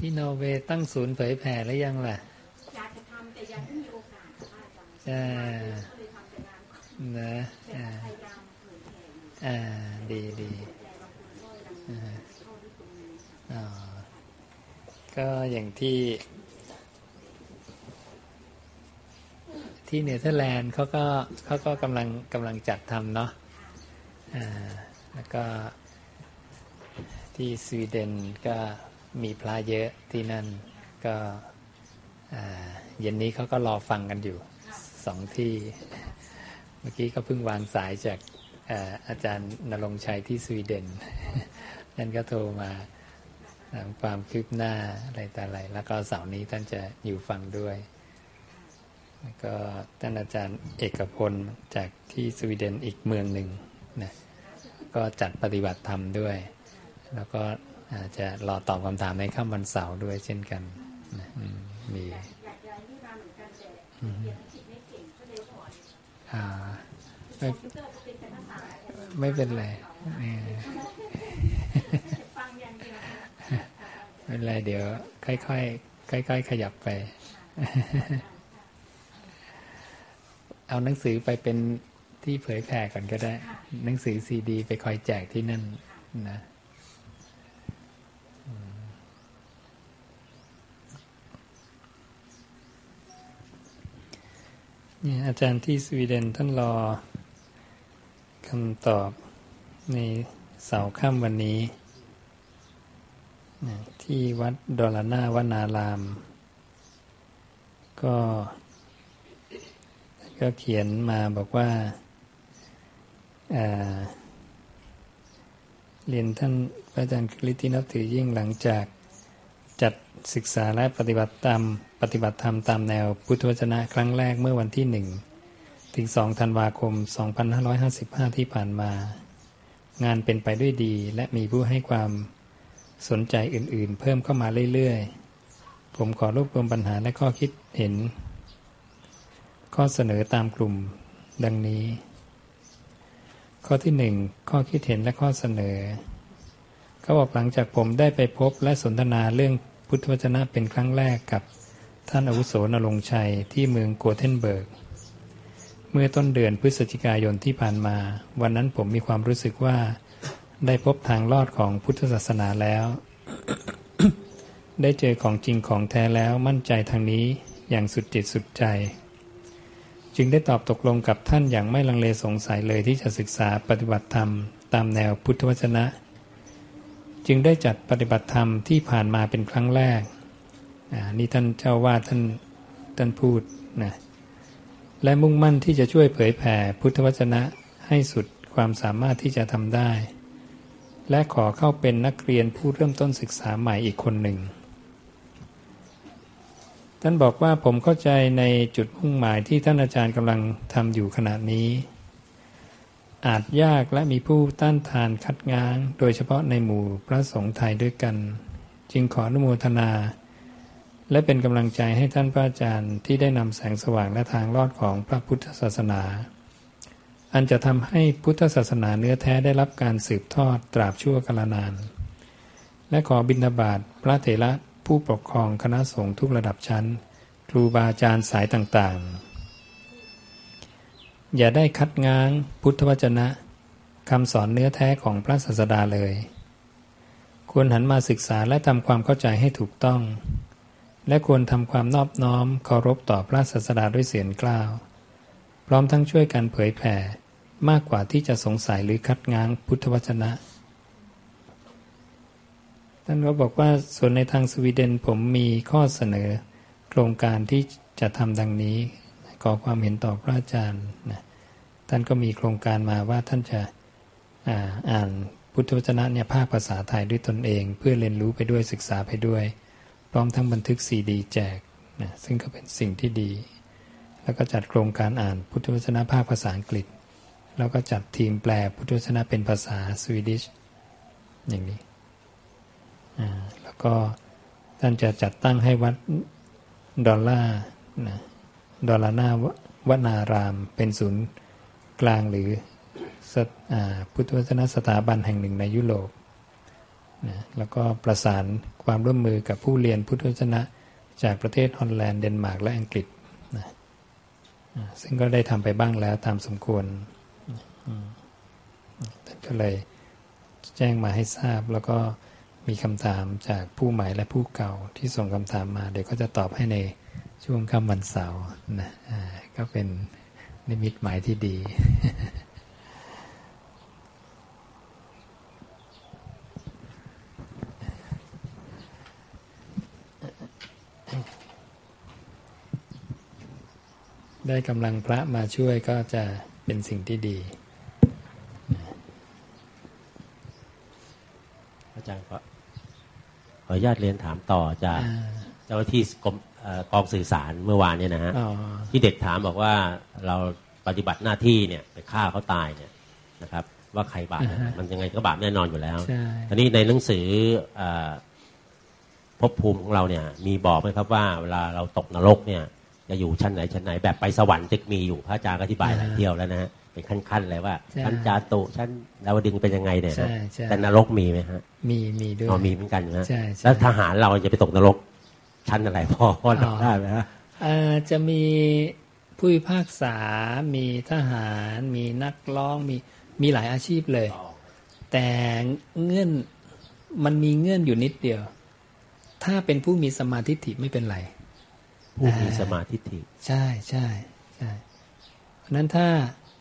ที่นอร์เวย์ตั้งศูนย์เผยแผ่แล้วยังล่ะอยากจะทำแต่ยังไม่มีโอกาสค่ะอาจารย์ใช่นะอ่าอ่าดีดีแต่างคนก็ยังไม่เข้าที่ตรงนี้ค่ะอ๋อก็อย่างที่ ที่เนเธอร์แลนด์เขาก็เขาก็กำลังกำลังจัดทำเนาะอ่าแล้วก็ที่สวีเดนก็ มีพระเยอะที่นั่นก็เย็นนี้เขาก็รอฟังกันอยู่สองที่ เมื่อกี้ก็เพิ่งวางสายจากเอ่อาจารย์นรงชัยที่สวีเดนท่านก็โทรมาถามความคืบหน้าอะไรต่ออะไร แล้วก็เสาร์นี้ท่านจะอยู่ฟังด้วย แล้วก็ท่านอาจารย์เอกพลจากที่สวีเดนอีกเมืองหนึ่งนะก็จัดปฏิบัติธรรมด้วย แล้วก็ อาจจะรอตอบคำถามในค่ำวันเสาร์ด้วยเช่นกันมีไม่เป็นไม่เป็นไรเออฟังอย่างเดียวไม่เป็นไรเดี๋ยว ค่อยๆค่อยๆขยับไป เอาหนังสือไปเป็นที่เผยแผ่ก่อนก็ได้ หนังสือซีดี ไปคอยแจกที่นั่นนะ เนี่ยอาจารย์ที่สวีเดนท่านรอคำตอบในเสาร์ค่ำวันนี้ ที่วัดดอลนาวนาราม ก็ก็เขียนมาบอกว่าาเรียนท่านพระอาจารย์คริตินับถือยิ่งหลังจากจัดศึกษาและปฏิบัติตาม ปฏิบัติธรรมตามแนวพุทธวจนะครั้งแรกเมื่อวันที่หนึ่งถึงสองธันวาคม 2555 ที่ผ่านมา งานเป็นไปด้วยดีและมีผู้ให้ความสนใจอื่นๆ เพิ่มเข้ามาเรื่อยๆ ผมขอรวบรวมปัญหาและข้อคิดเห็น ข้อเสนอตามกลุ่ม ดังนี้ ข้อที่หนึ่งข้อคิดเห็นและข้อเสนอ เขาบอกหลังจากผมได้ไปพบและสนทนาเรื่องพุทธวจนะเป็นครั้งแรกกับ ท่านอาวุโสนรงชัยที่เมืองโกเทนเบิร์ก เมื่อต้นเดือนพฤศจิกายนที่ผ่านมา วันนั้นผมมีความรู้สึกว่า ได้พบทางรอดของพุทธศาสนาแล้ว ได้เจอของจริงของแท้แล้วมั่นใจทางนี้อย่างสุดจิตสุดใจ จึงได้ตอบตกลงกับท่านอย่างไม่ลังเลสงสัยเลยที่จะศึกษาปฏิบัติธรรม ตามแนวพุทธวจนะ จึงได้จัดปฏิบัติธรรมที่ผ่านมาเป็นครั้งแรก นี่ท่านเจ้าว่าท่านท่านพูดนะและมุ่งมั่นที่จะช่วยเผยแผ่พุทธวจนะให้สุดความสามารถที่จะทำได้ และขอเข้าเป็นนักเรียนผู้เริ่มต้นศึกษาใหม่อีกคนหนึ่ง ท่านบอกว่าผมเข้าใจในจุดมุ่งหมายที่ท่านอาจารย์กำลังทำอยู่ขณะนี้ อาจยากและมีผู้ต้านทานคัดง้าง โดยเฉพาะในหมู่พระสงฆ์ไทยด้วยกัน จึงขออนุโมทนา และเป็นกำลังใจให้ท่านพระอาจารย์ที่ได้นำแสงสว่างและทางรอดของพระพุทธศาสนา อันจะทำให้พุทธศาสนาเนื้อแท้ได้รับการสืบทอดตราบชั่วกาลนาน และขอบิณฑบาตพระเถระผู้ปกครองคณะสงฆ์ทุกระดับชั้น ครูบาอาจารย์สายต่างๆ อย่าได้คัดง้างพุทธวจนะคำสอนเนื้อแท้ของพระศาสดาเลย ควรหันมาศึกษาและทำความเข้าใจให้ถูกต้อง และควรทำความนอบน้อมเคารพต่อพระศาสดาด้วยเสียงกล้าว พร้อมทั้งช่วยกันเผยแผ่ มากกว่าที่จะสงสัยหรือคัดง้างพุทธวจนะ ท่านก็บอกว่าส่วนในทางสวีเดนผมมีข้อเสนอ โครงการที่จะทำดังนี้ ขอความเห็นต่อพระอาจารย์นะท่านก็มีโครงการมาว่าท่านจะอ่าอ่านพุทธวจนะเนี่ยภาคภาษาไทยด้วยตนเอง เพื่อเรียนรู้ไปด้วยศึกษาไปด้วย พร้อมทั้งบันทึกซีดีแจกนะซึ่งก็เป็นสิ่งที่ดี แล้วก็จัดโครงการอ่านพุทธวจนะภาคภาษาอังกฤษ แล้วก็จัดทีมแปลพุทธวจนะเป็นภาษาสวีดิชอย่างนี้แล้วก็ท่านจะจัดตั้งให้วัดดอลลาร์นะดอลลาร์นาววนาราม เป็นศูนย์กลางหรือพุทธวจนะสถาบันแห่งหนึ่งในยุโรป นะแล้วก็ประสานความร่วมมือกับผู้เรียนพุทธวจนะ จากประเทศฮอลแลนด์เดนมาร์กและอังกฤษนะซึ่งก็ได้ทำไปบ้างแล้วตามสมควรท่านก็เลยแจ้งมาให้ทราบแล้วก็มีคำถามจากผู้ใหม่และผู้เก่าที่ส่งคำถามมา เดี๋ยวก็จะตอบให้ในช่วงค่ำวันเสาร์นะก็เป็นนิมิตหมายที่ดี ได้กำลังพระมาช่วยก็จะเป็นสิ่งที่ดี อาจารย์ขอขออนุญาตเรียนถามต่อจากอ่าเจ้าหน้าที่กรมเอ่อกองสื่อสารเมื่อวานเนี่ยนะฮะอ๋อที่เด็กถามบอกว่าเราปฏิบัติหน้าที่เนี่ยไปฆ่าเขาตายเนี่ยนะครับ ว่าใครบาปเนี่ยอ่าฮะมันยังไงก็บาปแน่นอนอยู่แล้วใช่ทีนี้ในหนังสือเอ่อภพภูมิของเราเนี่ย มีบอกไหมครับว่าเวลาเราตกนรกเนี่ย จะอยู่ชั้นไหนชั้นไหนแบบไปสวรรค์จะมีอยู่พระอาจารย์ก็อธิบายหลายเที่ยวแล้วนะฮะเป็นขั้นๆเลยว่าใช่ชั้นจาตุชั้นดาวดึงส์เป็นยังไงเนี่ยใช่ฮะใช่แต่นรกมีไหมฮะมีมีด้วยอ๋อมีเหมือนกันนะใช่ใช่แล้วทหารเราจะไปตกนรกชั้นอะไรพ่อพ่ออ๋อได้ไหมฮะเอ่อจะมีผู้พิพากษา มีทหาร มีนักร้องมีมีหลายอาชีพเลย แต่เงื่อนมันมีเงื่อนอยู่นิดเดียว ถ้าเป็นผู้มีสมาธิฐิไม่เป็นไร ผู้มีสมาธิฐิใช่ใช่ใช่เพราะฉะนั้นถ้า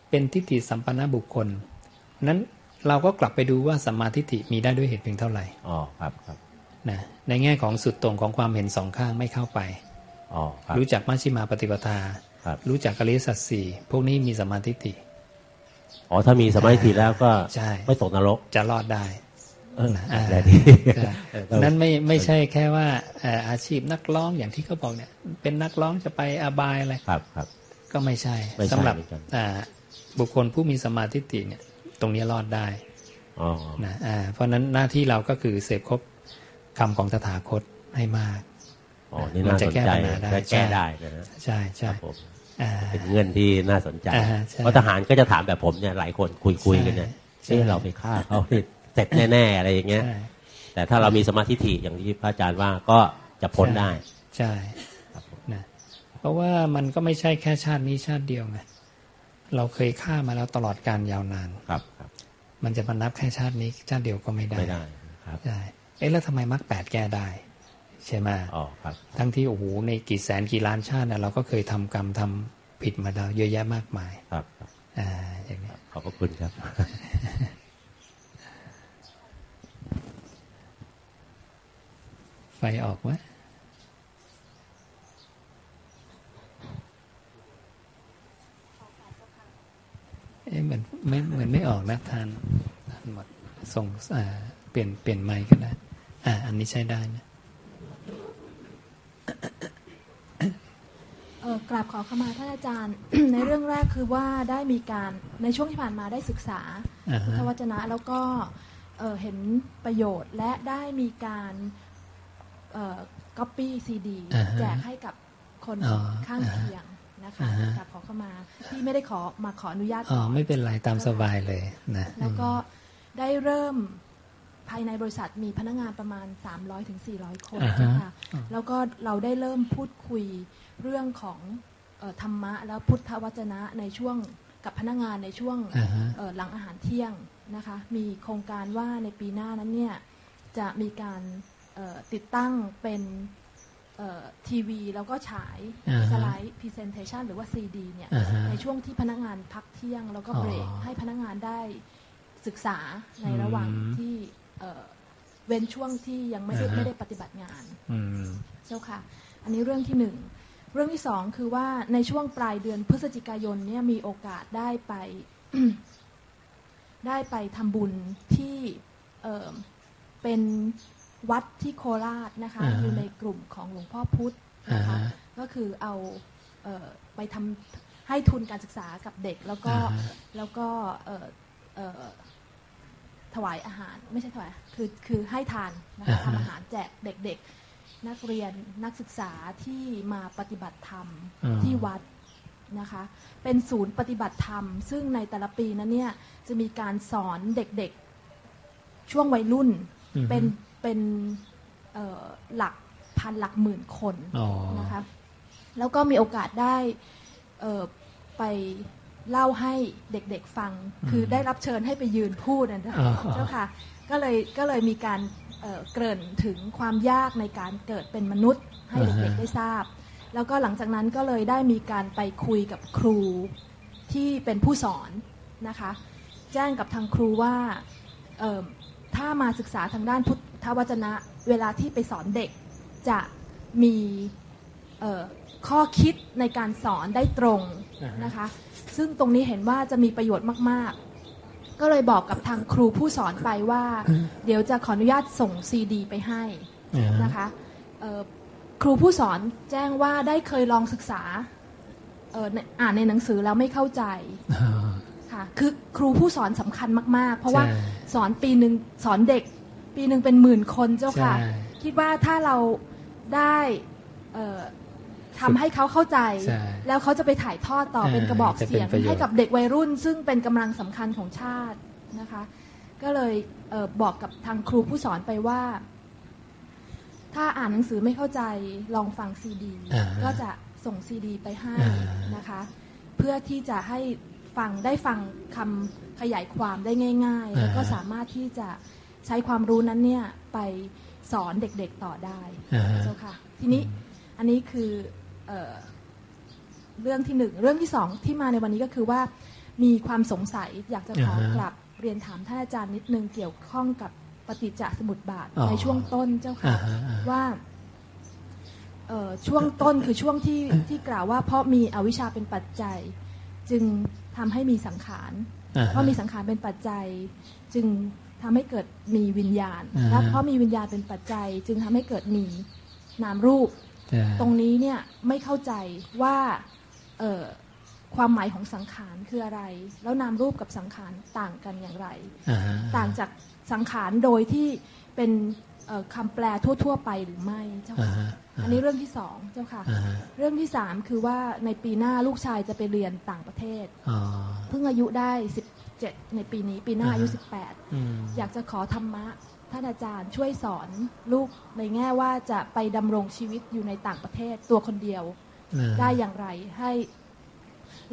เป็นทิฏฐิสัมปันนบุคคลนั้นเราก็กลับไปดูว่าสัมมาทิฏฐิมีได้ด้วยเหตุเพียงเท่าไหร่อ๋อครับครับนะในแง่ของสุดโต่งของความเห็นสองข้างไม่เข้าไปอ๋อครับรู้จักมัชฌิมาปฏิปทาครับรู้จักอริยสัจสี่พวกนี้มีสมมาธิฏฐิอ๋อถ้ามีสมาธิฐิแล้วก็ใช่ไม่ตกนรกจะรอดได้เอออ่า แต่ดีใช่นั้นไม่ไม่ใช่แค่ว่าเอ่ออาชีพนักร้องอย่างที่เขาบอกเนี่ย เป็นนักร้องจะไปอบายอะไรครับครับ ก็ไม่ใช่ไม่ใช่สำหรับเหมือนกันอ่าบุคคลผู้มีสมาธิฏฐิเนี่ย ตรงนี้รอดได้อ๋อนะอ่าเพราะฉะนั้นหน้าที่เราก็คือเสพครบคำของตถาคตให้มากอ๋อนี่น่าสนใจมันจะแก้ปัญหาได้และแก้ได้นะฮะใช่คใช่รับผมอ่าเป็นเงื่อนที่น่าสนใจอ่าใช่เพราะทหารก็จะถามแบบผมเนี่ยหลายคนคุยคุยกันเนี่ยใช่เอ๊ะเราไปฆ่าเขาเนี่ย เสร็จแน่ๆอะไรอย่างเงี้ยใช่แต่ถ้าเรามีสมาธิฐิอย่างที่พระอาจารย์ว่าก็จะพ้นได้ ใช่ครับผมนะเพราะว่ามันก็ไม่ใช่แค่ชาตินี้ชาติเดียวไงเราเคยฆ่ามาแล้วตลอดการยาวนานครับครับมันจะมานับแค่ชาตินี้ชาติเดียวก็ไม่ได้ไม่ได้ครับใช่เอ๊ะแล้วทำไมมรรคแปดแก้ได้ ใช่ไหมอ๋อครับ ทั้งที่โอ้โหในกี่แสนกี่ล้านชาตินะเราก็เคยทำกรรมทำผิดมาแล้วเยอะแยะมากมายครับครับอ่าอย่างนี้ขอบพระคุณครับ ไฟออกไหมเอ๊ะเหมือนไม่เหมือนไม่ออกนะทานทานหมดส่งอ่าเปลี่ยนเปลี่ยนไมค์ก็ได้อ่า อันนี้ใช้ได้นะเอ่อกราบขอขมาท่านอาจารย์ ในเรื่องแรกคือว่าได้มีการในช่วงที่ผ่านมาได้ศึกษาอ่าพุทฮะธวจนะแล้วก็เอ่อเห็นประโยชน์และได้มีการ ก๊อปปี้ซีดีอ่าฮะแจกให้กับคนอ๋อข้างเคียงนะคะอ่าฮะกราบขอขมาที่ไม่ได้ขอมาขออนุญาตอ๋อก่อนไม่เป็นไรตามสบายเลยนะแล้วก็อืมได้เริ่มภายในบริษัทมีพนักงานประมาณ 300-400ถึง400คนอ่าฮะนะคะแล้วก็เราได้เริ่มพูดคุยเรื่องของเอ่อธรรมะและพุทธวจนะในช่วงกับพนักงานในช่วงอ่าฮะเอ่อหลังอาหารเที่ยงนะคะ มีโครงการว่าในปีหน้านั้นเนี่ยจะมีการเอ่อ ติดตั้งเป็นเอ่อทีวีแล้วก็ฉายอ่าฮะสไลด์ Presentation หรือว่า CD เนี่ยอ่าฮะในช่วงที่พนักงานพักเที่ยง แล้วก็อ๋อเบรกให้พนักงานได้ศึกษาในระหว่างอืมที่เอ่อเว้นช่วงที่ยังไม่ได้อ่าฮะไม่ได้ปฏิบัติงานอืมเจ้าค่ะ อันนี้เรื่องที่หนึ่งเรื่องที่สองคือว่าในช่วงปลายเดือนพฤศจิกายนเนี่ยมีโอกาสได้ไป ได้ไปทำบุญที่เอ่อเป็น วัดที่โคราชนะคะอ่าฮะอยู่ในกลุ่มของหลวงพ่อพุธอ่านะคะฮะก็คือเอาเอ่อไปทำให้ทุนการศึกษากับเด็กแล้วก็อ่าฮะแล้วก็เอ่อเอ่อถวายอาหารไม่ใช่ถวายคือคือให้ทานนะคะทำอาหารแจกเด็กๆ นักเรียนนักศึกษาที่มาปฏิบัติธรรมอ่าที่วัดนะคะ เป็นศูนย์ปฏิบัติธรรม ซึ่งในแต่ละปีนั้นเนี่ยจะมีการสอนเด็กๆ ช่วงวัยรุ่นอือฮึเป็น เป็นเอ่อหลักพันหลักหมื่นคนอ๋อนะคะแล้วก็มีโอกาสได้เอ่อไปเล่าให้เด็กๆฟัง คือได้รับเชิญให้ไปยืนพูดนะอ๋อเจ้าค่ะก็เลยก็เลยมีการเอ่อเกริ่นถึงความยากในการเกิดเป็นมนุษย์ให้เด็กๆได้ทราบ แล้วก็หลังจากนั้นก็เลยได้มีการไปคุยกับครูที่เป็นผู้สอนนะคะ แจ้งกับทางครูว่าเอิ่มถ้ามาศึกษาทางด้านพุท ธวจนะเวลาที่ไปสอนเด็ก จะมีเอ่อข้อคิดในการสอนได้ตรงอ่าฮะนะคะ ซึ่งตรงนี้เห็นว่าจะมีประโยชน์มาก ๆ ก็เลยบอกกับทางครูผู้สอนไปว่า เดี๋ยวจะขออนุญาตส่งซีดี ไปให้อ่านะคะเอ่อครูผู้สอนแจ้งว่าได้เคยลองศึกษาเอ่อในอ่านในหนังสือแล้วไม่เข้าใจอ่าค่ะคือครูผู้สอนสำคัญมาก ๆ เพราะว่าใช่สอนปีหนึ่งสอนเด็ก ปีหนึ่งเป็นหมื่นคนเจ้าค่ะ ใช่ คิดว่าถ้าเราได้เอ่อทำให้เขาเข้าใจ ใช่แล้วเขาจะไปถ่ายทอดต่อเออเป็นกระบอกจะเป็นเสียงประโยชน์ ให้กับเด็กวัยรุ่น ซึ่งเป็นกำลังสำคัญของชาตินะคะ ก็เลยเออบอกกับทางครูผู้สอนไปว่า ถ้าอ่านหนังสือไม่เข้าใจลองฟังซีดี อ่าก็จะส่งซีดี ไปให้อ่านะคะ เพื่อที่จะให้ฟังได้ฟังคำขยายความได้ง่าย ๆ แล้วก็สามารถที่จะ ใช้ความรู้นั้นเนี่ยไปสอนเด็กๆต่อได้อ่าฮะเจ้าค่ะ ทีนี้อันนี้คือเออเรื่องที่หนึ่งเรื่องที่สองที่มาในวันนี้ก็คือว่ามีความสงสัยอยากจะขออ่าฮะกลับเรียนถามท่านอาจารย์นิดนึงเกี่ยวข้องกับปฏิจจสมุปบาทอ๋อในช่วงต้นเจ้าอ่าค่ะฮะอ่าว่าเอ่อช่วงต้นคือช่วงที่ที่กล่าวว่าเพราะมีอวิชชาเป็นปัจจัย จึงทำให้มีสังขารอ่าเพราะมีสังขารเป็นปัจจัย จึง ทำให้เกิดมีวิญญาณอ่าฮะและเพราะมีวิญญาณเป็นปัจจัย จึงทำให้เกิดมีนามรูปใช่ตรงนี้เนี่ยไม่เข้าใจว่าเอ่อความหมายของสังขารคืออะไร แล้วนามรูปกับสังขารต่างกันอย่างไรอ่าฮะต่างจากสังขารโดยที่เป็นเอ่อคำแปลทั่ว ๆ ไปหรือไม่เจ้าอ่าค่ะฮะอันนี้เรื่องที่สองเจ้าค่ะอ่าฮะเรื่องที่สามคือว่าในปีหน้าลูกชายจะไปเรียนต่างประเทศอ๋อเพิ่งอายุได้ 17 ในปีนี้ปีหน้าอ่าฮะอายุอืม18 อยากจะขอธรรมะท่านอาจารย์ช่วยสอนลูกในแง่ว่าจะไปดำรงชีวิตอยู่ในต่างประเทศตัวคนเดียวอ่าได้อย่างไรให้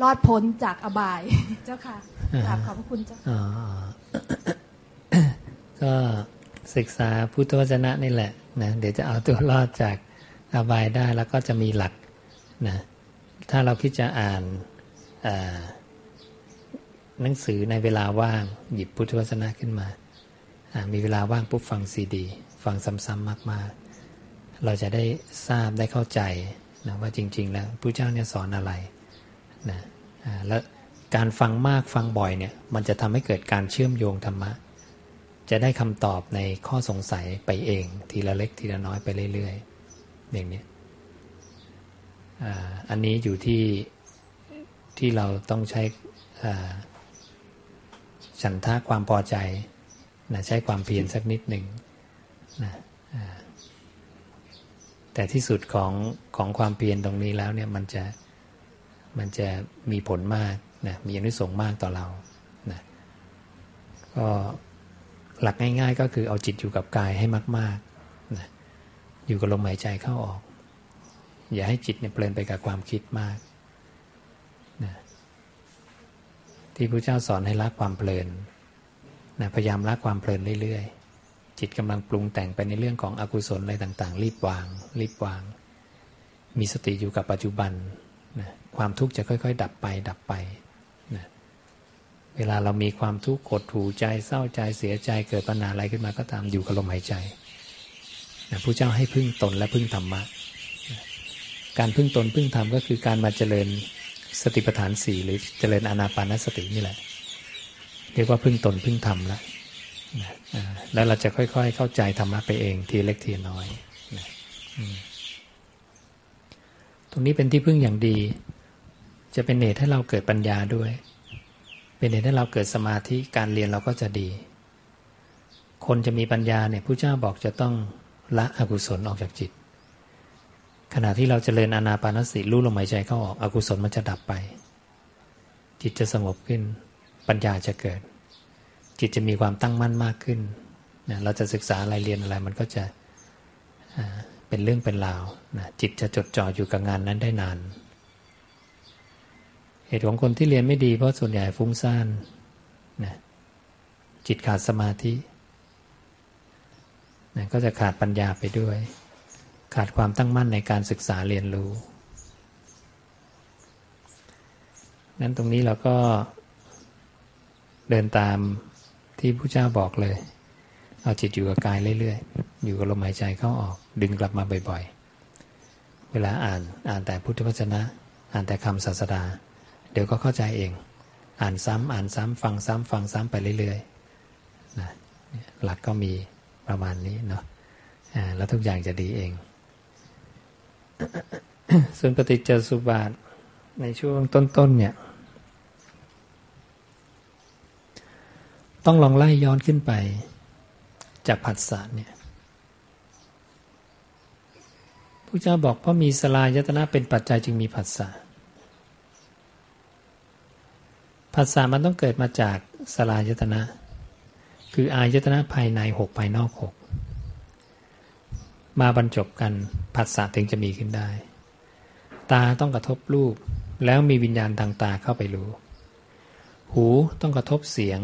รอดพ้นจากอบายเจ้าค่ะกราบขอบพระคุณเจ้าค่ะอ๋อก็ศึกษาพุทธวจนะนี่แหละนะเดี๋ยวจะเอาตัวรอดจากอบายได้แล้วก็จะมีหลักนะถ้าเราคิดจะอ่านอ่า หนังสือในเวลาว่างหยิบพุทธวจนะขึ้นมามีเวลาว่างปุ๊บฟังซีดี ฟังซ้ำๆมากๆ เราจะได้ทราบได้เข้าใจนะว่าจริง ๆ แล้วพระเจ้าเนี่ยสอนอะไรนะแล้วการฟังมากฟังบ่อยเนี่ยมันจะทำให้เกิดการเชื่อมโยงธรรมะ จะได้คำตอบในข้อสงสัยไปเอง ทีละเล็กทีละน้อยไปเรื่อยๆอย่างนี้อันนี้อยู่ที่ที่เราต้องใช้อ่า ฉันทะความพอใจนะใช้ความเพียรสักนิดหนึ่งนะแต่ที่สุดของของความเพียรตรงนี้แล้วเนี่ยมันจะมันจะมีผลมากนะมีอนุสงส์มากต่อเรานะก็หลักง่ายๆก็คือเอาจิตอยู่กับกายให้มากๆนะอยู่กับลมหายใจเข้าออก อย่าให้จิตเนี่ยเพลินไปกับความคิดมากนะ ที่พระเจ้าสอนให้ละความเพลินนะพยายามละความเพลินเรื่อยๆ จิตกำลังปรุงแต่งไปในเรื่องของอกุศลอะไรต่างๆ รีบวาง รีบวาง มีสติอยู่กับปัจจุบันนะความทุกข์จะค่อย ๆ ดับไปดับไปนะเวลาเรามีความทุกข์กดหูใจเศร้าใจเสียใจเกิดปัญหาอะไรขึ้นมาก็ตามอยู่กับลมหายใจนะผู้เจ้าให้พึ่งตนและพึ่งธรรมะนะการพึ่งตนพึ่งธรรมก็คือการมาเจริญ สติปัฏฐานสี่หรือเจริญอานาปานสตินี่แหละ เรียกว่าพึ่งตนพึ่งธรรมแล้วนะแล้วเราจะค่อย ๆ เข้าใจธรรมะไปเองทีเล็กทีน้อยนะตรงนี้เป็นที่พึ่งอย่างดี จะเป็นเหตุให้เราเกิดปัญญาด้วย เป็นเหตุให้เราเกิดสมาธิการเรียนเราก็จะดี คนจะมีปัญญาเนี่ยผู้เจ้าบอกจะต้องละอกุศลออกจากจิต ขณะที่เราจเจริญอานาปานสติรู้ลมหายใจเข้าออกอกุศลมันจะดับไป จิตจะสงบขึ้น ปัญญาจะเกิด จิตจะมีความตั้งมั่นมากขึ้นนะเราจะศึกษาอะไรเรียนอะไรมันก็จะเป็นเรื่องเป็นราวนะจิตจะจดจ่ออยู่กับงานนั้นได้นาน เหตุของคนที่เรียนไม่ดีเพราะส่วนใหญ่ฟุ้งซ่านนะจิตขาดสมาธินะก็จะขาดปัญญาไปด้วย ขาดความตั้งมั่นในการศึกษาเรียนรู้ นั้นตรงนี้เราก็เดินตามที่ผู้เจ้าบอกเลย เอาจิตอยู่กับกายเรื่อยๆ อยู่กับลมหายใจเข้าออก ดึงกลับมาบ่อยๆ เวลาอ่านอ่านแต่พุทธวจนะ อ่านแต่คำศาสดา เดี๋ยวก็เข้าใจเอง อ่านซ้ำอ่านซ้ำฟังซ้ำฟังซ้ำไปเรื่อยๆนะหลักก็มีประมาณนี้เนาะแล้วทุกอย่างจะดีเอง ส่วนปฏิจจสุบาทในช่วงต้นๆเนี่ย ต้องลองไล่ย้อนขึ้นไป จากผัสสะเนี่ยพระเจ้าบอกเพราะมีสลายตนะเป็นปัจจัยจึงมีผัสสะผัสสะมันต้องเกิดมาจากสลายตนะ คืออายตนะภายในหกภายนอกหก มาบรรจบกันผัสสะถึงจะมีขึ้นได้ ตาต้องกระทบรูป แล้วมีวิญญาณทางตาเข้าไปรู้ หูต้องกระทบเสียง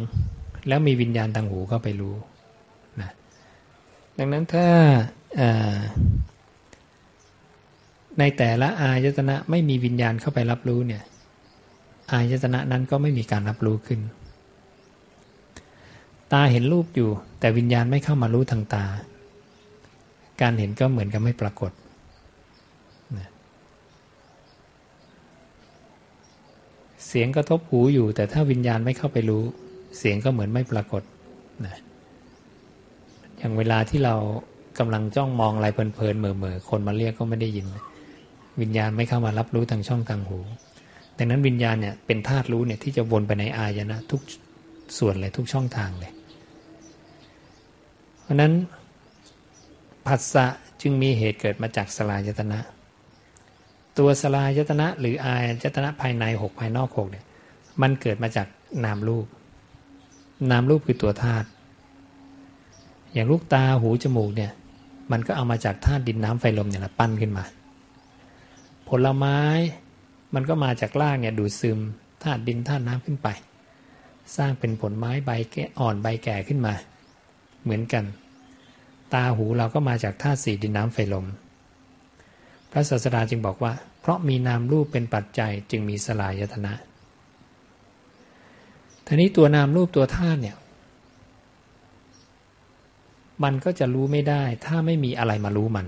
แล้วมีวิญญาณทางหูเข้าไปรู้นะดังนั้นถ้าในแต่ละอายตนะไม่มีวิญญาณเข้าไปรับรู้เนี่ยอายตนะนั้นก็ไม่มีการรับรู้ขึ้น ตาเห็นรูปอยู่ แต่วิญญาณไม่เข้ามารู้ทางตา การเห็นก็เหมือนกับไม่ปรากฏเสียงกระทบหูอยู่ แต่ถ้าวิญญาณไม่เข้าไปรู้ เสียงก็เหมือนไม่ปรากฏนะอย่างเวลาที่เรากำลังจ้องมองอะไรเพลินๆเหม่อๆคนมาเรียกก็ไม่ได้ยิน วิญญาณไม่เข้ามารับรู้ทางช่องทางหูดังนั้นวิญญาณเนี่ยเป็นธาตุรู้เนี่ยที่จะวนไปในอายนะทุกส่วนเลยทุกช่องทางเลย เพราะนั้น ผัสสะจึงมีเหตุเกิดมาจากสลายตนะ ตัวสลายตนะ หรืออายตนะภายในหกภายนอกหกเนี่ยมันเกิดมาจากนามรูป นามรูปคือตัวธาตุอย่างลูกตาหูจมูกเนี่ยมันก็เอามาจากธาตุดินน้ำไฟลมเนี่ยแหละปั้นขึ้นมา ผลไม้มันก็มาจากรากเนี่ยดูดซึมธาตุดินธาตุน้ำขึ้นไป สร้างเป็นผลไม้ใบแก่อ่อนใบแก่ขึ้นมา เหมือนกัน ตาหูเราก็มาจากธาตุสี่ดินน้ำไฟลม พระศาสดาจึงบอกว่า เพราะมีนามรูปเป็นปัจจัยจึงมีสลายตนะทีนี้ตัวนามรูปตัวธาตุเนี่ย มันก็จะรู้ไม่ได้ ถ้าไม่มีอะไรมารู้มัน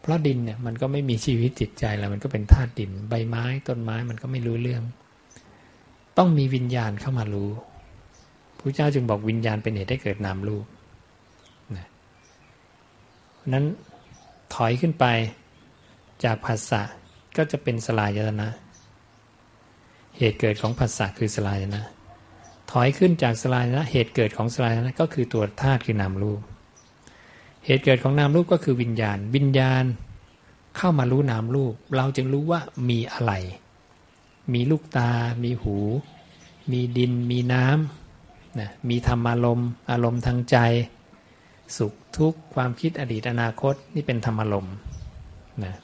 เพราะดินเนี่ยมันก็ไม่มีชีวิตจิตใจแล้วมันก็เป็นธาตุดิน ใบไม้ต้นไม้มันก็ไม่รู้เรื่อง ต้องมีวิญญาณเข้ามารู้พระเจ้าจึงบอกวิญญาณเป็นเหตุให้เกิดนามรูป นั้นถอยขึ้นไปจากภาษะก็จะเป็นสลายตนะ เหตุเกิดของภาษะคือสลายนะถอยขึ้นจากสลายนะเหตุเกิดของสลายนะก็คือตัวธาตุคือนามรูป เหตุเกิดของนามรูปก็คือวิญญาณ วิญญาณเข้ามารู้นามรูป เราจึงรู้ว่ามีอะไร มีลูกตา มีหู มีดิน มีน้ำนะมีธรรมอารมณ์ อารมณ์ทางใจ สุข ทุกความคิดอดีตอนาคตนี่เป็นธรรมอารมนะ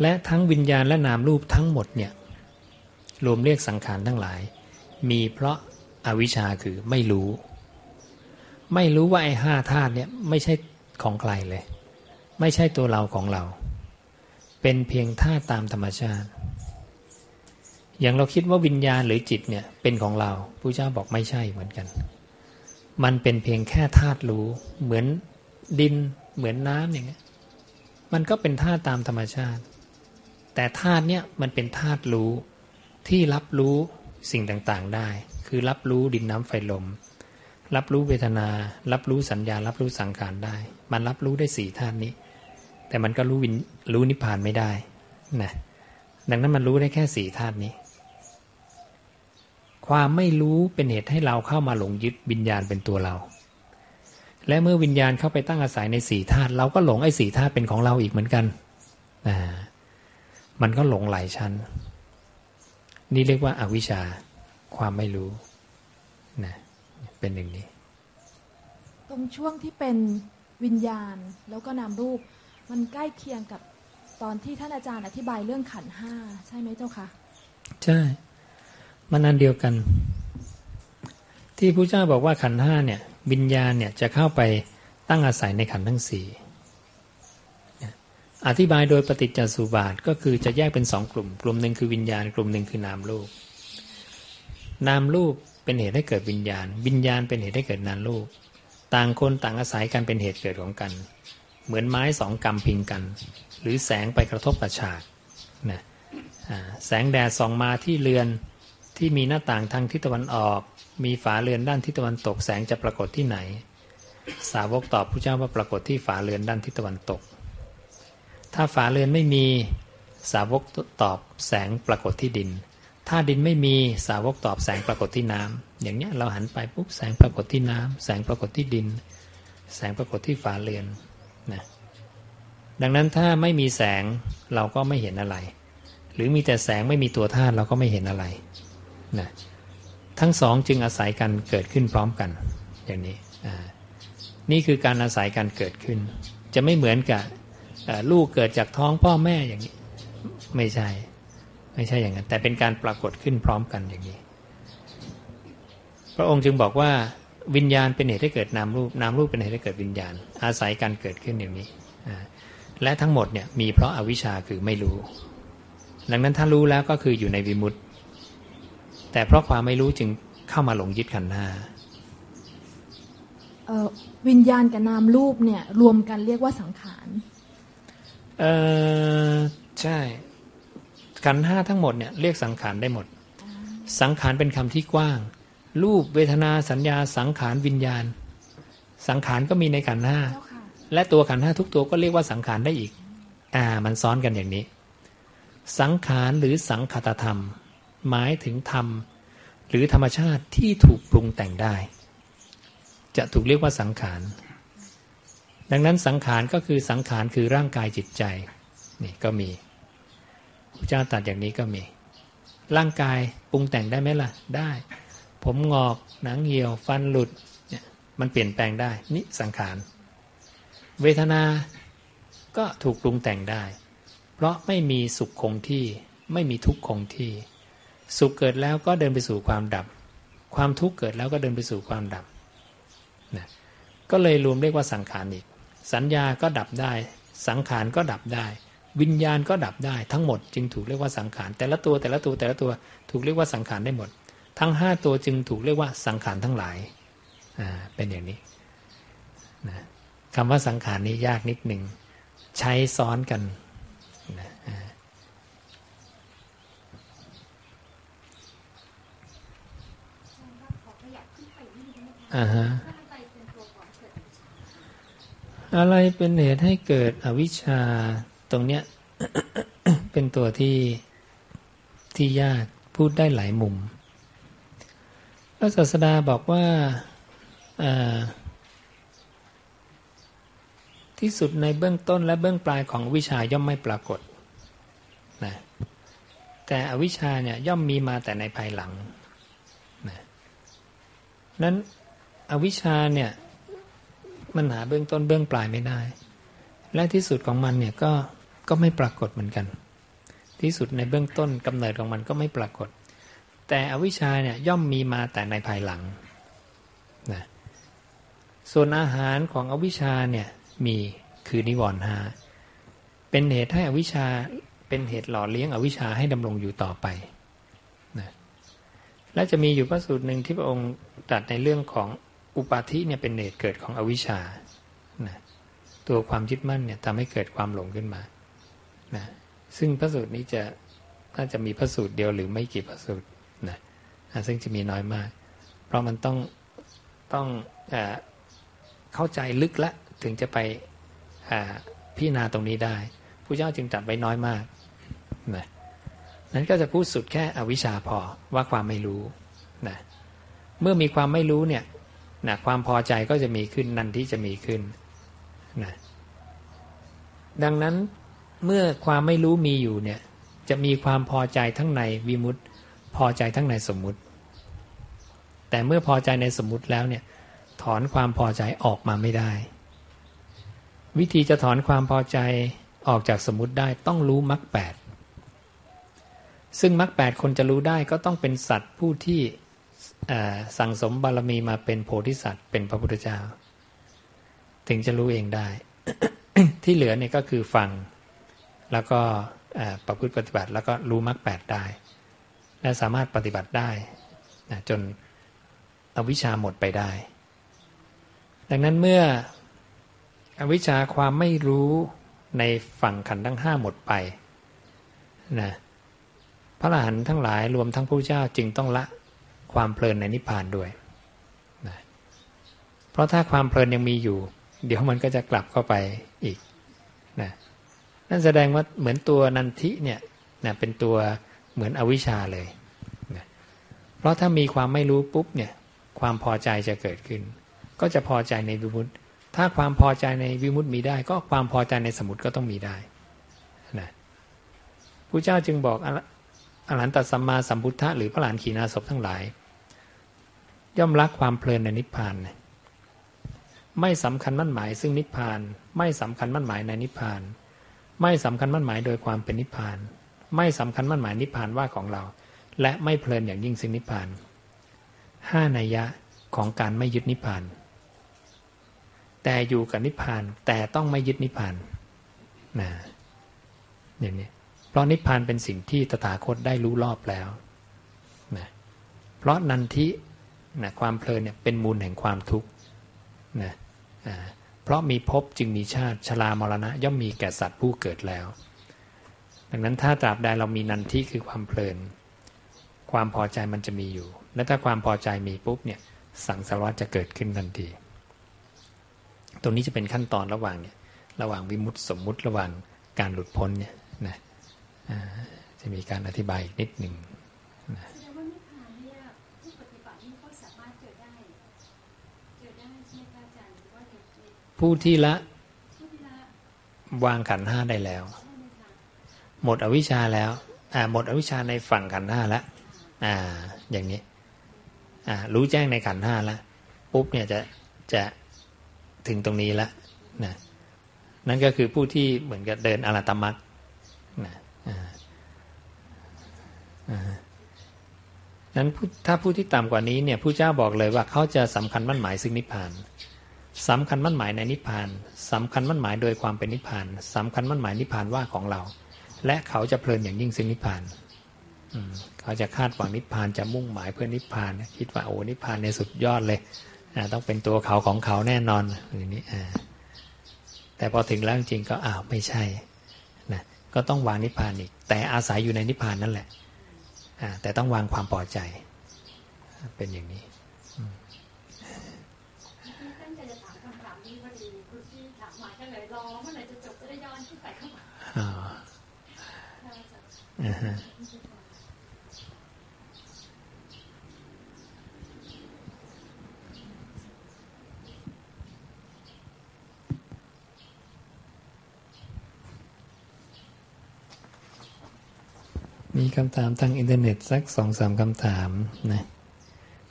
และทั้งวิญญาณและนามรูปทั้งหมดเนี่ยรวมเรียกสังขารทั้งหลาย มีเพราะอาวิชชาคือไม่รู้ ไม่รู้ว่าไอ้ห้าธาตุเนี่ยไม่ใช่ของใครเลย ไม่ใช่ตัวเราของเรา เป็นเพียงธาตุตามธรรมชาติ อย่างเราคิดว่าวิญญาณหรือจิตเนี่ยเป็นของเราผู้เจ้าบอกไม่ใช่เหมือนกัน มันเป็นเพียงแค่ธาตุรู้ เหมือนดินเหมือนน้ำอย่างเงี้ยมันก็เป็นธาตุตามธรรมชาติ แต่ธาตุเนี่ยมันเป็นธาตุรู้ที่รับรู้สิ่งต่างๆได้ คือรับรู้ดินน้ำไฟลม รับรู้เวทนา รับรู้สัญญา รับรู้สังขารได้ มันรับรู้ได้สี่ท่านนี้ แต่มันก็รู้วินรู้นิพพานไม่ได้นะดังนั้นมันรู้ได้แค่สี่ธาตุนี้ ความไม่รู้เป็นเหตุให้เราเข้ามาหลงยึดวิญญาณเป็นตัวเรา และเมื่อวิญญาณเข้าไปตั้งอาศัยในสี่ธาตุเราก็หลงไอ้สี่ธาตุเป็นของเราอีกเหมือนกันนะมันก็หลงหลายชั้น นี่เรียกว่าอาวิชชาความไม่รู้นะเป็นหนึ่งนี้ ตรงช่วงที่เป็นวิญญาณแล้วก็นามรูป มันใกล้เคียงกับตอนที่ท่านอาจารย์อธิบายเรื่องขันธ์ห้าใช่ไหมเจ้าคะใช่ มันอันเดียวกัน ที่พระเจ้าบอกว่าขันห้าเนี่ยวิญญาณเนี่ยจะเข้าไปตั้งอาศัยในขันทั้งสี่อธิบายโดยปฏิจจสุบาทก็คือจะแยกเป็นสองกลุ่ม กลุ่มหนึ่งคือวิญญาณ กลุ่มหนึ่งคือนามรูป นามรูปเป็นเหตุให้เกิดวิญญาณ วิญญาณเป็นเหตุให้เกิดนามรูป ต่างคนต่างอาศัยกันเป็นเหตุเกิดของกัน เหมือนไม้สองกำพิงกัน หรือแสงไปกระทบกับฉากนะแสงแดดส่องมาที่เรือน ที่มีหน้าต่างทางทิศตะวันออก มีฝาเรือนด้านทิศตะวันตกแสงจะปรากฏที่ไหน สาวกตอบพระเจ้าว่าปรากฏที่ฝาเรือนด้านทิศตะวันตก ถ้าฝาเรือนไม่มีสาวกตอบแสงปรากฏที่ดิน ถ้าดินไม่มีสาวกตอบแสงปรากฏที่น้ำอย่างเนี้ยเราหันไปปุ๊บแสงปรากฏที่น้ำแสงปรากฏที่ดิน แสงปรากฏที่ฝาเรือนนะดังนั้นถ้าไม่มีแสงเราก็ไม่เห็นอะไร หรือมีแต่แสงไม่มีตัวธาตุเราก็ไม่เห็นอะไร นะทั้งสองจึงอาศัยกันเกิดขึ้นพร้อมกัน อย่างนี้นี่คือการอาศัยการเกิดขึ้น จะไม่เหมือนกับลูกเกิดจากท้องพ่อแม่อย่างนี้ ไม่ใช่ ไม่ใช่อย่างนั้น แต่เป็นการปรากฏขึ้นพร้อมกันอย่างนี้ พระองค์จึงบอกว่าวิญญาณเป็นเหตุให้เกิดนามรูปนามรูปเป็นเหตุให้เกิดวิญญาณ อาศัยการเกิดขึ้นอย่างนี้และทั้งหมดเนี่ยมีเพราะอาวิชชาคือไม่รู้ ดังนั้นถ้ารู้แล้วก็คืออยู่ในวิมุตติ แต่เพราะความไม่รู้จึงเข้ามาหลงยึดขันธ์ห้าเอ่อวิญญาณกับนามรูปเนี่ย รวมกันเรียกว่าสังขารเออใช่ขันธ์ห้าทั้งหมดเนี่ยเรียกสังขารได้หมด สังขารเป็นคำที่กว้าง รูปเวทนาสัญญาสังขารวิญญาณ สังขารก็มีในขันธ์ห้าเจ้าค่ะและตัวขันธ์ห้าทุกตัวก็เรียกว่าสังขารได้อีก อ่า มันซ้อนกันอย่างนี้ สังขารหรือสังคตธรรม หมายถึงธรรม หรือธรรมชาติที่ถูกปรุงแต่งได้ จะถูกเรียกว่าสังขาร ดังนั้นสังขารก็คือสังขารคือร่างกายจิตใจนี่ก็มีพระเจ้าตรัดอย่างนี้ก็มี ร่างกายปรุงแต่งได้ไหมล่ะ ได้ ผมงอกหนังเหี่ยวฟันหลุดเนี่ยมันเปลี่ยนแปลงได้ นี่สังขาร เวทนาก็ถูกปรุงแต่งได้ เพราะไม่มีสุขคงที่ไม่มีทุกข์คงที่ สุขเกิดแล้วก็เดินไปสู่ความดับ ความทุกข์เกิดแล้วก็เดินไปสู่ความดับนะก็เลยรวมเรียกว่าสังขารอีก สัญญาก็ดับได้ สังขารก็ดับได้ วิญญาณก็ดับได้ทั้งหมด จึงถูกเรียกว่าสังขารแต่ละตัวแต่ละตัวแต่ละตัวถูกเรียกว่าสังขารได้หมด ทั้งห้าตัวจึงถูกเรียกว่าสังขารทั้งหลายอ่าเป็นอย่างนี้นะคำว่าสังขารนี้ยากนิดหนึ่งใช้ซ้อนกันนะอ่า ขอขยับขึ้นไปนิดนึงนะคะ อ่าฮะไปเป็นตัวก่อะไรเป็นเหตุให้เกิดอวิชชาตรงเนี้ยเป็นตัวที่ที่ยากพูดได้หลายมุมพระศาสดาบอกว่าที่สุดในเบื้องต้นและเบื้องปลายของวิชชาย่อมไม่ปรากฏนะแต่อวิชชาเนี่ยย่อมมีมาแต่ในภายหลังนะนั้น อวิชชาเนี่ยมันหาเบื้องต้นเบื้องปลายไม่ได้ และที่สุดของมันเนี่ยก็ก็ไม่ปรากฏเหมือนกัน ที่สุดในเบื้องต้นกำเนิดของมันก็ไม่ปรากฏ แต่อวิชชาเนี่ยย่อมมีมาแต่ในภายหลังนะส่วนอาหารของอวิชชาเนี่ยมีคือนิวรณ์หาเป็นเหตุให้อวิชชาเป็นเหตุหล่อเลี้ยงอวิชชาให้ดำรงอยู่ต่อไปนะและจะมีอยู่พระสูตรหนึ่งที่พระองค์ตรัสในเรื่องของ อุปาทิเนี่ยเป็นเหตุเกิดของอวิชชานะตัวความยึดมั่นเนี่ยทำให้เกิดความหลงขึ้นมานะซึ่งพระสูตรนี้จะน่าจะมีพระสูตรเดียวหรือไม่กี่พระสูตรนะอะซึ่งจะมีน้อยมาก เพราะมันต้องต้องเอเข้าใจลึกละถึงจะไปพิจารณาตรงนี้ได้ผู้เจ้าจึงตัดไว้น้อยมากนะนั้นก็จะพูดสุดแค่อวิชชาพอว่าความไม่รู้นะเมื่อมีความไม่รู้เนี่ย นะความพอใจก็จะมีขึ้นนันที่จะมีขึ้นนะดังนั้นเมื่อความไม่รู้มีอยู่เนี่ยจะมีความพอใจทั้งในวิมุตติ พอใจทั้งในสมมุติ แต่เมื่อพอใจในสมมุติแล้วเนี่ยถอนความพอใจออกมาไม่ได้ วิธีจะถอนความพอใจออกจากสมมติได้ต้องรู้มรรคแปดซึ่งมรรคแปดคนจะรู้ได้ก็ต้องเป็นสัตว์ผู้ที่ สั่งสมบารมีมาเป็นโพธิสัตว์ เป็นพระพุทธเจ้า ถึงจะรู้เองได้ ที่เหลือเนี่ยก็คือฟัง แล้วก็ประพฤติปฏิบัติ แล้วก็รู้มรรคแปดได้ และสามารถปฏิบัติได้นะจนอวิชชาหมดไปได้ ดังนั้นเมื่ออวิชชาความไม่รู้ในฝั่งขันทั้งห้าหมดไปนะพระอรหันต์ทั้งหลายรวมทั้งพระเจ้าจึงต้องละ ความเพลินในนิพพานด้วยนะเพราะถ้าความเพลินยังมีอยู่ เดี๋ยวมันก็จะกลับเข้าไปอีกนะนั่นแสดงว่าเหมือนตัวนันทิเนี่ยนะเป็นตัวเหมือนอวิชชาเลยนะเพราะถ้ามีความไม่รู้ปุ๊บเนี่ยความพอใจจะเกิดขึ้น ก็จะพอใจในวิมุตติ ถ้าความพอใจในวิมุตติมีได้ ก็ความพอใจในสมุติก็ต้องมีได้นะพระเจ้าจึงบอก อรหันตสัมมาสัมพุทธะหรือพระหลานขีณาสพทั้งหลาย ย่อมรักความเพลินในนิพพาน ไม่สำคัญมั่นหมายซึ่งนิพพาน ไม่สำคัญมั่นหมายในนิพพาน ไม่สำคัญมั่นหมายโดยความเป็นนิพพาน ไม่สำคัญมั่นหมายนิพพานว่าของเรา และไม่เพลินอย่างยิ่งซึ่งนิพพานห้านัยยะของการไม่ยึดนิพพาน แต่อยู่กับนิพพานแต่ต้องไม่ยึดนิพพานนะอย่างนี้ ราะนิพพานเป็นสิ่งที่ตถาคตได้รู้รอบแล้วนะเพราะนันทินะความเพลินเนี่ยเป็นมูลแห่งความทุกข์นะเพราะมีภพจึงมีชาติชรามรณะ ย่อมมีแก่สัตว์ผู้เกิดแล้ว ดังนั้นถ้าตราบใดเรามีนันทิคือความเพลิน ความพอใจมันจะมีอยู่ และถ้าความพอใจมีปุ๊บเนี่ยสังสารวัฏจะเกิดขึ้นทันที ตรงนี้จะเป็นขั้นตอนระหว่างเนี่ยระหว่างวิมุตติสมมุติระหว่างการหลุดพ้นเนี่ย จะมีการอธิบายอีกนิดหนึ่งแสดงว่านิพพานเนี่ยผู้ปฏิบัตินี่ก็สามารถเจอได้เจอได้ใช่ไหมคะอาจารย์ว่าผู้ที่ละวางขันห้าได้แล้ว หมดอวิชชาแล้วอ่าหมดอวิชชาในฝั่งขันห้าแล้วอ่าอย่างนี้อ่ารู้แจ้งในขันห้าแล้วปุ๊บเนี่ยจะจะถึงตรงนี้แล้วนะนั่นก็คือผู้ที่เหมือนกับเดินอรตมัก นั้นถ้าผู้ที่ต่ำกว่านี้เนี่ยผู้เจ้าบอกเลยว่าเขาจะสำคัญมั่นหมายซึ่งนิพพานสำคัญมั่นหมายในนิพพานสำคัญมั่นหมายโดยความเป็นนิพพานสำคัญมั่นหมายนิพพานว่าของเรา และเขาจะเพลินอย่างยิ่งซึ่งนิพพานเขาจะคาดหวังนิพพานจะมุ่งหมายเพื่อนิพพาน คิดว่าโอ้นิพพานในสุดยอดเลยต้องเป็นตัวเขาของเขาแน่นอนอย่างนี้แต่พอถึงแล้วจริงก็อ้าวไม่ใช่ก็ต้องวางนิพพานอีก แต่อาศัยอยู่ในนิพพานนั่นแหละ แต่ต้องวางความพอใจ เป็นอย่างนี้ตั้งใจจะถามคำถามนี้พอดีคุณที่ถามมาก็เลยรอเมื่อไหร่จะจบจะได้ย้อนขึ้นไปเข้ามาอ๋อ มีคำถามทางอินเทอร์เน็ตสักสองสามคำถามนะ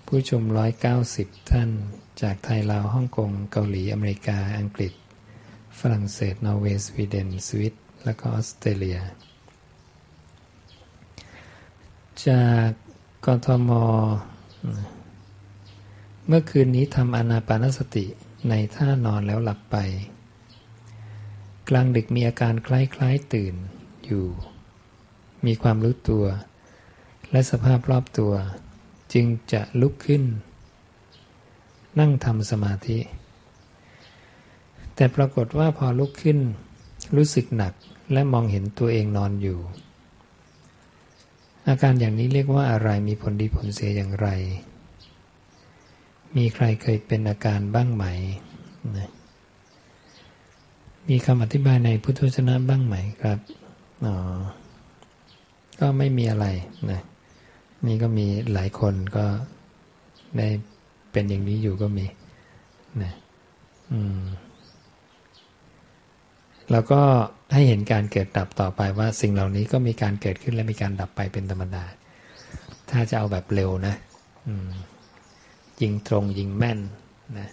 ผู้ชมร้อยเก้าสิบท่าน จากไทยลาวฮ่องกงเกาหลีอเมริกาอังกฤษ ฝรั่งเศสนอร์เวย์สวีเดนสวิตและก็ออสเตรเลีย จากกทม เมื่อคืนนี้ทำอานาปานสติในท่านอนแล้วหลับไป กลางดึกมีอาการคล้ายๆตื่นอยู่ มีความรู้ตัว และสภาพรอบตัว จึงจะลุกขึ้น นั่งทำสมาธิ แต่ปรากฏว่าพอลุกขึ้น รู้สึกหนักและมองเห็นตัวเองนอนอยู่ อาการอย่างนี้เรียกว่าอะไรมีผลดีผลเสียอย่างไร มีใครเคยเป็นอาการบ้างไหมมีคำอธิบายในพุทธวจนะบ้างไหมครับ อ๋อ ก็ไม่มีอะไรนะนี่ก็มีหลายคนก็ได้เป็นอย่างนี้อยู่ก็มีนะอืมแล้วก็ให้เห็นการเกิดดับต่อไปว่าสิ่งเหล่านี้ก็มีการเกิดขึ้นและมีการดับไปเป็นธรรมดา ถ้าจะเอาแบบเร็วนะยิงตรงยิงแม่นนะ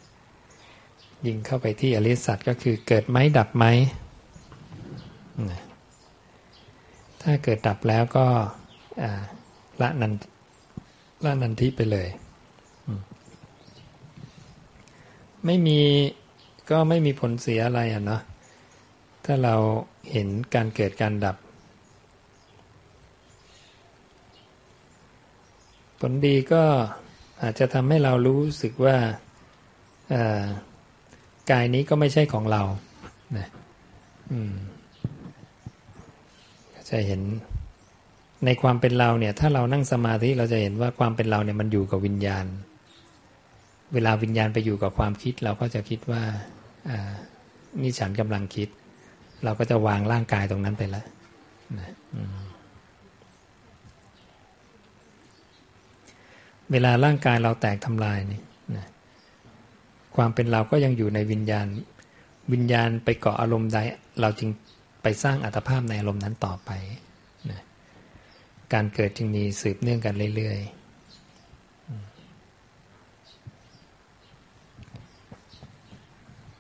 ยิงเข้าไปที่อริสัจก็คือเกิดไหมดับไหมนะ ถ้าเกิดดับแล้วก็ละนันละนันทิไปเลย ไม่มีก็ไม่มีผลเสียอะไรอะเนาะถ้าเราเห็นการเกิดการดับ ผลดีก็อาจจะทำให้เรารู้สึกว่ากายนี้ก็ไม่ใช่ของเรานะอืม จะเห็นในความเป็นเราเนี่ย ถ้าเรานั่งสมาธิเราจะเห็นว่าความเป็นเราเนี่ยมันอยู่กับวิญญาณ เวลาวิญญาณไปอยู่กับความคิด เราก็จะคิดว่านี่ฉันกำลังคิด เราก็จะวางร่างกายตรงนั้นไปแล้วนะเวลาร่างกายเราแตกทำลายนี่นะความเป็นเราก็ยังอยู่ในวิญญาณ วิญญาณไปเกาะอารมณ์ใดเราจึง ไปสร้างอัตภาพในอารมณ์นั้นต่อไปนะการเกิดจึงมีสืบเนื่องกันเรื่อยๆ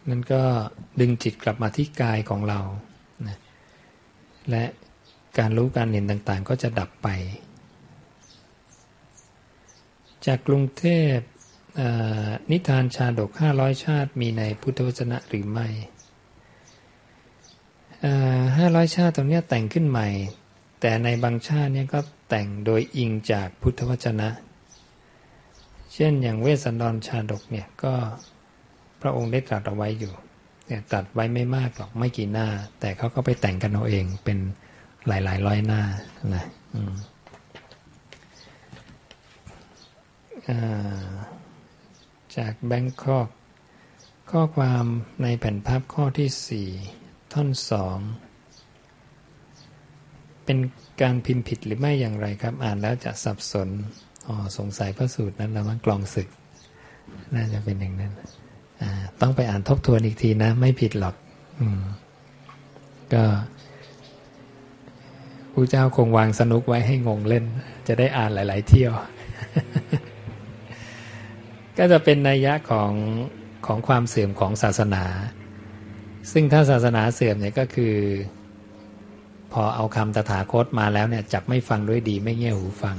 นั่นก็ดึงจิตกลับมาที่กายของเรานะและการรู้การเห็นต่างๆ ก็จะดับไป จากกรุงเทพนิทานชาดกห้าร้อยชาติมีในพุทธวจนะหรือไม่ ห้าร้อยชาติตรงนี้แต่งขึ้นใหม่ แต่ในบางชาติเนี่ยก็แต่งโดยอิงจากพุทธวจนะ เช่นอย่างเวสสันดรชาดกเนี่ยก็พระองค์ได้ตรัสเอาไว้อยู่เนี่ยตัดไว้ไม่มากหรอกไม่กี่หน้า แต่เขาก็ไปแต่งกันเอาเองเป็นหลายๆร้อยหน้านะจากแบงคอกข้อความในแผ่นพับข้อที่สี่ ท่อนสองเป็นการพิมพ์ผิดหรือไม่อย่างไรครับ อ่านแล้วจะสับสนอ๋อสงสัยพระสูตรนั้นแล้วมันกลองศึก น่าจะเป็นอย่างนั้นต้องไปอ่านทบทวนอีกทีนะ ไม่ผิดหรอกอก็ผู้เจ้าคงวางสนุกไว้ให้งงเล่น จะได้อ่านหลาย ๆ เที่ยว ก็จะเป็นนัยยะของของความเสื่อมของศาสนา ซึ่งถ้าศาสนาเสื่อมเนี่ยก็คือ พอเอาคำตถาคตมาแล้วเนี่ยจับไม่ฟังด้วยดีไม่เงี่ยหูฟัง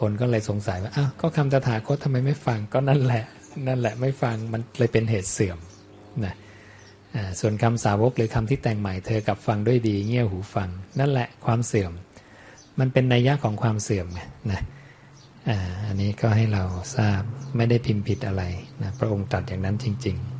คนก็เลยสงสัยว่าอ้าวก็คำตถาคตทำไมไม่ฟังก็นั่นแหละ นั่นแหละไม่ฟังมันเลยเป็นเหตุเสื่อมนะส่วนคำสาวกหรือคำที่แต่งใหม่เธอกับฟังด้วยดีเงี่ยหูฟัง นั่นแหละความเสื่อม มันเป็นนัยยะของความเสื่อมนะอันนี้ก็ให้เราทราบไม่ได้พิมพ์ผิดอะไรนะพระองค์ตรัสอย่างนั้นจริง ๆ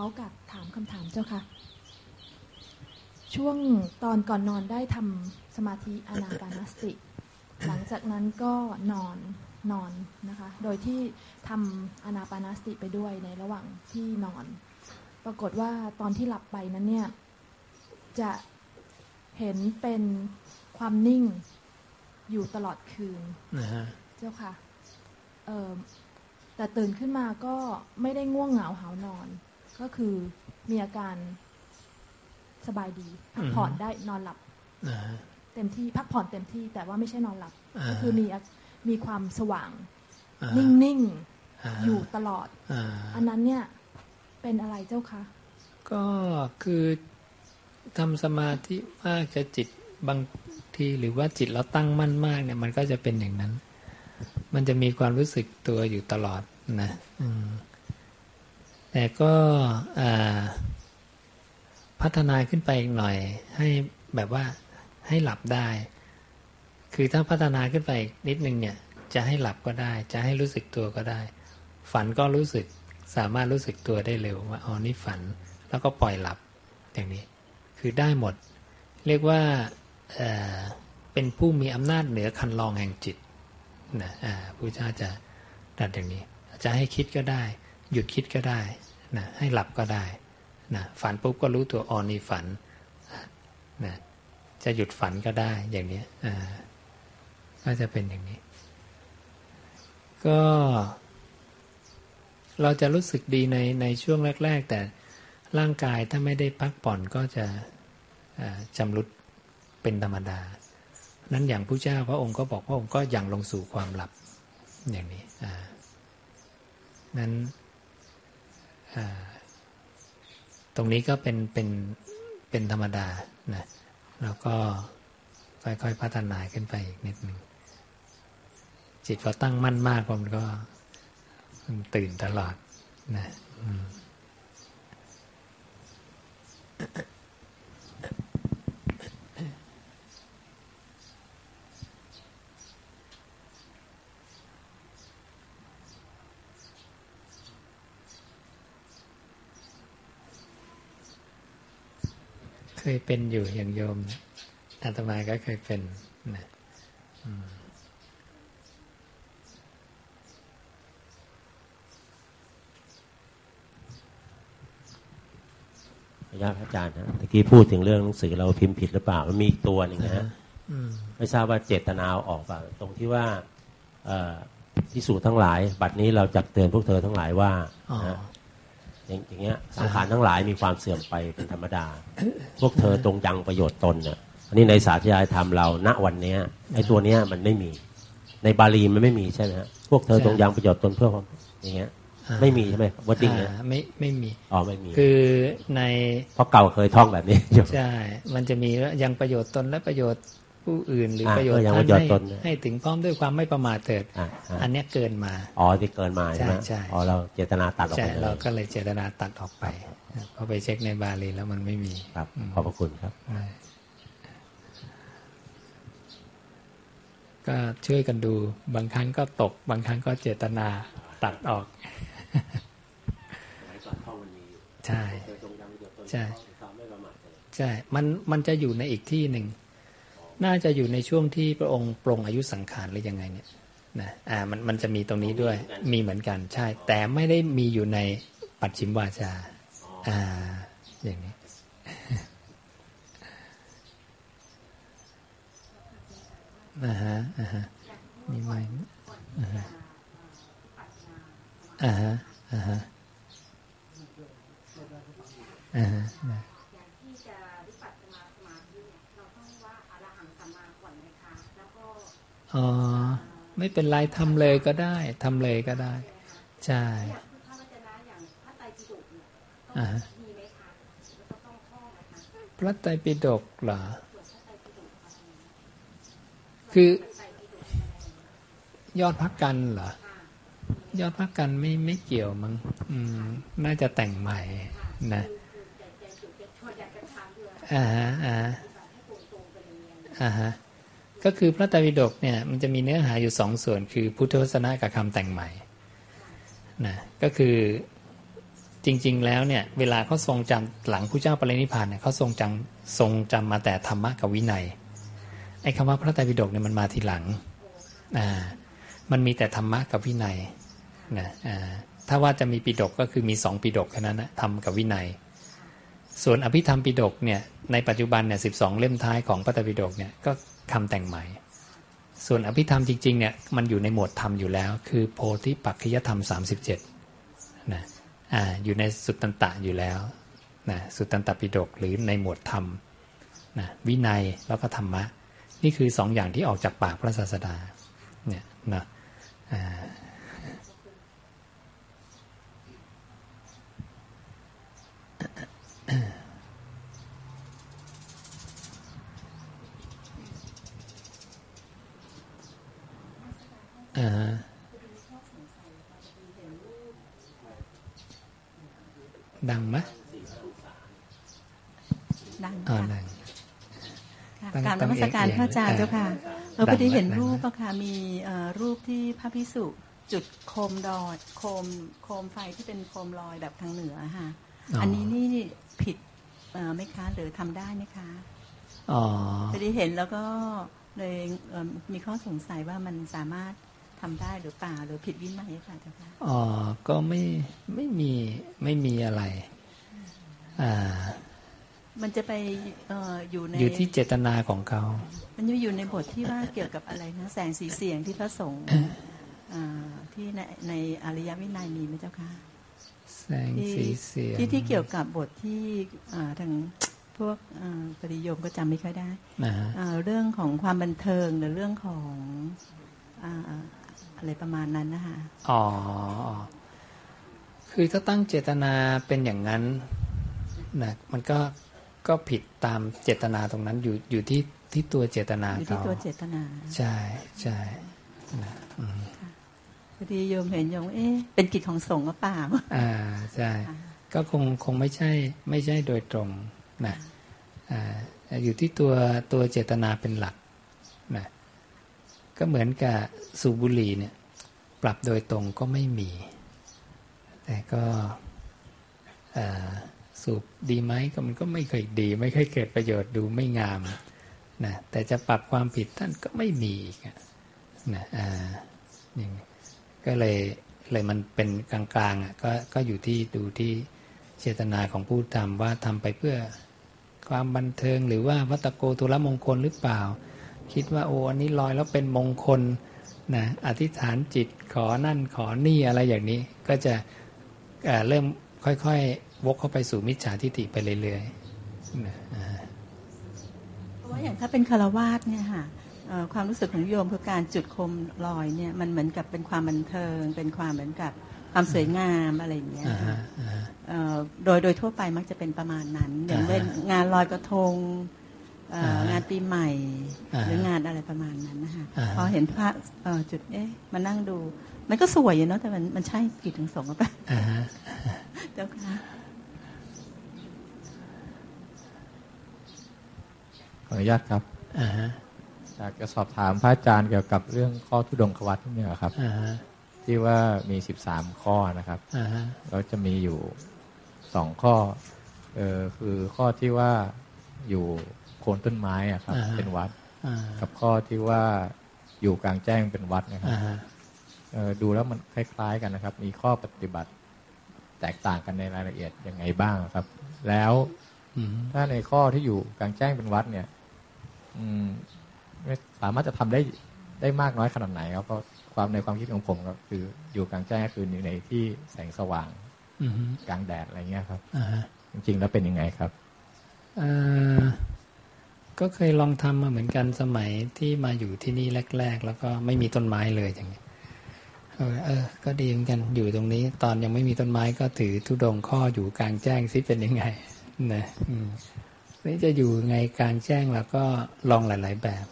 ขอกับถามคำถามเจ้าค่ะ ช่วงตอนก่อนนอนได้ทำสมาธิอนาปานสติ หลังจากนั้นก็นอนนอนนะคะ โดยที่ทำอนาปานสติไปด้วยในระหว่างที่นอน ปรากฏว่าตอนที่หลับไปนั้นเนี่ย จะเห็นเป็นความนิ่งอยู่ตลอดคืนเจ้าค่ะแต่ตื่นขึ้นมาก็ไม่ได้ง่วงเหงาหานอน ก็คือ มีอาการสบายดี พักผ่อนได้นอนหลับเต็มที่พักผ่อนเต็มที่ แต่ว่าไม่ใช่นอนหลับ ก็คือมีมีความสว่าง นิ่งๆอยู่ตลอดอันนั้นเนี่ยเป็นอะไรเจ้าคะก็คือทำสมาธิมากจะจิตบางทีหรือว่าจิตเราตั้งมั่นมากเนี่ย มันก็จะเป็นอย่างนั้น มันจะมีความรู้สึกตัวอยู่ตลอดนะ อืม แต่ก็พัฒนาขึ้นไปอีกหน่อย ให้แบบว่าให้หลับได้ คือถ้าพัฒนาขึ้นไปนิดนึงเนี่ย จะให้หลับก็ได้ จะให้รู้สึกตัวก็ได้ ฝันก็รู้สึกสามารถรู้สึกตัวได้เร็วว่าอ๋อนี่ฝันแล้วก็ปล่อยหลับอย่างนี้ คือได้หมด เรียกว่าเเป็นผู้มีอำนาจเหนือคันลองแห่งจิตนะพระเจ้าจะดัดอย่างนี้ จะให้คิดก็ได้ หยุดคิดก็ได้ นะให้หลับก็ได้นะฝันปุ๊บก็รู้ตัวอ่อนนี่ฝันนะจะหยุดฝันก็ได้อย่างนี้ก็จะเป็นอย่างนี้ ก็ เราจะรู้สึกดีในในช่วงแรก ๆ แต่ร่างกายถ้าไม่ได้พักผ่อนก็จะจำรุดเป็นธรรมดา นั้นอย่างผู้เจ้าพระองค์ก็บอกว่าองค์ก็ยังลงสู่ความหลับอย่างนี้นั้น ตรงนี้ก็เป็นเป็นเป็นธรรมดานะแล้วก็ค่อยๆพัฒนาขึ้นไปอีกนิดหนึ่งจิตพอตั้งมั่นมากมันก็มันตื่นตลอดนะ อืม ยเป็นอยู่อย่างโยมนะอาตมาก็เคยเป็นนะขออนุญาตพระอาจารย์นะตะกี้พูดถึงเรื่องหนังสือเราพิมพ์ผิดหรือเปล่า มันมีอีกตัวหนึ่งนะฮะอืมไม่ทราบว่าเจตนาเอาออกเปล่าตรงที่ว่าเอ่อพิสูจน์ทั้งหลาย บัดนี้เราจักเตือนพวกเธอทั้งหลายว่า อ๋อนะฮะอย่างอย่างเงี้ยสังขารทั้งหลายมีความเสื่อมไปเป็นธรรมดา พวกเธอจงยังประโยชน์ตนเนี่ยอันนี้ในสาธยายธรรมเราณวันเนี้ยไอ้ตัวเนี้ยมันไม่มี ในบาลีมันไม่มีใช่ไหมฮะพวกเธอจงยังประโยชน์ตนเพื่อความอย่างเงี้ยอ่าไม่มีใช่ไหมวอดดิ้งเนี่ยอ่าไม่ไม่มีอ๋อไม่มีคือในเพราะเก่าเคยท่องแบบนี้อยู่ใช่ มันจะมีว่ายังประโยชน์ตนและประโยชน์ ผู้อื่นหรืออ่าประโยชน์เออยังท่าปนระโยชน์ให้ตนนะให้ถึงพร้อมด้วยความไม่ประมาทเถิดอ่าอ่าอันเนี้ยเกินมาอ๋อที่เกินมาใช่ไหมใช่ใช่อ๋อเราเจตนาตัดออกใช่ไปเลเรายก็เลยเจตนาตัดออกไปเพราะไปเช็คในบาลีแล้วมันไม่มีครับขอบพระคุณครับ ก็ช่วยกันดูบางครั้งก็ตก บางครั้งก็เจตนาตัดออกใช่ใช่ใช่ มันมันจะอยู่ในอีกที่หนึ่ง น่าจะอยู่ในช่วงที่พระองค์ปรงอายุสังขารหรือยังไงเนี่ยนะอ่ามันมันจะมีตรงนี้ด้วยมีเหมือนกันใช่ แต่ไม่ได้มีอยู่ในปัจฉิมวาจาอ่าอย่างนี้อ่าฮะอ่าฮะมีไหมอ่าฮะอ่าฮะอ่าฮะอ่าฮะ อ๋อไม่เป็นไรทำเลยก็ได้ทำเลยก็ได้ ใช่พระไตรปิฎกเหรอ คือยอดพักกันเหรอ ยอดพักกันไม่ไม่เกี่ยวมั้งน่าจะแต่งใหม่นะอ่าฮะอ่าฮะ ก็คือพระไตรปิฎกเนี่ยมันจะมีเนื้อหาอยู่สองส่วน คือพุทธวจนะกับคำแต่งใหม่นะก็คือจริง ๆ แล้วเนี่ยเวลาเขาทรงจำหลังผู้เจ้าปรินิพานเนี่ยเขาทรงจำทรงจำมาแต่ธรรมะกับวินัยไอ้คำว่าพระไตรปิฎกเนี่ยมันมาทีหลังอ่ามันมีแต่ธรรมะกับวินัยนะอ่าถ้าว่าจะมีปิฎกก็คือมีสองปิฎกแค่นั้นนะธรรมกับวินัย ส่วนอภิธรรมปิฎกเนี่ย ในปัจจุบันเนี่ยสิเล่มท้ายของพระไตรปิฎกเนี่ยก็คำแต่งใหม่ ส่วนอภิธรรมจริงๆเนี่ยมันอยู่ในหมวดธรรมอยู่แล้ว คือโพธิปัจขยธรรม 37นะอ่าอยู่ในสุตตันตะอยู่แล้วนะสุตตันตปิฎกหรือในหมวดธรรมนะวินัยแล้วก็ธรรมะ นี่คือสองอย่างที่ออกจากปากพระศาสดาเนี่ยนะอ่า อ่าฮะดังไหมดังอ่าค่ะดังค่ะตั้งกรารตั้นงมัสการเอียงพระอาจารย์เออเจ้าค่ะเออดังพอดีเห็นไหมรูปดังไหมอะค่ะ มีเอ่อรูปที่พระพิสุจุดโคมดอยโคมโคมไฟที่เป็นโคมลอยแบบทางเหนือค่ะ อันนี้นี่ผิดเอ่อไหมคะ หรือทำได้ไหมคะอ๋อพอดีเห็นแล้วก็เลยเอิ่มมีข้อสงสัยว่ามันสามารถ ทำได้หรือเปล่าหรือผิดวินัยค่ะเจ้าค่ะอ๋อก็ไม่ไม่มีไม่มีอะไร อ่า มันจะไปเอ่ออยู่ในอยู่ที่เจตนาของเขา มันจะอยู่ในบทที่ว่าเกี่ยวกับอะไรนะ แสงสีเสียงที่พระสงฆ์อ่าที่ในในอริยวินัยมีไหมเจ้าค่ะแสงสีเสียงที่ที่เกี่ยวกับบทที่อ่าทางพวกอ่าปริยมก็จำไม่ค่อยได้นะฮะอ่าเรื่องของความบันเทิงหรือเรื่องของ อ่าอะไรประมาณนั้นนะคะอ๋อ คือถ้าตั้งเจตนาเป็นอย่างนั้นนะมันก็ก็ผิดตามเจตนาตรงนั้นอยู่อยู่ที่ที่ตัวเจตนาอยู่ที่เขาตัวเจตนา ใช่ใช่นะอืมพอดีโยมเห็นโยมเอ๊ะเป็นกิจของสงฆ์หรือเปล่า อ่าใช่ ก็คงคงไม่ใช่ไม่ใช่โดยตรงนะอ่าอยู่ที่ตัวตัวเจตนาเป็นหลักนะ ก็เหมือนกับสูบบุหรี่เนี่ย ปรับโดยตรงก็ไม่มี แต่ก็สูบดีไหมก็มันก็ไม่เคยดี ไม่เคยเกิดประโยชน์ดูไม่งามนะแต่จะปรับความผิดท่านก็ไม่มีอีกนะอ่าอย่างนี้ก็เลยเลยมันเป็นกลางๆอะก็ก็อยู่ที่ดูที่เจตนาของผู้ทำว่าทำไปเพื่อความบันเทิงหรือว่าวัตโกตุลมงคลหรือเปล่า คิดว่าโอ้อันนี้ลอยแล้วเป็นมงคลนะอธิษฐานจิตขอนั่นขอนี่อะไรอย่างนี้ ก็จะเอ่อเริ่มค่อยๆ วกเข้าไปสู่มิจฉาทิฏฐิไปเรื่อยๆนะอ่าเพราะว่าอย่างถ้าเป็นคารวาสเนี่ยค่ะเอ่อความรู้สึกของโยมคือการจุดโคมลอยเนี่ยมันเหมือนกับเป็นความบันเทิง เป็นความเหมือนกับความสวยงามอะไรอย่างเงี้ยอ่าค่ะฮะอ่าฮะเอ่อโดยโดยทั่วไปมักจะเป็นประมาณนั้น อย่างอ่าฮะเช่นงานลอยกระทงเอ่ออ่าฮะ งานปีใหม่อ่าฮะหรืองานอะไรประมาณนั้นนะคะอ่าฮะพอเห็นพระเอ่อจุดเอ๊ะมานั่งดู มันก็สวยอยู่เนาะแต่มันมันใช่กิจของสงฆ์หรือเปล่าอ่าฮะเจ้าค่ะขออนุญาตครับอ่าฮะอยากจะสอบถามพระอาจารย์เกี่ยวกับเรื่องข้อทุดงควัตที่เนี่ยครับอ่าฮะที่ว่ามีสิบสามข้อนะครับอ่าฮะแล้วจะมีอยู่สองข้อเออคือข้อที่ว่าอยู่โคนต้นไม้อะครับ เป็นวัดอ่ากับข้อที่ว่าอยู่กลางแจ้งเป็นวัดนะครับอ่าฮะเออดูแล้วมันคล้าย ๆ กันนะครับ มีข้อปฏิบัติ แตกต่างกันในรายละเอียดยังไงบ้างครับ แล้วอืมถ้าในข้อที่อยู่กลางแจ้งเป็นวัดเนี่ย อืมไม่สามารถจะทำได้ได้มากน้อยขนาดไหนครับเพราะความในความคิดของผมก็คืออยู่กลางแจ้งก็คืออยู่ในที่แสงสว่างอืมกลางแดดอะไรเงี้ยครับอ่าฮะจริงๆแล้วเป็นยังไงครับเอ่อ ก็เคยลองทำมาเหมือนกันสมัยที่มาอยู่ที่นี่แรก ๆ แล้วก็ไม่มีต้นไม้เลยอย่างนี้เออเออ ก็ดีเหมือนกันอยู่ตรงนี้ ตอนยังไม่มีต้นไม้ก็ถือธุดงข้ออยู่กลางแจ้งซิเป็นยังไงนะอืมนี่จะอยู่ไงกลางแจ้งแล้วก็ลองหลาย ๆ แบบ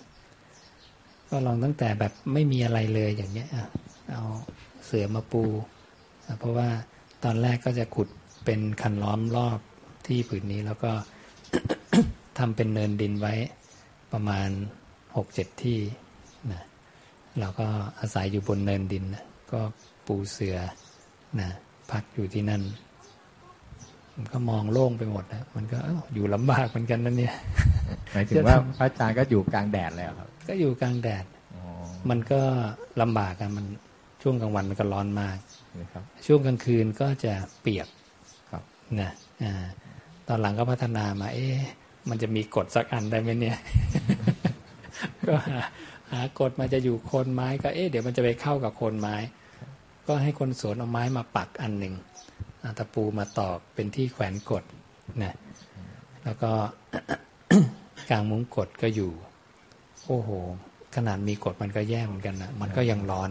ก็ลองตั้งแต่แบบไม่มีอะไรเลยอย่างเงี้ยเอาเสือมาปู เพราะว่าตอนแรกก็จะขุดเป็นคันล้อมรอบที่ผืนนี้แล้วก็ ทำเป็นเนินดินไว้ประมาณหกเจ็ดที่นะเราก็อาศัยอยู่บนเนินดินนะก็ปูเสือนะพักอยู่ที่นั่น มันก็มองโล่งไปหมดนะมันก็เอ้าอยู่ลำบากเหมือนกันนะเนี่ยหมายถึงว่าพระอาจารย์ก็อยู่กลางแดดเลยเหรอครับ ก็อยู่กลางแดดอ๋อมันก็ลำบากอะมันช่วงกลางวันมันก็ร้อนมากนะครับช่วงกลางคืนก็จะเปียกครับนะอ่าตอนหลังก็พัฒนามา เอ๊ะ มันจะมีกฎสักอันได้ไหมเนี่ย ก็หาหากฎมาจะอยู่โคนไม้ก็เอ๊ะเดี๋ยวมันจะไปเข้ากับโคนไม้ ก็ให้คนสวนเอาไม้มาปักอันหนึ่งเอาตะปูมาตอกเป็นที่แขวนกฎนะแล้วก็กลางมุ้งกฎก็อยู่ โอ้โห ขนาดมีกฎมันก็แย่เหมือนกันนะมันก็ยังร้อน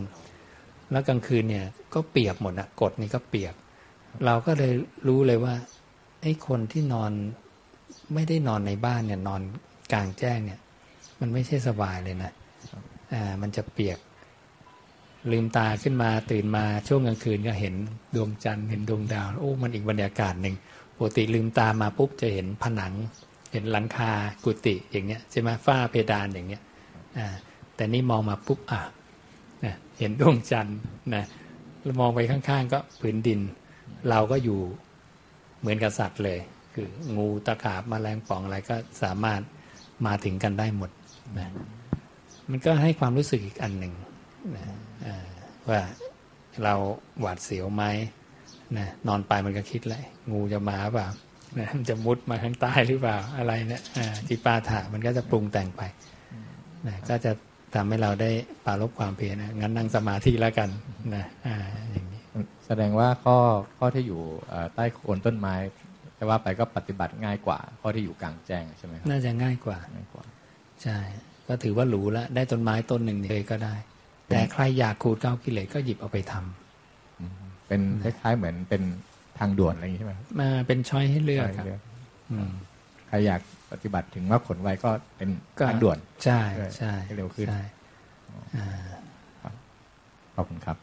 แล้วกลางคืนเนี่ยก็เปียกหมดนะกฎนี่ก็เปียก เราก็เลยรู้เลยว่าไอ้คนที่นอน ไม่ได้นอนในบ้านเนี่ยนอนกลางแจ้งเนี่ย มันไม่ใช่สบายเลยนะอ่ามันจะเปียก ลืมตาขึ้นมาตื่นมาช่วงกลางคืนก็เห็นดวงจันทร์เห็นดวงดาวโอ้มันอีกบรรยากาศหนึ่งปกติลืมตามาปุ๊บจะเห็นผนัง เห็นหลังคากุฏิอย่างเงี้ยใช่ไหมฝ้าเพดานอย่างเงี้ยอ่าแต่นี่มองมาปุ๊บอะนะเห็นดวงจันทร์นะมองไปข้างๆ ก็ผืนดิน เราก็อยู่เหมือนกับสัตว์เลย คืองูตะขาบแมลงป่องอะไรก็สามารถมาถึงกันได้หมดนะมันก็ให้ความรู้สึกอีกอันหนึ่งนะว่าเราหวาดเสียวไหมนะนอนไปมันก็คิดเลยงูจะมาเปล่านะมันจะมุดมาข้างใต้หรือเปล่าอะไรเนะอ่าจิปาถะมันก็จะปรุงแต่งไปนะก็จะทำให้เราได้ปรารบความเพียรนะงั้นนั่งสมาธิแล้วกันนะอ่าอย่างนี้แสดงว่าข้อข้อที่อยู่ใต้โคนต้นไม้ ว่าไปก็ปฏิบัติง่ายกว่าข้อที่อยู่กลางแจ้งใช่ไหมครับน่าจะง่ายกว่าง่ายกว่า ใช่ ก็ถือว่าหรูแล้วได้ต้นไม้ต้นหนึ่งเลยก็ได้ แต่ใครอยากขูดเก้ากิเลสก็หยิบเอาไปทำอืมเป็นคล้ายๆเหมือนเป็นทางด่วนอะไรอย่างนี้ใช่ไหมครับมาเป็นช้อยให้เลือกใช่ครับเลือกอืมใครอยากปฏิบัติถึงว่าผลไวก็เป็นก็ทางด่วน ใช่ด้วยใช่ให้เร็วขึ้นใช่อ่าขอบคุณครับ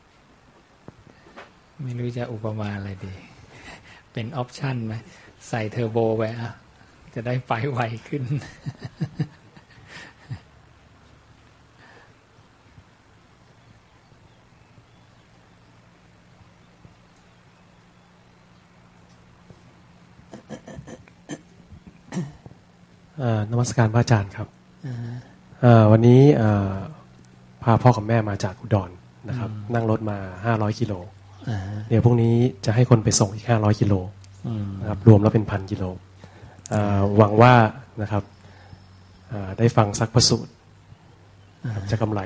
ไม่รู้จะอุปมาอะไรดี เป็นออปชั่นไหม ใส่เทอร์โบไว้อะจะได้ไฟไวขึ้นเอ่อนมัสการพระอาจารย์ครับเอ่อวันนี้เอ่อพาพ่อกับแม่มาจากอุดรนะครับ นั่งรถมา 500 กิโลอ่าเดี๋ยวพรุ่งนี้จะให้คนไปส่งอีก 500 กิโลอืม นะครับรวมแล้วเป็นพันกิโลเอ่อหวังว่านะครับเอ่อได้ฟังซักประสูตรนะครับจะกำไร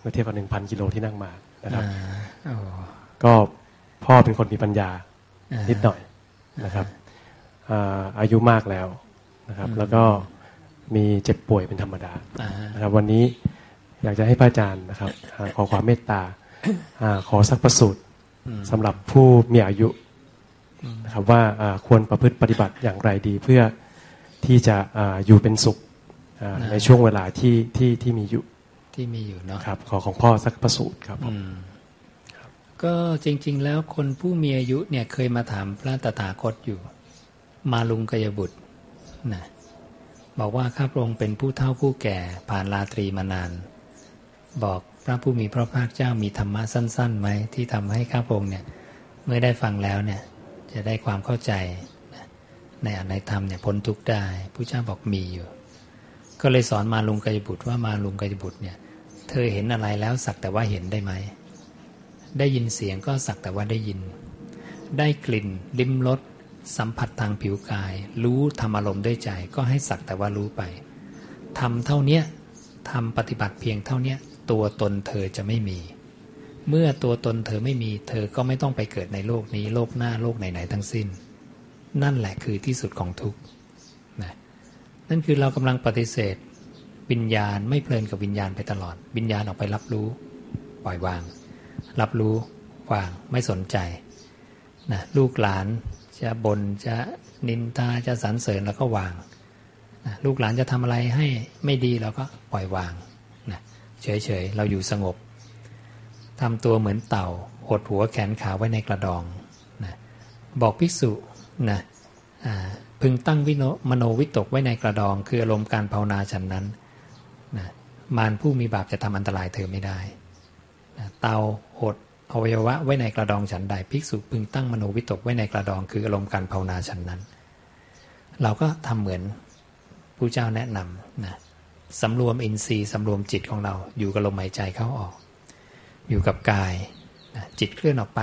เมื่อเทียบกับ1,000กิโลที่นั่งมานะครับอ่าโอ้ก็พ่อเป็นคนมีปัญญาอ่านิดหน่อยนะครับอ่าอายุมากแล้วนะครับ แล้วก็มีเจ็บป่วยเป็นธรรมดาอ่านะครับ วันนี้อยากจะให้พระอาจารย์นะครับอ่าขอความเมตตาอ่าขอสักประสูตรอืมสำหรับผู้มีอายุ นะครับว่าอ่าควรประพฤติปฏิบัติอย่างไรดีเพื่อที่จะอ่าอยู่เป็นสุขอ่าในช่วงเวลาที่ที่ที่มีอยู่ที่มีอยู่เนาะครับ ขอของพ่อสักประสูตรครับผมอืมก็จริง ๆ แล้วคนผู้มีอายุเนี่ยเคยมาถามพระตถาคตอยู่ มาลุงกยบุตรนะบอกว่าข้าพระองค์เป็นผู้เฒ่าผู้แก่ผ่านราตรีมานาน บอกพระผู้มีพระภาคเจ้ามีธรรมะสั้นๆไหมที่ทำให้ข้าพระองค์เนี่ยเมื่อได้ฟังแล้วเนี่ย จะได้ความเข้าใจในอันในธรรมเนี่ยพ้นทุกข์ได้ผู้เจ้าบอกมีอยู่ ก็เลยสอนมาลุงกยบุตรว่ามาลุงกยบุตรเนี่ย เธอเห็นอะไรแล้วสักแต่ว่าเห็นได้ไหม ได้ยินเสียงก็สักแต่ว่าได้ยิน ได้กลิ่นลิ้มรสสัมผัสทางผิวกาย รู้ทำอารมณ์ด้วยใจก็ให้สักแต่ว่ารู้ไปทำเท่าเนี้ยทำปฏิบัติเพียงเท่าเนี้ยตัวตนเธอจะไม่มี เมื่อตัวตนเธอไม่มี เธอก็ไม่ต้องไปเกิดในโลกนี้ โลกหน้าโลกไหนๆทั้งสิ้น นั่นแหละคือที่สุดของทุกข์นะนั่นคือเรากำลังปฏิเสธวิญญาณไม่เพลินกับวิญญาณไปตลอด วิญญาณออกไปรับรู้ ปล่อยวาง รับรู้วางไม่สนใจนะลูกหลานจะบน่นจะนินทาจะสรรเสริญแล้วก็วางนะลูกหลานจะทำอะไรให้ไม่ดีเราก็ปล่อยวางนะเฉยๆเราอยู่สงบ ทำตัวเหมือนเต่าหดหัวแขนขาไว้ในกระดองนะบอกภิกษุนะพึงตั้งวิโนมโนวิตกไว้ในกระดอง คืออารมณ์การภาวนาฉันนั้นนะมารผู้มีบาปจะทำอันตรายเธอไม่ได้เตาหดอวัยวะไว้ในกระดองฉันใดภิกษุพึงตั้งมโนวิตกไว้ในกระดองคืออารมณ์การภาวนาฉันนั้น เราก็ทำเหมือนผู้เจ้าแนะนำนะสำรวมอินทรีย์สำรวมจิตของเราอยู่กับลมหายใจเข้าออก อยู่กับกายนะจิตเคลื่อนออกไป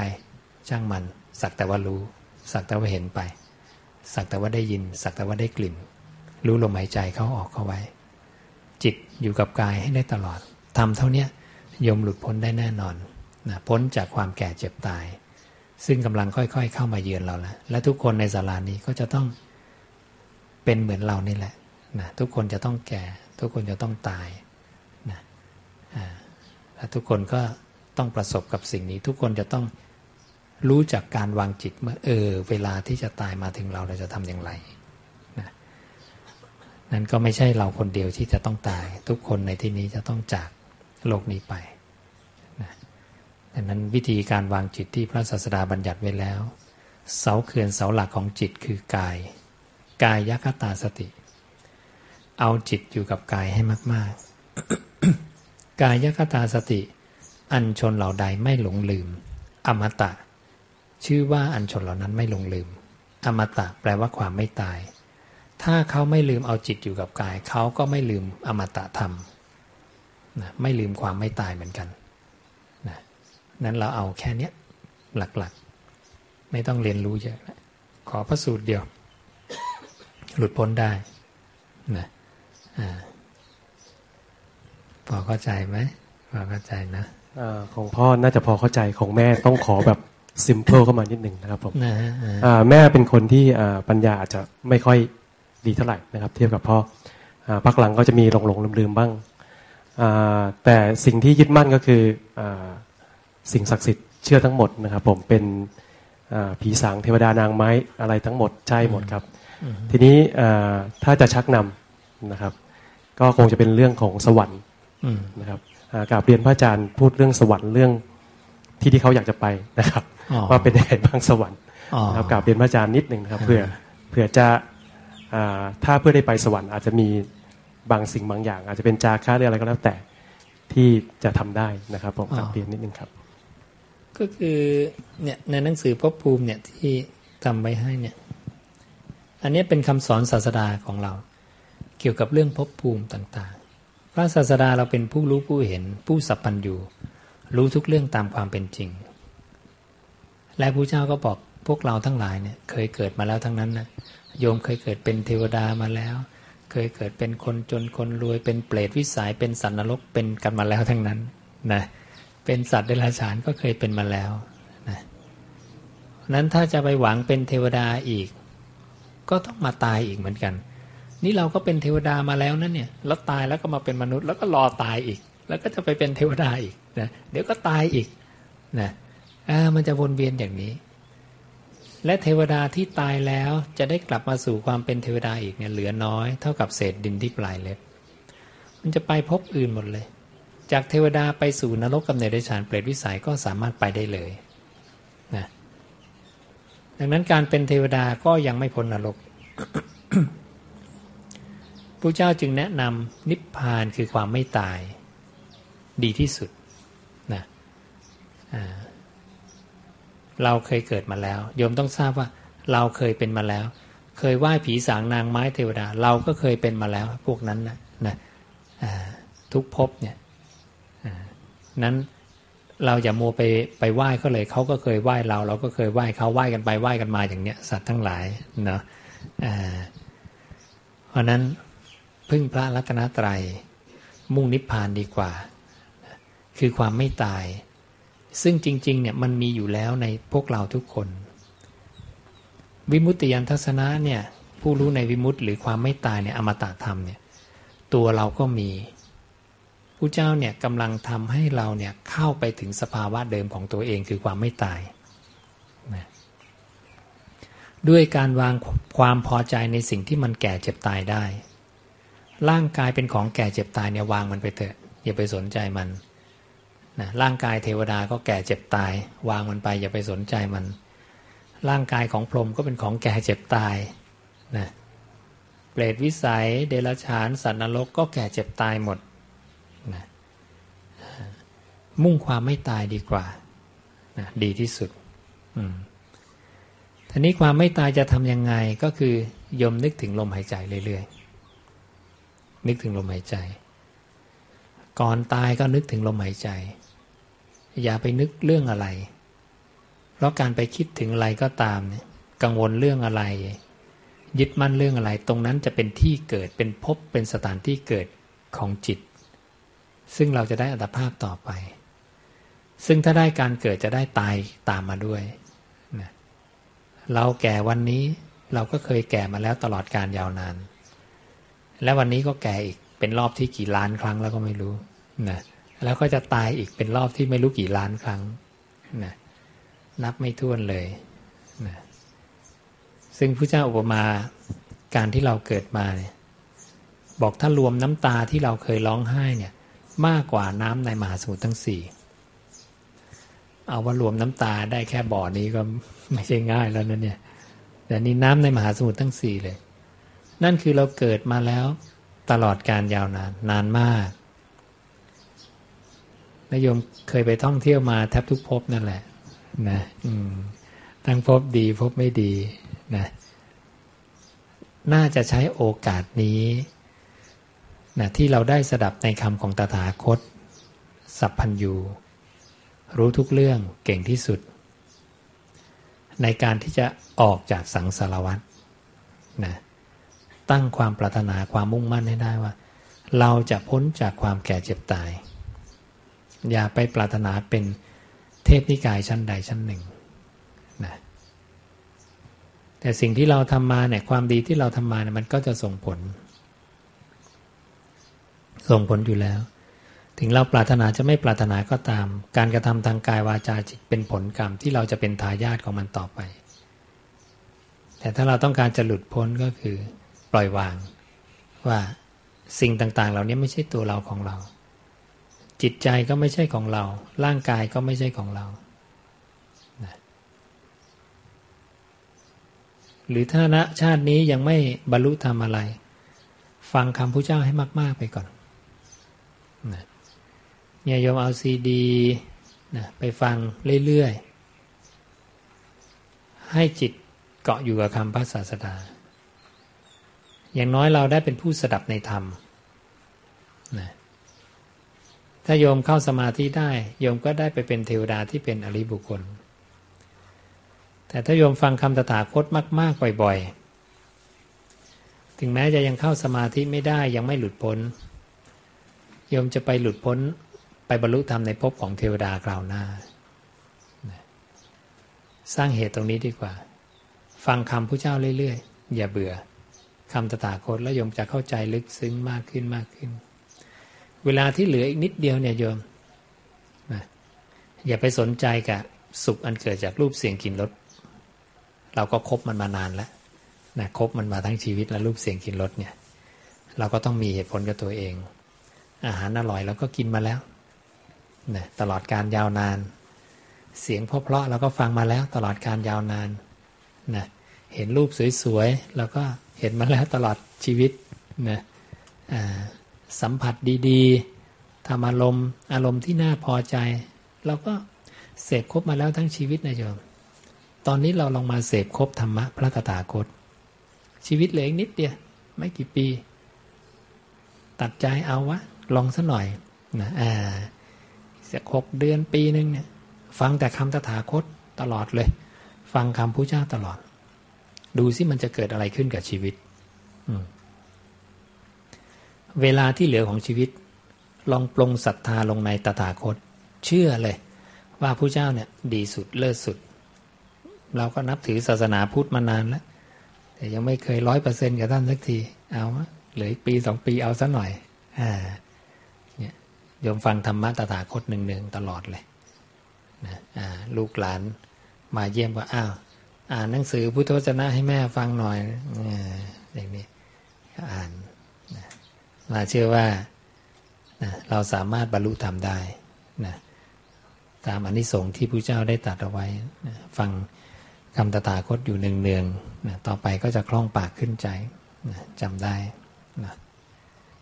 ช่างมัน สักแต่ว่ารู้ สักแต่ว่าเห็นไป สักแต่ว่าได้ยิน สักแต่ว่าได้กลิ่น รู้ลมหายใจเข้าออกเข้าไว้ จิตอยู่กับกายให้ได้ตลอดทำเท่าเนี้ยยมหลุดพ้นได้แน่นอนนะพ้นจากความแก่เจ็บตาย ซึ่งกำลังค่อย ๆ เข้ามาเยือนเราแล้วและทุกคนในศาลานี้ก็จะต้องเป็นเหมือนเรานี่แหละนะทุกคนจะต้องแก่ ทุกคนจะต้องตายนะและทุกคนก็ ต้องประสบกับสิ่งนี้ทุกคนจะต้องรู้จักการวางจิตเมื่อเออ เวลาที่จะตายมาถึงเราเราจะทำอย่างไรนะนั่นก็ไม่ใช่เราคนเดียวที่จะต้องตาย ทุกคนในที่นี้จะต้องจากโลกนี้ไปนะดังนั้นวิธีการวางจิตที่พระศาสดาบัญญัติไว้แล้ว เสาเขื่อนเสาหลักของจิตคือกาย กายยัคตาสติ เอาจิตอยู่กับกายให้มาก ๆ กายยัคตาสติ อันชนเหล่าใดไม่หลงลืม อมตะ ชื่อว่าอันชนเหล่านั้นไม่หลงลืม อมตะแปลว่าความไม่ตาย ถ้าเขาไม่ลืมเอาจิตอยู่กับกาย เขาก็ไม่ลืมอมตะธรรมนะไม่ลืมความไม่ตายเหมือนกันนะนั้นเราเอาแค่นี้หลักๆ ไม่ต้องเรียนรู้เยอะนะขอพระสูตรเดียว หลุดพ้นได้นะอ่าพอเข้าใจไหมพอเข้าใจนะ อ่อของพ่อน่าจะพอเข้าใจของแม่ต้องขอแบบซิมเ l ิลเข้ามานิดหนึ่งนะครับผมนะฮะอ่าอ่าแม่เป็นคนที่อ่าปัญญาอาจจะไม่ค่อยดีเท่าไหร่นะครับ เทียบกับพ่ออ่าพักหลังก็จะมีหลงหลงลืมลืมๆบ้างอ่าแต่สิ่งที่ยึดมั่นก็คืออาสิ่งศักดิ์สิทธิ์เชื่อทั้งหมดนะครับ ผมเป็นอ่าผีสางเทวดานางไม้อะไรทั้งหมดใช่หมดครับ ทีนี้อ่าถ้าจะชักนำนะครับ ก็คงจะเป็นเรื่องของสวรรค์อืมนะครับอ่า กราบเรียนพระอาจารย์พูดเรื่องสวรรค์เรื่องที่ที่เขาอยากจะไปนะครับอ๋อว่าเป็นยังไงบ้างสวรรค์อ๋อนะครับกราบเรียนพระอาจารย์นิดหนึ่งนะครับเผื่อเผื่อจะอ่าถ้าเพื่อได้ไปสวรรค์อาจจะมีบางสิ่งบางอย่าง อาจจะเป็นจาค่าหรืออะไรก็แล้วแต่ที่จะทำได้นะครับผมกราบเรียนนิดนึงครับ ก็คือเนี่ยในหนังสือภพภูมิเนี่ยที่ทำไว้ให้เนี่ย อันนี้เป็นคำสอนศาสดาของเรา เกี่ยวกับเรื่องภพภูมิต่างๆพ ระศาสดาเราเป็นผู้รู้ผู้เห็นผู้สัพพัญญูรู้ทุกเรื่องตามความเป็นจริง และพระเจ้าก็บอกพวกเราทั้งหลายเนี่ยเคยเกิดมาแล้วทั้งนั้นนะโยมเคยเกิดเป็นเทวดามาแล้ว เคยเกิดเป็นคนจนคนรวยเป็นเปรตวิสัยเป็นสัตว์นรกเป็นกันมาแล้วทั้งนั้นนะเป็นสัตว์เดรัจฉานก็เคยเป็นมาแล้วนะนั้นถ้าจะไปหวังเป็นเทวดาอีก ก็ต้องมาตายอีกเหมือนกัน นี่เราก็เป็นเทวดามาแล้วนั่นเนี่ย แล้วตายแล้วก็มาเป็นมนุษย์ แล้วก็รอตายอีก แล้วก็จะไปเป็นเทวดาอีกนะเดี๋ยวก็ตายอีกนะอ่ามันจะวนเวียนอย่างนี้ และเทวดาที่ตายแล้วจะได้กลับมาสู่ความเป็นเทวดาอีกเนี่ยเหลือน้อย เท่ากับเศษดินที่ปลายเล็บ มันจะไปพบอื่นหมดเลย จากเทวดาไปสู่นรกกำเนิดเดชานเปรตวิสัยก็สามารถไปได้เลยนะดังนั้นการเป็นเทวดาก็ยังไม่พ้นนรก พระเจ้าจึงแนะนำนิพพานคือความไม่ตาย ดีที่สุดนะเราเคยเกิดมาแล้วโยมต้องทราบว่าเราเคยเป็นมาแล้ว เคยไหว้ผีสางนางไม้เทวดา เราก็เคยเป็นมาแล้ว พวกนั้นนะนะทุกภพเนี่ยนั้นเราอย่ามัวไปไปไหว้เขาเลยเขาก็เคยไหว้เรา เราก็เคยไหว้เขาไหว้กันไปไหว้กันมาอย่างเนี้ยสัตว์ทั้งหลายเนาะเพราะนั้น พึ่งพระรัตนตรัย มุ่งนิพพานดีกว่า คือความไม่ตาย ซึ่งจริงๆเนี่ยมันมีอยู่แล้วในพวกเราทุกคน วิมุตติยันทัศนะเนี่ยผู้รู้ในวิมุตติหรือความไม่ตายเนี่ยอมตะธรรมเนี่ยตัวเราก็มีผู้เจ้าเนี่ยกำลังทำให้เราเนี่ยเข้าไปถึงสภาวะเดิมของตัวเองคือความไม่ตายนะด้วยการวางความพอใจในสิ่งที่มันแก่เจ็บตายได้ ร่างกายเป็นของแก่เจ็บตายเนี่ยวางมันไปเถอะอย่าไปสนใจมันนะร่างกายเทวดาก็แก่เจ็บตาย วางมันไปอย่าไปสนใจมัน ร่างกายของพรหมก็เป็นของแก่เจ็บตายนะเปรตวิสัย เดรัจฉานสัตว์นรกก็แก่เจ็บตายหมดนะมุ่งความไม่ตายดีกว่านะดีที่สุดทีนี้ความไม่ตายจะทำยังไงก็คือยมนึกถึงลมหายใจเรื่อยๆ นึกถึงลมหายใจ ก่อนตายก็นึกถึงลมหายใจ อย่าไปนึกเรื่องอะไร เพราะการไปคิดถึงอะไรก็ตามเนี่ยกังวลเรื่องอะไร ยึดมั่นเรื่องอะไร ตรงนั้นจะเป็นที่เกิดเป็นภพเป็นสถานที่เกิดของจิต ซึ่งเราจะได้อัตภาพต่อไป ซึ่งถ้าได้การเกิดจะได้ตายตามมาด้วยนะเราแก่วันนี้เราก็เคยแก่มาแล้วตลอดการยาวนาน และวันนี้ก็แก่อีกเป็นรอบที่กี่ล้านครั้งแล้วก็ไม่รู้นะแล้วก็จะตายอีกเป็นรอบที่ไม่รู้กี่ล้านครั้งนะนับไม่ถ้วนเลยนะซึ่งพระเจ้าอุปมาการที่เราเกิดมาเนี่ยบอกถ้ารวมน้ำตาที่เราเคยร้องไห้เนี่ย มากกว่าน้ำในมหาสมุทรทั้งสี่เอาว่ารวมน้ำตาได้แค่บ่อนี้ก็ไม่ใช่ง่ายแล้วนะเนี่ยแต่นี่น้ำในมหาสมุทรทั้งสี่เลย นั่นคือเราเกิดมาแล้ว ตลอดการยาวนานนานมากนายโยมเคยไปท่องเที่ยวมาแทบทุกภพนั่นแหละนะทั้งภพดีภพไม่ดีนะน่าจะใช้โอกาสนี้นะที่เราได้สดับในคำของตถาคต สัพพัญยูรู้ทุกเรื่องเก่งที่สุด ในการที่จะออกจากสังสารวัฏนะ ตั้งความปรารถนาความมุ่งมั่นให้ได้ว่า เราจะพ้นจากความแก่เจ็บตาย อย่าไปปรารถนาเป็นเทพนิกายชั้นใดชั้นหนึ่งนะแต่สิ่งที่เราทำมาเนี่ยความดีที่เราทำมาเนี่ยมันก็จะส่งผล ส่งผลอยู่แล้ว ถึงเราปรารถนาจะไม่ปรารถนาก็ตาม การกระทำทางกายวาจาจิตเป็นผลกรรมที่เราจะเป็นทายาทของมันต่อไป แต่ถ้าเราต้องการจะหลุดพ้นก็คือ ปล่อยวาง ว่าสิ่งต่างๆ เหล่านี้ไม่ใช่ตัวเราของเรา จิตใจก็ไม่ใช่ของเรา ร่างกายก็ไม่ใช่ของเราหรือถ้าณชาตินี้ยังไม่บรรลุธรรมอะไร ฟังคำพระเจ้าให้มาก ๆ ไปก่อนนะเนี่ยยมเอาซีดีนะไปฟังเรื่อย ๆ ให้จิตเกาะอยู่กับคำพระศาสดา อย่างน้อยเราได้เป็นผู้สดับในธรรมนะถ้าโยมเข้าสมาธิได้ โยมก็ได้ไปเป็นเทวดาที่เป็นอริบุคคล แต่ถ้าโยมฟังคำตถาคตมาก ๆ บ่อย ๆ ถึงแม้จะยังเข้าสมาธิไม่ได้ยังไม่หลุดพ้น โยมจะไปหลุดพ้นไปบรรลุธรรมในภพของเทวดาคราวหน้า สร้างเหตุตรงนี้ดีกว่า ฟังคำพระเจ้าเรื่อย ๆ อย่าเบื่อ คำตถาคตแล้วโยมจะเข้าใจลึกซึ้งมากขึ้นมากขึ้น เวลาที่เหลืออีกนิดเดียวเนี่ยโยมนะอย่าไปสนใจกับสุขอันเกิดจากรูปเสียงกลิ่นรสเราก็คบมันมานานแล้วนะคบมันมาทั้งชีวิตแล้วรูปเสียงกินรสเนี่ย เราก็ต้องมีเหตุผลกับตัวเอง อาหารอร่อยเราก็กินมาแล้วนะตลอดการยาวนาน เสียงเพราะๆเราก็ฟังมาแล้วตลอดการยาวนานนะ เห็นรูปสวยๆเราก็เห็นมาแล้วตลอดชีวิตนะสัมผัสดีๆทำอารมณ์อารมณ์ที่น่าพอใจเราก็เสพครบมาแล้วทั้งชีวิตนะโยมตอนนี้เราลองมาเสพครบธรรมะพระตถาคต ชีวิตเหลืออีกนิดเดียวไม่กี่ปี ตัดใจเอาวะ ลองสัหน่อยนะอ่าสักหกเดือนปีหนึ่งเนี่ย ฟังแต่คำตถาคตตลอดเลย ฟังคำพระเจ้าตลอด ดูสิมันจะเกิดอะไรขึ้นกับชีวิตเวลาที่เหลือของชีวิต ลองปรงศรัทธาลงในตถาคต เชื่อเลย ว่าพระเจ้าเนี่ย ดีสุดเลิศสุด เราก็นับถือศาสนาพุทธมานานแล้ว แต่ยังไม่เคยร้อยเปอร์เซ็นต์กับท่านสักที เอาเหลือปีสองปีเอาซะหน่อยอ่าเนี่ยโยมฟังธรรมะตถาคตหนึ่งๆตลอดเลยนะลูกหลานมาเยี่ยมว่าอ้าว อ่านหนังสือพุทธวจนะให้แม่ฟังหน่อยอย่างนี้อ่านมาเชื่อว่านะเราสามารถบรรลุธรรมได้นะตามอนิสงส์ที่พระเจ้าได้ตรัสเอาไว้นะฟังคำตถาคตอยู่เนืองๆนะต่อไปก็จะคล่องปากขึ้นใจนะจำได้นะ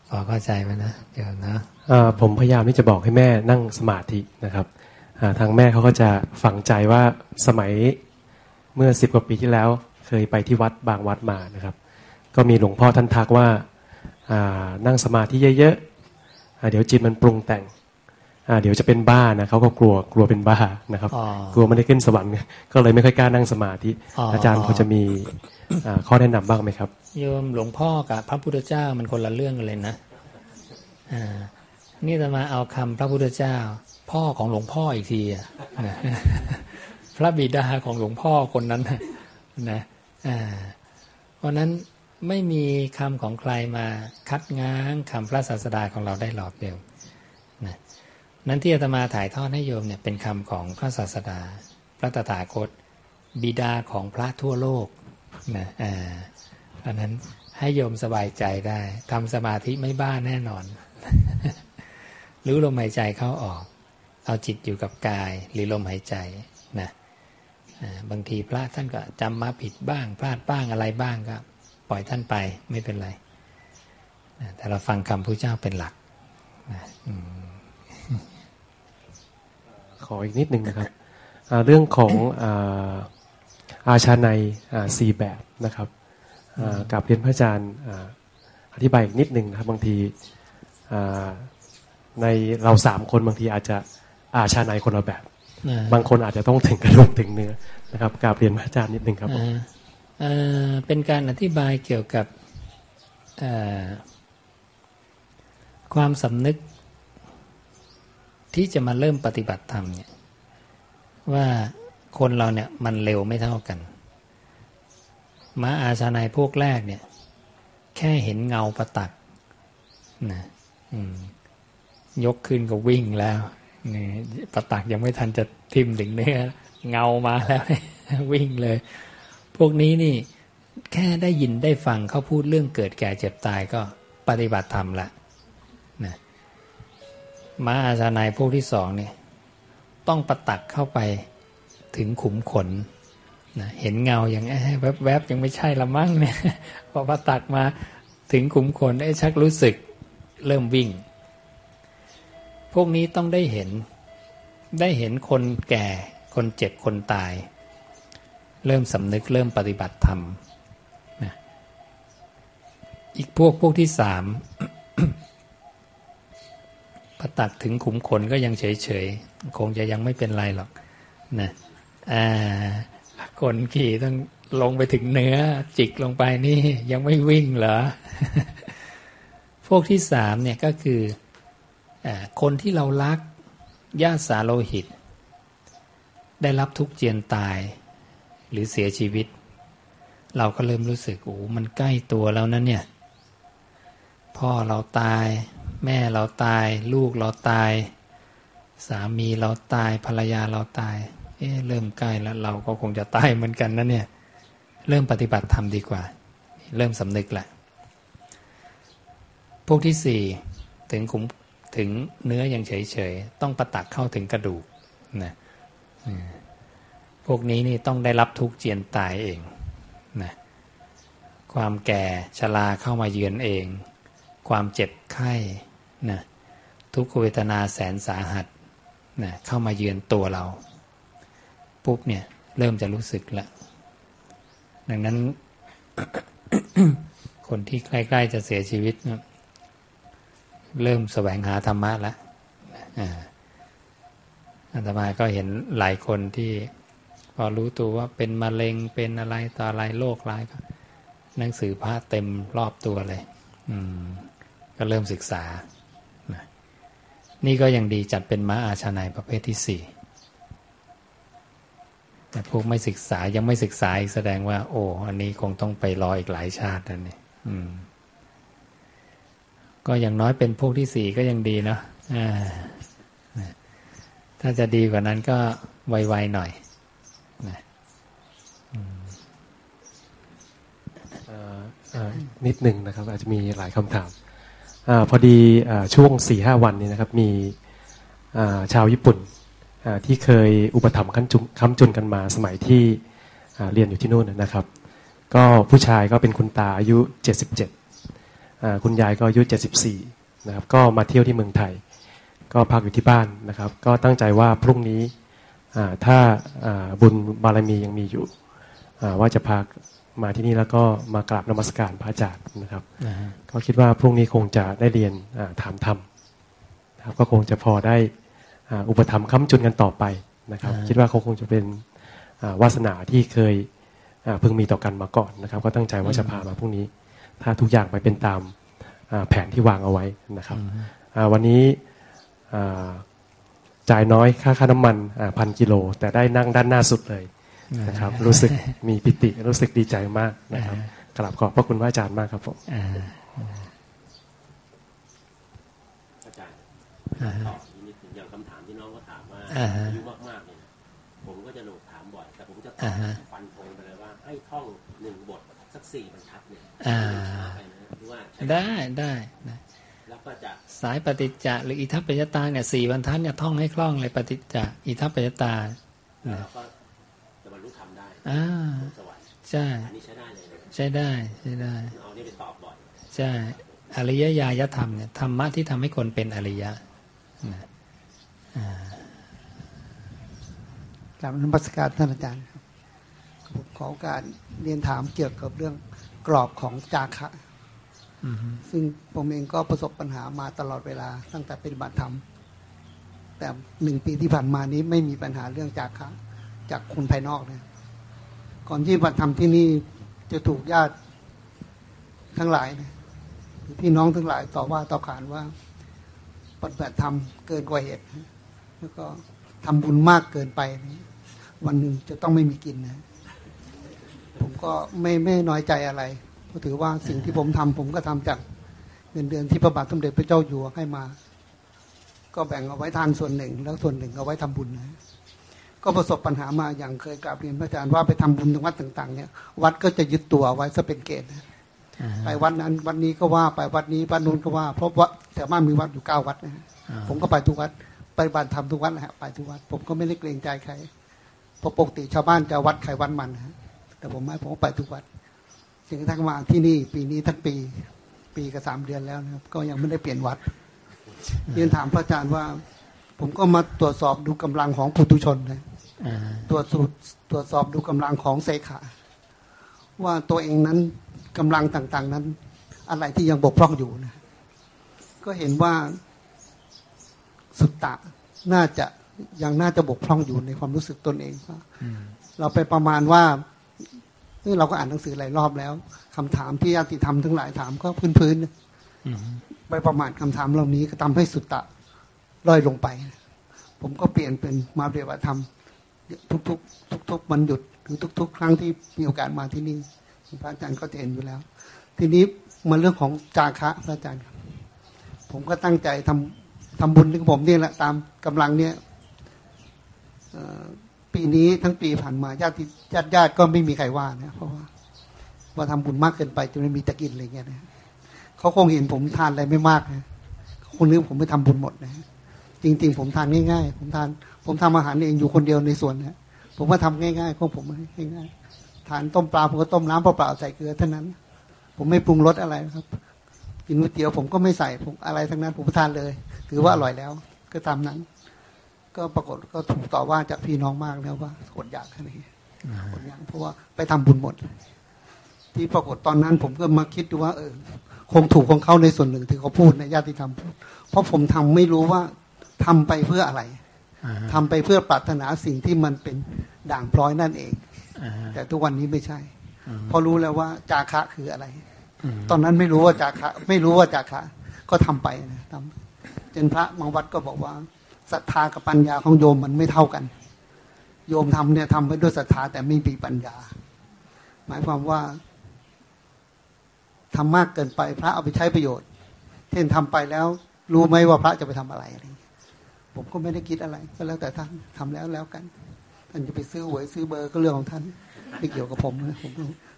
พอเข้าใจไหมนะเดี๋ยวนะผมพยายามที่จะบอกให้แม่นั่งสมาธินะครับทางแม่เขาก็จะฝังใจว่าสมัย เมื่อสิบกว่าปีที่แล้ว เคยไปที่วัดบางวัดมานะครับ ก็มีหลวงพ่อท่านทักว่านั่งสมาธิเยอะๆเดี๋ยวจิตมันปรุงแต่งเดี๋ยวจะเป็นบ้านะเขาก็กลัวกลัวเป็นบ้านะครับ กลัวไม่ได้ขึ้นสวรรค์ก็เลยไม่ค่อยกล้านั่งสมาธิ อาจารย์พอจะมีข้อแนะนำบ้างไหมครับโยมหลวงพ่อกับพระพุทธเจ้ามันคนละเรื่องกันเลยนะนี่จะมาเอาคำพระพุทธเจ้า พ่อของหลวงพ่ออีกที พระบิดาของหลวงพ่อคนนั้นนะเพราะนั้นไม่มีคำของใครมาคัดง้างคำพระศาสดาของเราได้หลอกเดียวนั้นที่อาตมาถ่ายทอดให้โยมเนี่ยเป็นคำของพระศาสดา พระตถาคต บิดาของพระทั่วโลกนะอ่าเพราะนั้นให้โยมสบายใจได้ทำสมาธิไม่บ้าแน่นอน รู้ลมหายใจเข้าออก เอาจิตอยู่กับกายหรือลมหายใจนะ บางทีพระท่านก็จำมาผิดบ้าง พลาดบ้างอะไรบ้างก็ปล่อยท่านไปไม่เป็นไร แต่เราฟังคำพระเจ้าเป็นหลักขออีกนิดหนึ่งนะครับ เรื่องของอาชาในสี่แบบนะครับกับเรียนพระอาจารย์อธิบายอีกนิดหนึ่งนะครับบางทีในเราสามคนบางทีอาจจะอาชาในคนละแบบ บางคนอาจจะต้องถึงกระดูกถึงเนื้อนะครับกราบเรียนพระอาจารย์นิดนึงครับเป็นการอธิบายเกี่ยวกับความสำนึก ที่จะมาเริ่มปฏิบัติธรรมเนี่ยว่าคนเราเนี่ยมันเร็วไม่เท่ากันม้าอาชาในพวกแรกเนี่ย แค่เห็นเงาประตักนะอืมยกขึ้นก็วิ่งแล้ว นี่ประตักยังไม่ทันจะทิมถึงเนื้อเงามาแล้ว วิ่งเลย พวกนี้นี่แค่ได้ยินได้ฟังเขาพูดเรื่องเกิดแก่เจ็บตายก็ปฏิบัติธรรมละนะม้าอาชาในพวกที่สองเนี่ยต้องประตักเข้าไปถึงขุมขนนะเห็นเงาอย่างแวบๆยังไม่ใช่ละมั้งเนี่ยพอประตักมาถึงขุมขนไอ้ชักรู้สึกเริ่มวิ่ง พวกนี้ต้องได้เห็น ได้เห็นคนแก่ คนเจ็บคนตาย เริ่มสำนึกเริ่มปฏิบัติธรรมนะอีกพวกพวกที่สามประตักถึงขุมขนก็ยังเฉยๆ คงจะยังไม่เป็นไรหรอกนะคนขี่ต้องลงไปถึงเนื้อ จิกลงไปนี่ยังไม่วิ่งเหรอ พวกที่สามเนี่ยก็คือ คนที่เรารักญาติสาโลหิต ได้รับทุกเจียนตายหรือเสียชีวิต เราก็เริ่มรู้สึกโอ้มันใกล้ตัวแล้วนะเนี่ย พ่อเราตาย แม่เราตาย ลูกเราตาย สามีเราตายภรรยาเราตาย เอ๊เริ่มใกล้แล้วเราก็คงจะตายเหมือนกันนะเนี่ยเริ่มปฏิบัติธรรมดีกว่า เริ่มสำนึกแหละพวกที่สี่ถึงขุม ถึงเนื้ออย่างเฉยๆ ต้องประตักเข้าถึงกระดูกนะพวกนี้นี่ต้องได้รับทุกข์เจียนตายเองนะความแก่ชราเข้ามาเยือนเอง ความเจ็บไข้นะทุกขเวทนาแสนสาหัสนะเข้ามาเยือนตัวเรา ปุ๊บเนี่ยเริ่มจะรู้สึกล้วดังนั้นคนที่ใกล้ ๆ จะเสียชีวิตนะ เริ่มแสวงหาธรรมะแล้วอาตมาก็เห็นหลายคนที่พอรู้ตัวว่าเป็นมะเร็งเป็นอะไรต่ออะไรโรคร้ายก็หนังสือพระเต็มรอบตัวเลย อืม ก็เริ่มศึกษา นี่ก็ยังดีจัดเป็นม้าอาชาในประเภทที่สี่แต่พวกไม่ศึกษายังไม่ศึกษาแสดงว่า โอ้ อันนี้คงต้องไปรออีกหลายชาตินั่นนี่อืม ก็อย่างน้อยเป็นพวกที่สี่ก็ยังดีเนาะถ้าจะดีกว่านั้นก็ไวๆหน่อยนิดหนึ่งนะครับ อาจจะมีหลายคำถามอพอดีอช่วงสี่ห้าวันนี้นะครับ มีชาวญี่ปุ่นที่เคยอุปถัมภ์ค้ำจุนกันมาสมัยที่เรียนอยู่ที่นู่นนะครับ ก็ผู้ชายก็เป็นคุณตาอายุ 77 คุณยายก็อายุ 74 นะครับ ก็มาเที่ยวที่เมืองไทย ก็พักอยู่ที่บ้านนะครับ ก็ตั้งใจว่าพรุ่งนี้ถ้าบุญบารมียังมีอยู่ ว่าจะพามาที่นี่แล้วก็มากราบนมัสการพระอาจารย์นะครับ ก็คิดว่าพรุ่งนี้คงจะได้เรียนถามธรรมนะครับก็คงจะพอได้อุปธรรมค้ำจุนกันต่อไปนะครับ คิดว่าเขาคงจะเป็นวาสนาที่เคยเพิ่งมีต่อกันมาก่อนนะครับ ก็ตั้งใจว่าจะพามาพรุ่งนี้ ถ้าทุกอย่างไปเป็นตามแผนที่วางเอาไว้นะครับวันนี้จ่ายน้อยค่าค่าน้ำมันพันกิโล แต่ได้นั่งด้านหน้าสุดเลยนะครับ รู้สึกมีปิติรู้สึกดีใจมากนะครับกราบขอบพระคุณพระอาจารย์มากครับผมอาจารย์ตอบนิดนึงอย่างคำถามที่น้องก็ถามว่าอายุมากๆเนี่ยผมก็จะหนูถามบ่อย แต่ผมจะตอบฟันธงไปเลยว่าให้ท่องหนึ่งบท สักสี่บรรทัดเนี่ยได้ได้แล้วก็จะสายปฏิจจะหรืออิทัปปัจจตาเนี่ยสี่บรรทัดเนี่ยท่องให้คล่องเลยปฏิจจะอิทัปปัจจตาแล้วก็จะบรรลุธรรมได้อ่าสวรรค์ใช่อันนี้ใช้ได้เลยใช้ได้ใช้ได้เอานี่ไปตอบบ่อยใช่อริยญาณธรรมเนี่ยธรรมะที่ทำให้คนเป็นอริยะกลับนมัสการท่านอาจารย์ครับ ผมขอการเรียนถามเกี่ยวกับเรื่องกรอบของจาคะซึ่งผมเองก็ประสบปัญหามาตลอดเวลาตั้งแต่ปฏิบัติธรรม แต่หนึ่งปีที่ผ่านมานี้ไม่มีปัญหาเรื่องจาคะ จากคนภายนอกเนี่ยก่อนที่ปฏิบัติธรรมที่นี่จะถูกญาติทั้งหลายเนี่ยพี่น้องทั้งหลายต่อว่าต่อขานว่าปฏิบัติธรรมเกินกว่าเหตุ แล้วก็ทำบุญมากเกินไป วันหนึ่งจะต้องไม่มีกินนะ ผมก็ก็ไม่ไม่น้อยใจอะไรเพราะถือว่าสิ่งที่ผมทำผมก็ทำจากเงินเดือนที่พระบาทสมเด็จพระเจ้าอยู่หัวให้มา ก็แบ่งเอาไว้ทานส่วนหนึ่ง แล้วส่วนหนึ่งเอาไว้ทำบุญนะก็ประสบปัญหามาอย่างเคยกราบเรียนพระอาจารย์ว่าไปทำบุญในวัดต่าง ๆ เนี่ย วัดก็จะยึดตัวไว้ซะเป็นเกณฑ์นะอ่าไปวัดนั้นวัดนี้ก็ว่าไปวัดนี้วัดนู้นก็ว่า เพราะว่าแต่บ้านมีวัดอยู่เก้าวัดนะฮะอ่าผมก็ไปทุกวัดไปบ้านทำทุกวัดนะฮะไปทุกวัด ผมก็ไม่ได้เกรงใจใครเพราะปกติชาวบ้านจะวัดใครวัดมันนะฮะ แต่ผมไม่ผมไปทุกวัดจนกระทั่งมาที่นี่ปีนี้ทั้งปี ปีกับสามเดือนแล้วนะครับ ก็ยังไม่ได้เปลี่ยนวัดเรียนถามพระอาจารย์ว่า ผมก็มาตรวจสอบดูกำลังของปุถุชนนะตรวจสูตรตรวจสอบดูกำลังของเซขาว่าตัวเองนั้นกำลังต่างๆนั้น อะไรที่ยังบกพร่องอยู่นะ ก็เห็นว่าสุตตะน่าจะยังน่าจะบกพร่องอยู่ในความรู้สึกตนเองว่าเราไปประมาณว่า เอ้ยเราก็อ่านหนังสือหลายรอบแล้วคำถามที่ญาติธรรมทั้งหลายถามก็พื้นๆนะอืมไปประมาทคำถามเหล่านี้ก็ทำให้สุตตะล่อยลงไป ผมก็เปลี่ยนเป็นมาปฏิบัติธรรมทุกๆทุกๆวันหยุดหรือทุก ๆ ครั้งที่มีโอกาสมาที่นี่พระอาจารย์ก็จะเห็นอยู่แล้ว ทีนี้มาเรื่องของจาคะพระอาจารย์ครับ ผมก็ตั้งใจทำทำบุญของผมเนี่ยแหละตามกำลังเนี่ยเอ่อ ปีนี้ทั้งปีผ่านมาญาติญาติญาติก็ไม่มีใครว่านะเพราะว่าว่าทำบุญมากเกินไปจนไม่มีตะกินอะไรเงี้ยนะเขาคงเห็นผมทานอะไรไม่มากนะคงนึกผมไปทำบุญหมดนะจริง ๆ ผมทานง่ายๆ ผมทาน ผมทำอาหารเองอยู่คนเดียวในสวนนะผมก็ทำง่ายๆของผมง่ายๆทานต้มปลาผมก็ต้มน้ำเปล่าๆใส่เกลือเท่านั้น ผมไม่ปรุงรสอะไรนะครับกินก๋วยเตี๋ยวผมก็ไม่ใส่ผมอะไรทั้งนั้นผมทานเลย ถือว่าอร่อยแล้ว ก็ตามนั้น ก็ปรากฏก็ถูกต่อว่าจากพี่น้องมากแล้วว่าอดอยากแค่นี้อดอยากเพราะว่าไปทำบุญหมด ที่ปรากฏตอนนั้นผมก็มาคิดดูว่า เออ คงถูกของเขาในส่วนหนึ่งที่เขาพูดในญาติธรรมพูดเพราะผมทำไม่รู้ว่าทำไปเพื่ออะไรอ่าทำไปเพื่อปรารถนาสิ่งที่มันเป็นด่างพร้อยนั่นเองอ่าแต่ทุกวันนี้ไม่ใช่อืมเพราะรู้แล้วว่าจาคะคืออะไรอืมตอนนั้นไม่รู้ว่าจาคะ ไม่รู้ว่าจาคะ ก็ทำไปนะทำจนพระบางวัดก็บอกว่า ศรัทธากับปัญญาของโยมมันไม่เท่ากัน โยมทำเนี่ยทำไปด้วยศรัทธาแต่ไม่มีปัญญา หมายความว่าทำมากเกินไปพระเอาไปใช้ประโยชน์ เช่นทำไปแล้ว รู้ไหมว่าพระจะไปทำอะไรอะไร ผมก็ไม่ได้คิดอะไร ก็แล้วแต่ท่านทำแล้วแล้วกัน ท่านจะไปซื้อหวยซื้อเบอร์ก็เรื่องของท่าน ไม่เกี่ยวกับผมนะผม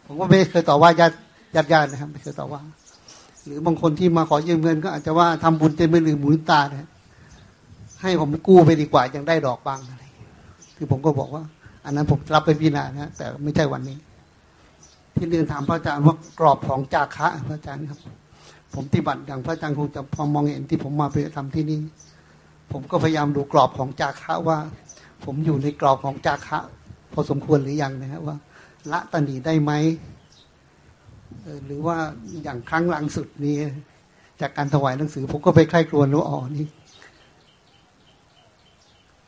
ผมก็ไม่เคยต่อว่าญาติญาติญาตินะครับไม่เคยต่อว่า หรือบางคนที่มาขอยืมเงิน ก็อาจจะว่าทำบุญจนไม่ลืมหมูลืมตานะ ให้ผมกู้ไปดีกว่ายังได้ดอกบางอะไรคือผมก็บอกว่า อันนั้นผมรับไปพิจารณานะแต่ไม่ใช่วันนี้ ที่เรียนถามพระอาจารย์ว่ากรอบของจาคะพระอาจารย์ครับ ผมปฏิบัติอย่างพระอาจารย์คงจะพอมองเห็นที่ผมมาไปฏิบัติธรรมที่นี่ผมก็พยายามดูกรอบของจาคะว่า ผมอยู่ในกรอบของจาคะ พอสมควรหรือยังนะฮะว่า ละตันหนีได้ไหมหรือว่าอย่างครั้งหลังสุดนี้ จากการถวายหนังสือ ผมก็ไปใคร่ครวญว่าอ๋อนี่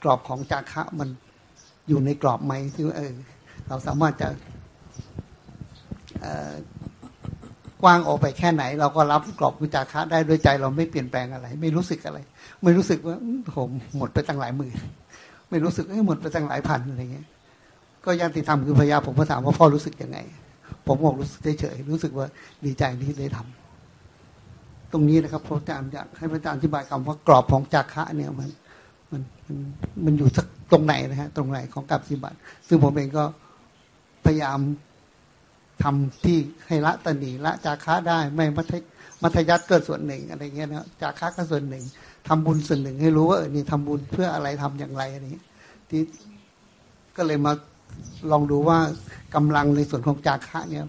กรอบของจาคะมันอยู่ในกรอบไหมที่เออเราสามารถจะกว้างออกไปแค่ไหน เราก็รับกรอบกุจาคะได้ด้วยใจเราไม่เปลี่ยนแปลงอะไร ไม่รู้สึกอะไร ไม่รู้สึกว่าผมหมดไปตั้งหลายหมื่นไม่รู้สึกเอ้หมดไปตั้งหลายพันอะไรเงี้ย ก็ญาติธรรมคือพยาผมก็ถามว่าพ่อรู้สึกยังไง ผมบอกรู้สึกเฉยๆรู้สึกว่าดีใจที่ได้ทำตรงนี้นะครับพระอาจารย์อยากให้พระอาจารย์อธิบายคำว่ากรอบของจาคะเนี่ยมัน มันมันมันอยู่สักตรงไหนนะฮะตรงไหนของกับสิบัติ ซึ่งผมเองก็พยายามทำที่ให้ละตนีละจาคะได้ไม่มัธยมัธยัติเกิดส่วนหนึ่งอะไรเงี้ยนะจาคะก็ส่วนหนึ่งทำบุญส่วนหนึ่งให้รู้ว่าเออนี่ทำบุญเพื่ออะไรทำอย่างไรอะไรเงี้ยที่ก็เลยมาลองดูว่ากำลังในส่วนของจาคะเนี่ย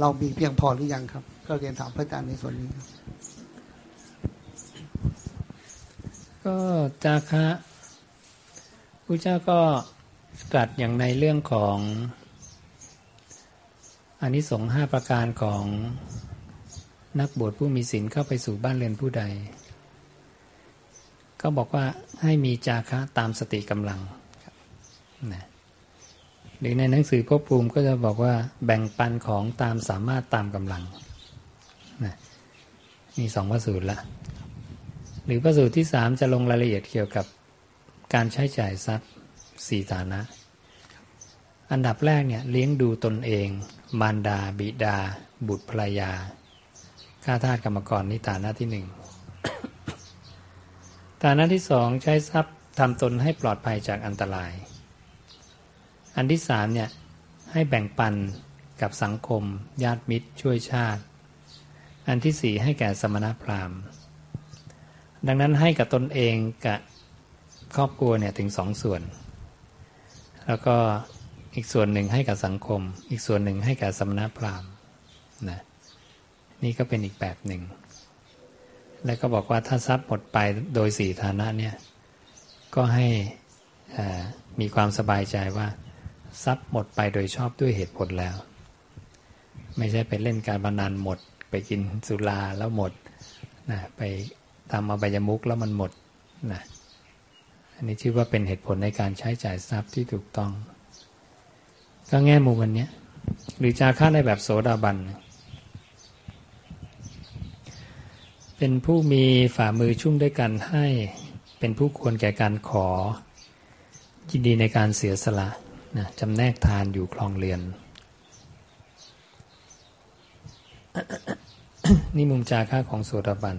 เรามีเพียงพอหรือยังครับ ก็เรียนถามพระอาจารย์ในส่วนนี้ครับ ก็จาคะพระเจ้าก็ตรัสอย่างในเรื่องของอานิสงส์ห้าประการของนักบวชผู้มีศีลเข้าไปสู่บ้านเรือนผู้ใด ก็บอกว่าให้มีจาคะตามสติกำลังนะหรือในหนังสือพบภูมิก็จะบอกว่าแบ่งปันของตามสามารถตามกำลังนะมีสองพระสูตรละ หรือพระสูตรที่สามจะลงรายละเอียดเกี่ยวกับการใช้จ่ายทรัพย์สี่ฐานะ อันดับแรกเนี่ยเลี้ยงดูตนเอง มารดา บิดา บุตรภรรยาข้าทาสกรรมกรนี่ฐานะที่หนึ่งฐานะที่สองใช้ทรัพย์ทำตนให้ปลอดภัยจากอันตราย อันที่สามเนี่ยให้แบ่งปันกับสังคม ญาติมิตร ช่วยชาติ อันที่สี่ให้แก่สมณพราหมณ์ ดังนั้นให้กับตนเองกับครอบครัวเนี่ยถึงสองส่วน แล้วก็อีกส่วนหนึ่งให้กับสังคม อีกส่วนหนึ่งให้กับสมณพราหมณ์นะนี่ก็เป็นอีกแบบหนึ่ง แล้วก็บอกว่าถ้าทรัพย์หมดไปโดยสี่ฐานะเนี่ยก็ให้มีความสบายใจว่า ทรัพย์หมดไปโดยชอบด้วยเหตุผลแล้ว ไม่ใช่ไปเล่นการพนันหมด ไปกินสุราแล้วหมดนะไป ทำอบายมุกแล้วมันหมดนะอันนี้ชื่อว่าเป็นเหตุผลในการใช้จ่ายทรัพย์ที่ถูกต้อง ก็แง่มุมวันนี้หรือจาค่าในแบบโสดาบัน เป็นผู้มีฝ่ามือชุ่มด้วยกันให้ เป็นผู้ควรแก่การขอ ยินดีในการเสียสละนะจำแนกทานอยู่คลองเรือน นี่มุมจาคะของโสดาบัน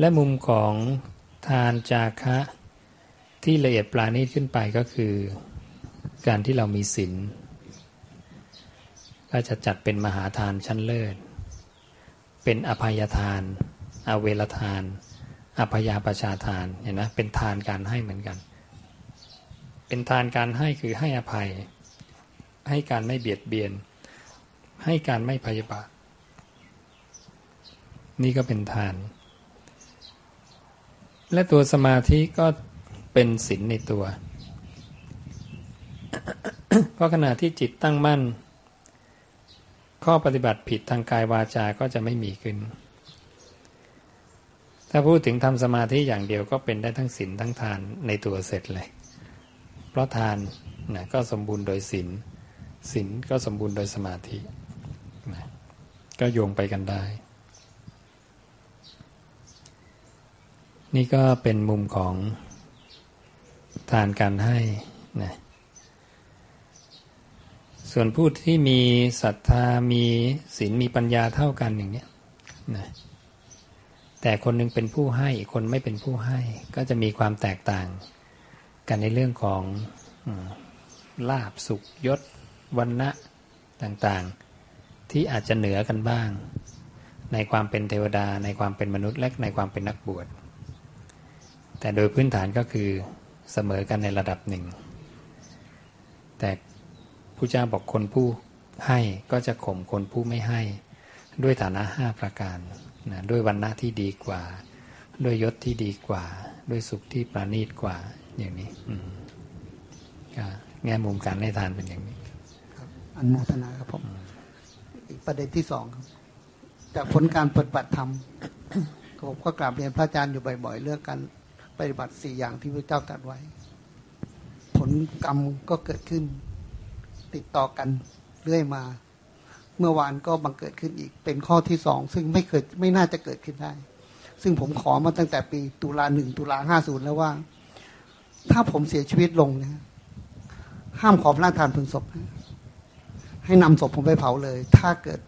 และมุมของทานจาคะที่ละเอียดปราณีตขึ้นไปก็คือ การที่เรามีศีลก็จะจัดเป็นมหาทานชั้นเลิศ เป็นอภัยทาน อเวลทาน อภยาประชาทานเห็นไหมเป็นทานการให้เหมือนกัน เป็นทานการให้คือให้อภัย ให้การไม่เบียดเบียน ให้การไม่พยาบาท นี่ก็เป็นทาน และตัวสมาธิก็เป็นศีลในตัว เพราะขณะที่จิตตั้งมั่น ข้อปฏิบัติผิดทางกายวาจาก็จะไม่มีขึ้น ถ้าพูดถึงทำสมาธิอย่างเดียวก็เป็นได้ทั้งศีลทั้งทานในตัวเสร็จเลย เพราะทานนะก็สมบูรณ์โดยศีลศีลก็สมบูรณ์โดยสมาธินะก็โยงไปกันได้ นี่ก็เป็นมุมของทานการให้นะส่วนผู้ที่มีศรัทธามีศีลมีปัญญาเท่ากันอย่างนี้นะแต่คนนึงเป็นผู้ให้อีกคนไม่เป็นผู้ให้ ก็จะมีความแตกต่างกันในเรื่องของลาบสุขยศวันณะต่างๆ ที่อาจจะเหนือกันบ้าง ในความเป็นเทวดาในความเป็นมนุษย์และในความเป็นนักบวช แต่โดยพื้นฐานก็คือเสมอกันในระดับหนึ่ง แต่ผู้เจ้าบอกคนผู้ให้ก็จะข่มคนผู้ไม่ให้ ด้วยฐานะห้าประการนะด้วยวันณะที่ดีกว่า ด้วยยศที่ดีกว่า ด้วยสุขที่ประณีตกว่าอย่างนี้ก็แง่มุมการให้ทานเป็นอย่างนี้อันโมทนาครับผมอีกประเด็นที่สองครับ จากผลการปฏิบัติธรรมผมก็กราบเรียนพระอาจารย์อยู่บ่อย ๆ เรื่องการ ปฏิบัติสี่อย่างที่พระเจ้าตรัสไว้ ผลกรรมก็เกิดขึ้น ติดต่อกันเรื่อยมา เมื่อวานก็บังเกิดขึ้นอีก เป็นข้อที่สองซึ่งไม่เคยไม่น่าจะเกิดขึ้นได้ ซึ่งผมขอมาตั้งแต่ปีตุลาหนึ่งตุลาห้าศูนย์แล้วว่า ถ้าผมเสียชีวิตลงนะห้ามขอพระราชทานเพลิงศพให้นำศพผมไปเผาเลย ถ้าเกิด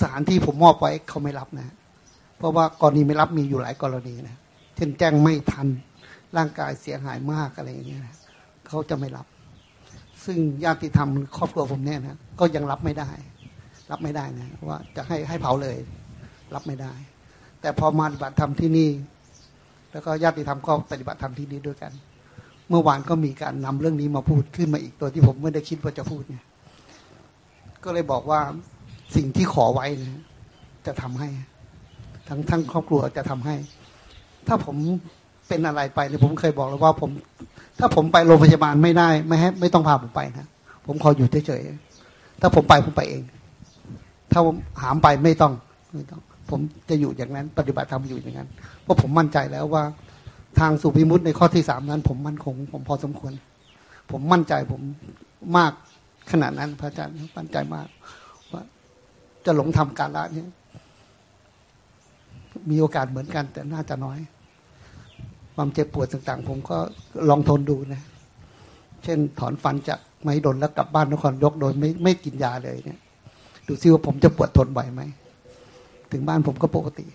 สถานที่ผมมอบไว้เขาไม่รับนะ เพราะว่ากรณีไม่รับมีอยู่หลายกรณีนะ เช่นแจ้งไม่ทัน ร่างกายเสียหายมากอะไรอย่างเงี้ยนะเขาจะไม่รับ ซึ่งญาติธรรมครอบครัวผมเนี่ยนะก็ยังรับไม่ได้ รับไม่ได้นะว่าจะให้ให้เผาเลย รับไม่ได้ แต่พอมาปฏิบัติธรรมที่นี่ แล้วก็ญาติธรรมก็ปฏิบัติธรรมที่นี่ด้วยกัน เมื่อวานก็มีการนำเรื่องนี้มาพูดขึ้นมาอีกตัวที่ผมไม่ได้คิดว่าจะพูดเนี่ยก็เลยบอกว่าสิ่งที่ขอไว้นะจะทำให้ ทั้งทั้งครอบครัวจะทำให้ ถ้าผมเป็นอะไรไปเนี่ยผมเคยบอกแล้วว่าผม ถ้าผมไปโรงพยาบาลไม่ได้ ไม่ให้ไม่ต้องพาผมไปนะผมขออยู่เฉยๆถ้าผมไปผมไปเอง ถ้าผมหามไปไม่ต้องไม่ต้อง ผมจะอยู่อย่างนั้น ปฏิบัติธรรมอยู่อย่างนั้น เพราะผมมั่นใจแล้วว่า ทางสุภิมุตในข้อที่สามนั้น ผมมั่นคง ผมพอสมควร ผมมั่นใจผมมากขนาดนั้น พระอาจารย์มั่นใจมาก ว่า จะหลงทำการละนี้มีโอกาสเหมือนกันแต่น่าจะน้อย ความเจ็บปวดต่างๆ ผมก็ลองทนดูนะ เช่นถอนฟันจากไม้ดนแล้วกลับบ้านนครยกโดยไม่ไม่กินยาเลยเนี่ย ดูซิว่าผมจะปวดทนไหวไหม ถึงบ้านผมก็ปกติ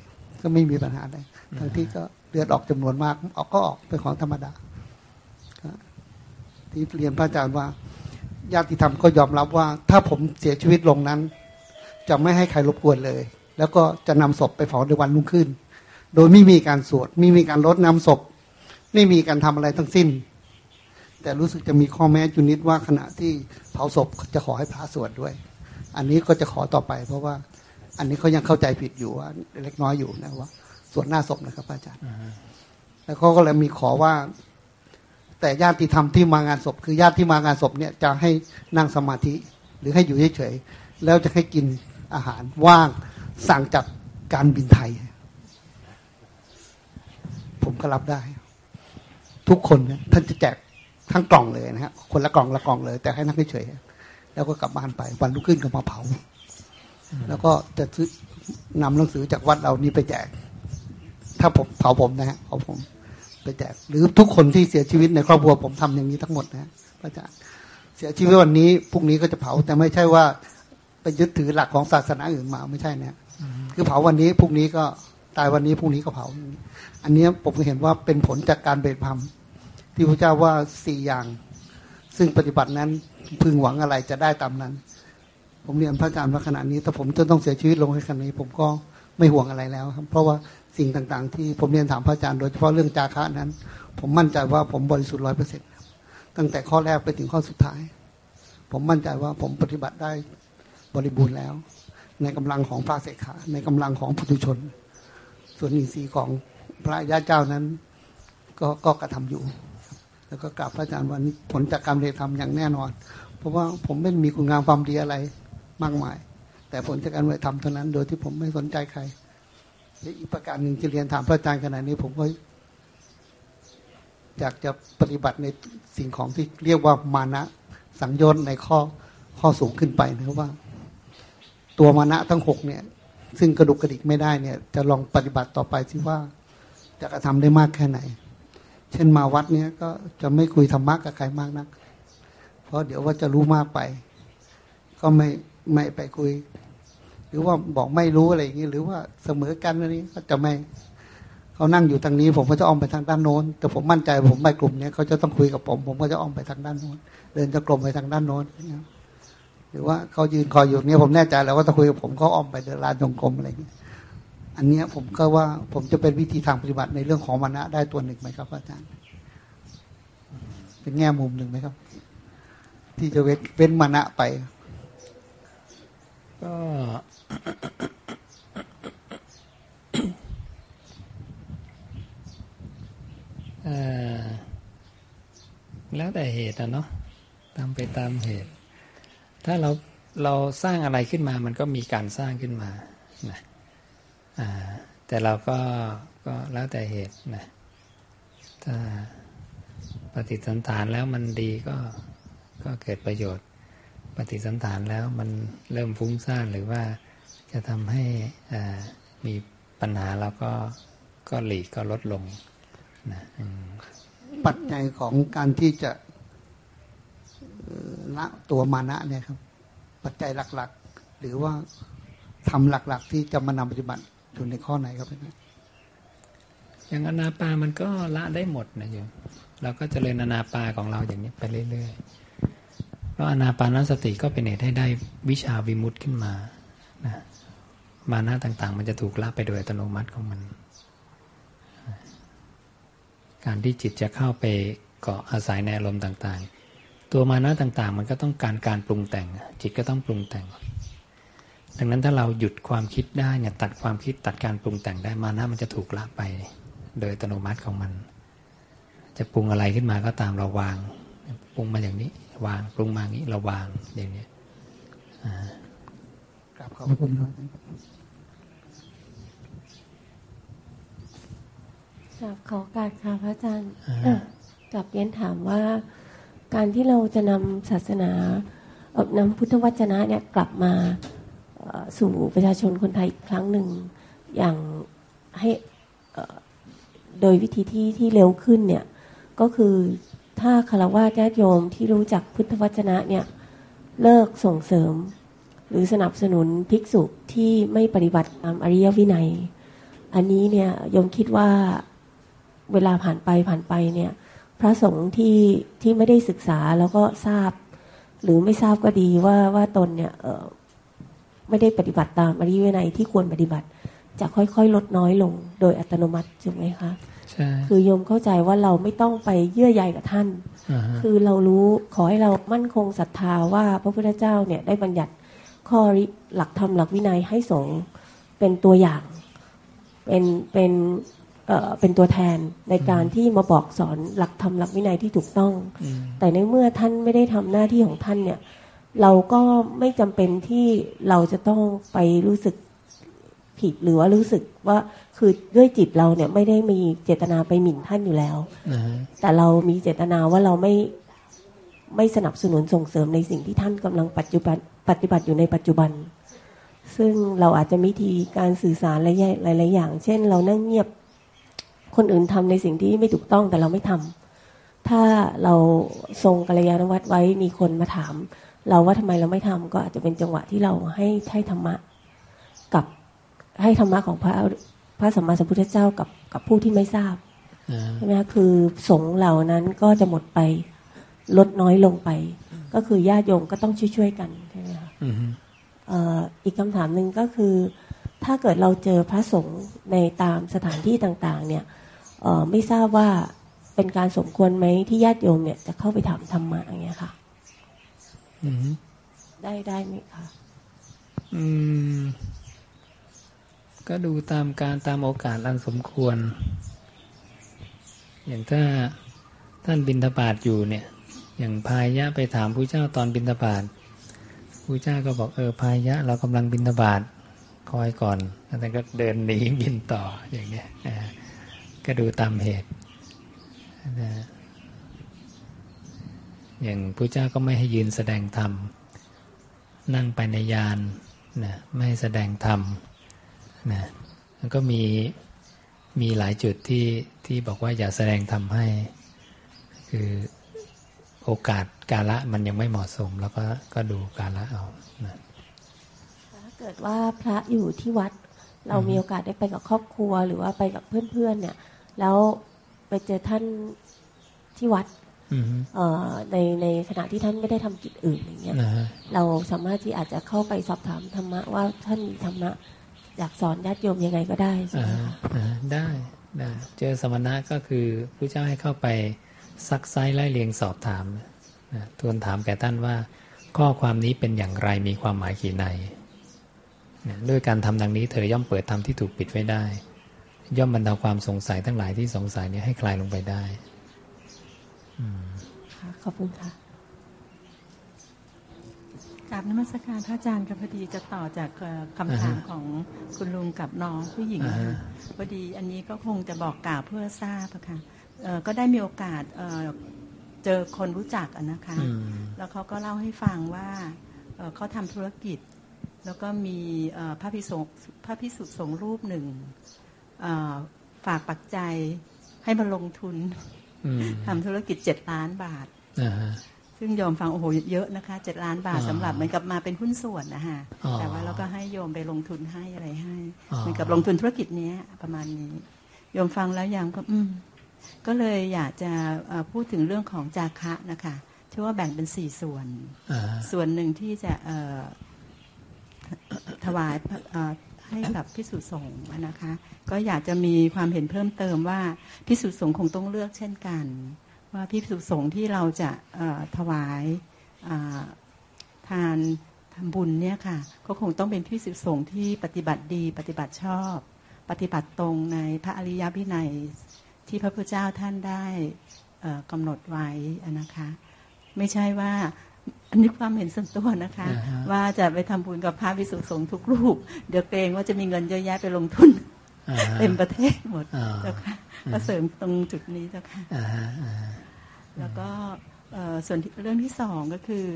ก็ไม่มีปัญหาอะไรทั้งที่ก็เลือดออกจำนวนมาก ออกก็ออกเป็นของธรรมดาที่เรียนพระอาจารย์ว่า ญาติธรรมก็ยอมรับว่า ถ้าผมเสียชีวิตลงนั้น จะไม่ให้ใครรบกวนเลย แล้วก็จะนำศพไปเผาในวันรุ่งขึ้น โดยไม่มีการสวดไม่มีการรดน้ำศพ ไม่มีการทำอะไรทั้งสิ้น แต่รู้สึกจะมีข้อแม้จุนิดว่าขณะที่เผาศพจะขอให้พระสวดด้วย อันนี้ก็จะขอต่อไป เพราะว่า อันนี้เขายังเข้าใจผิดอยู่ว่าเล็กน้อยอยู่นะว่าสวดหน้าศพนะครับอาจารย์แล้วเขาก็เลยมีขอว่า แต่ญาติธรรมที่มางานศพ คือญาติที่มางานศพเนี่ยจะให้นั่งสมาธิหรือให้อยู่เฉยๆแล้วจะให้กินอาหารว่างสั่งจากการบินไทย ผมก็รับได้ ทุกคนเนี่ยท่านจะแจกทั้งกล่องเลยนะฮะคนละกล่องละกล่องเลย แต่ให้นั่เฉยแล้วก็กลับบ้านไป วันรุ่งขึ้นก็มาเผา แล้วก็จะซื้อนำหนังสือจากวัดเรานี้ไปแจก ถ้าผมเผาผมนะฮะเผาผม ไปแจก หรือทุกคนที่เสียชีวิตในครอบครัวผมทำอย่างนี้ทั้งหมดนะฮะพระอาจารย์เสียชีวิตวันนี้พรุ่งนี้ก็จะเผา แต่ไม่ใช่ว่าไปยึดถือหลักของศาสนาอื่นมาไม่ใช่นะคือเผาวันนี้พรุ่งนี้ก็ตายวันนี้พรุ่งนี้ก็เผา อันนี้ผมเห็นว่าเป็นผลจากการเบรพรมที่พระเจ้าว่าสี่อย่าง ซึ่งปฏิบัตินั้นพึงหวังอะไรจะได้ตามนั้น ผมเรียนพระอาจารย์ว่าขณะนี้ถ้าผมจะต้องเสียชีวิตลงในขณะนี้ ผมก็ไม่ห่วงอะไรแล้วครับเพราะว่าสิ่งต่างๆ ที่ผมเรียนถามพระอาจารย์โดยเฉพาะเรื่องจาคะนั้น ผมมั่นใจว่าผมบริสุทธิ์ร้อยเปอร์เซ็นต์ตั้งแต่ข้อแรกไปถึงข้อสุดท้าย ผมมั่นใจว่าผมปฏิบัติได้บริบูรณ์แล้ว ในกำลังของพระเสกขาในกำลังของปุถุชน ส่วนอินทรีย์ของ พระยาเจ้านั้น ก็ก็กระทำอยู่ แล้วก็กราบพระอาจารย์วันนี้ผลจากการเรียนทำอย่างแน่นอน เพราะว่าผมไม่มีคุณงามความดีอะไรมากมาย แต่ผลจากการเรียทำเท่านั้น โดยที่ผมไม่สนใจใครและอีกประการหนึ่งที่เรียนถามพระอาจารย์ขณะนี้ผมก็อยากจะปฏิบัติในสิ่งของที่เรียกว่ามานะสังโยชน์ในข้อข้อสูงขึ้นไปนะว่า ตัวมานะทั้งหกเนี่ย ซึ่งกระดุกกระดิกไม่ได้เนี่ย จะลองปฏิบัติต่อไปสิว่า จะกระทำได้มากแค่ไหน เช่นมาวัดเนี้ยก็จะไม่คุยธรรมะกับใครมากนัก เพราะเดี๋ยวว่าจะรู้มากไป ก็ไม่ไม่ไปคุย หรือว่าบอกไม่รู้อะไรอย่างนี้หรือว่าเสมอกันอะไรนี้ก็จะไม่เขานั่งอยู่ทางนี้ ผมก็จะอ้อมไปทางด้านโน้น แต่ผมมั่นใจผมไปกลุ่มเนี้ยเขาจะต้องคุยกับผม ผมก็จะอ้อมไปทางด้านโน้น เดินจะกลมไปทางด้านโน้นหรือว่าเขายืนคอยอยู่เนี้ยผมแน่ใจแล้วว่าจะคุยกับผมเขาอ้อมไปเดินลานจงกรมอะไรอย่างเงี้ย อันนี้ผมก็ว่าผมจะเป็นวิธีทางปฏิบัติในเรื่องของมานะได้ตัวหนึ่งไหมครับอาจารย์ เป็นแง่มุมหนึ่งไหมครับ ที่จะเว้นเว้นมานะไป ก็ แล้วแต่เหตุนะเนาะตามไปตามเหตุ ถ้าเราเราสร้างอะไรขึ้นมา มันก็มีการสร้างขึ้นมานะอ่า แต่เราก็ก็แล้วแต่เหตุนะถ้าปฏิสันฐานแล้วมันดีก็ก็เกิดประโยชน์ ปฏิสันฐานแล้วมันเริ่มฟุ้งซ่านหรือว่าจะทำให้อ่ามีปัญหาเราก็ก็หลีกก็ลดลงนะปัจจัยของการที่จะละตัวมานะเนี่ยครับ ปัจจัยหลักๆ หรือว่าทำหลักๆ ที่จะมานำปฏิบัติ อยู่ในข้อไหนครับอย่างอนาปามันก็ละได้หมดนะโยมเราก็จเจริญอนาปาของเราอย่างนี้ไปเรื่อยๆเพราะอนาปานสติก็เป็นเหตุให้ได้วิชาวิมุตติขึ้นมานะมานะต่างๆ มันจะถูกละไปโดยอัตโนมัติของมัน การที่จิตจะเข้าไปเกาะอาศัยในอารมณ์ต่างๆ ตัวมานะต่างๆ มันก็ต้องการการปรุงแต่ง จิตก็ต้องปรุงแต่ง ดังนั้นถ้าเราหยุดความคิดได้เนี่ยตัดความคิดตัดการปรุงแต่งได้มานะมันจะถูกละไป โดยอัตโนมัติของมัน จะปรุงอะไรขึ้นมาก็ตามเราวาง ปรุงมาอย่างนี้ วางปรุงมาอย่างนี้เราวางอย่างนี้กราบขอบคุณครับครับขอโอการค่ะพระอาจารย์กลับเรียนถามว่า การที่เราจะนำศาสนานำพุทธวจนะเนี่ยกลับมา สู่ประชาชนคนไทยอีกครั้งหนึ่งอย่างให้โดยวิธีที่ที่เร็วขึ้นเนี่ยก็คือถ้าคารวะญาติโยมที่รู้จักพุทธวจนะเนี่ยเลิกส่งเสริม หรือสนับสนุนภิกษุที่ไม่ปฏิบัติตามอริยวินัย อันนี้เนี่ยโยมคิดว่าเวลาผ่านไปผ่านไปเนี่ยพระสงฆ์ที่ที่ไม่ได้ศึกษาแล้วก็ทราบ หรือไม่ทราบก็ดีว่าว่าตนเนี่ยเออ ไม่ได้ปฏิบัติตามอริยวินัยที่ควรปฏิบัติ จะค่อยๆ ลดน้อยลง โดยอัตโนมัติใช่ไหมคะใช่คือโยมเข้าใจว่าเราไม่ต้องไปเยื่อใยกับท่านอ่าฮะคือเรารู้ขอให้เรามั่นคงศรัทธาว่าพระพุทธเจ้าเนี่ยได้บัญญัติข้อริหลักธรรมหลักวินัยให้สงฆ์เป็นตัวอย่าง เป็นเป็นเอ่อเป็นตัวแทนในการที่มาบอกสอนหลักธรรมหลักวินัยที่ถูกต้องอืมแต่ในเมื่อท่านไม่ได้ทำหน้าที่ของท่านเนี่ย เราก็ไม่จำเป็นที่เราจะต้องไปรู้สึกผิดหรือว่ารู้สึกว่าคือด้วยจิตเราเนี่ยไม่ได้มีเจตนาไปหมิ่นท่านอยู่แล้วนะฮะแต่เรามีเจตนาว่าเราไม่ไม่สนับสนุนส่งเสริมในสิ่งที่ท่านกำลังปัจจุบันปฏิบัติอยู่ในปัจจุบัน ซึ่งเราอาจจะมีวิธีการสื่อสารหลายๆหลายๆอย่าง เช่น เรานั่งเงียบคนอื่นทำในสิ่งที่ไม่ถูกต้องแต่เราไม่ทำถ้าเราทรงกัลยาณวัตรไว้มีคนมาถาม เราว่าทำไมเราไม่ทำก็อาจจะเป็นจังหวะที่เราให้ให้ธรรมะกับให้ธรรมะของพระพระสัมมาสัมพุทธเจ้ากับกับผู้ที่ไม่ทราบอ่าใช่ไหมคะคือสงฆ์เหล่านั้นก็จะหมดไปลดน้อยลงไป ก็คือญาติโยมก็ต้องช่วยๆกันใช่ไหมคะอืมฮึเอ่ออีกคำถามหนึ่งก็คือ ถ้าเกิดเราเจอพระสงฆ์ในตามสถานที่ต่างๆ เนี่ยเอ่อไม่ทราบว่าเป็นการสมควรไหมที่ญาติโยมเนี่ยจะเข้าไปถามธรรมะอย่างเงี้ยค่ะอืมฮึ ได้ได้ไหมคะ อืม ก็ดูตามการตามโอกาสอันสมควร อย่างถ้าท่านบินทบาทอยู่เนี่ย อย่างพายะไปถามผู้เจ้าตอนบินทบาทผู้เจ้าก็บอกเออพายะ เรากำลังบินทบาทคอยก่อนแล้วท่านก็เดินหนีบินต่ออย่างเงี้ยอ่าก็ดูตามเหตุนะ อย่างผู้เจ้าก็ไม่ให้ยืนแสดงธรรม นั่งไปในยานนะไม่ให้แสดงธรรมนะแล้วก็มีมีหลายจุดที่ที่บอกว่าอย่าแสดงธรรมให้ คือโอกาสกาละมันยังไม่เหมาะสม แล้วก็ก็ดูกาละเอานะถ้าเกิดว่าพระอยู่ที่วัด เรามีโอกาสได้ไปกับครอบครัว หรือว่าไปกับเพื่อนๆเนี่ย แล้วไปเจอท่านที่วัด ในในขณะที่ท่านไม่ได้ทำกิจอื่นอย่างเงี้ยนะฮะเราสามารถที่อาจจะเข้าไปสอบถามธรรมะว่าท่านมีธรรมะอยากสอนญาติโยมยังไงก็ได้ใช่อ่าไหมคะอ่าได้ได้เจอสมณะก็คือผู้เจ้าให้เข้าไปซักไซไล่เลียงสอบถามนะทวนถามแก่ท่านว่า ข้อความนี้เป็นอย่างไรมีความหมายขีในนะด้วยการทำดังนี้เธอย่อมเปิดธรรมที่ถูกปิดไว้ได้ ย่อมบรรเทาความสงสัยทั้งหลายที่สงสัยนี้ให้คลายลงไปได้ ค่ะขอบคุณค่ะกราบนมัสการพระอาจารย์กับพอดีจะต่อจากเอ่อคำถามอ่าฮะของคุณลุงกับน้องผู้หญิงอ่านะฮะคะพอดีอันนี้ก็คงจะบอกกล่าวเพื่อทราบอะค่ะเอ่อก็ได้มีโอกาสเอ่อเจอคนรู้จักอะนะคะอืมแล้วเขาก็เล่าให้ฟังว่าเอ่อเขาทำธุรกิจ แล้วก็มีเอ่อพระพิสุพระพิสุสงฆ์รูปหนึ่งเอ่อฝากปัจจัยให้มาลงทุนอืม ทำธุรกิจเจ็ดล้านบาทอ่าฮะซึ่งโยมฟังโอ้โหเยอะนะคะเจ็ดล้านบาทอ่าสำหรับเหมือนกับมาเป็นหุ้นส่วนนะคะอ๋อแต่ว่าเราก็ให้โยมไปลงทุนให้อะไรให้อ๋อเหมือนกับลงทุนธุรกิจเนี้ยประมาณนี้ โยมฟังแล้วยังก็อืมก็เลยอยากจะเอ่อพูดถึงเรื่องของจาคะนะคะที่ว่าแบ่งเป็นสี่ส่วนอ่าส่วนหนึ่งที่จะเอ่อถวายพระเอ่อ ให้กับพิสุสงฆ์นะคะ ก็อยากจะมีความเห็นเพิ่มเติมว่าพิสุสงฆ์คงต้องเลือกเช่นกัน ว่าพิสุสงฆ์ที่เราจะถวายทานทำบุญเนี่ยค่ะ ก็คงต้องเป็นพิสุสงฆ์ที่ปฏิบัติดี ปฏิบัติชอบ ปฏิบัติตรงในพระอริยวินัยที่พระพุทธเจ้าท่านได้กำหนดไว้นะคะ ไม่ใช่ว่า อันนี้ความเห็นส่วนตัวนะคะอ่าฮะว่าจะไปทำบุญกับพระวิสุสงฆ์ทุกรูป เดี๋ยวเกรงว่าจะมีเงินเยอะแยะไปลงทุนอ่าฮะเต็มประเทศหมดอ่าเจ้าค่ะก็เสริมตรงจุดนี้เจ้าค่ะอ่าฮะอ่าฮะแล้วก็เอ่อส่วนที่เรื่องที่สองก็คือ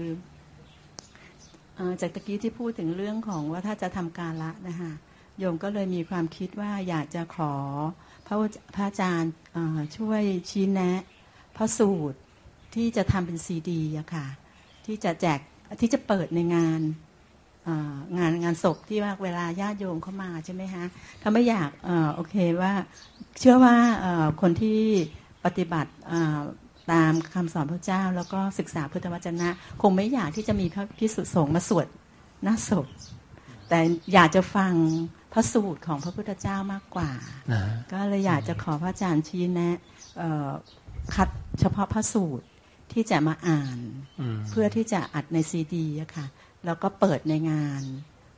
เอ่อจากตะกี้ที่พูดถึงเรื่องของว่าถ้าจะทำการละนะคะโยมก็เลยมีความคิดว่าอยากจะขอพระวจพระอาจารย์เอ่อช่วยชี้แนะพระสูตรที่จะทำเป็นซีดีอะค่ะ ที่จะแจกที่จะเปิดในงานเอ่องานงานศพที่ว่าเวลาญาติโยมเข้ามาใช่ไหมคะถ้าไม่อยากเอ่อโอเคว่าเชื่อว่าเอ่อคนที่ปฏิบัติเอ่อตามคำสอนพระเจ้า แล้วก็ศึกษาพุทธวจนะ คงไม่อยากที่จะมีพระพิสุสงฆ์มาสวดหน้าศพ แต่อยากจะฟังพระสูตรของพระพุทธเจ้ามากกว่านะก็เลยอยากจะขอพระอาจารย์ชี้แนะเอ่อคัดเฉพาะพระสูตร ที่จะมาอ่านอืมเพื่อที่จะอัดในซีดีอะค่ะ แล้วก็เปิดในงาน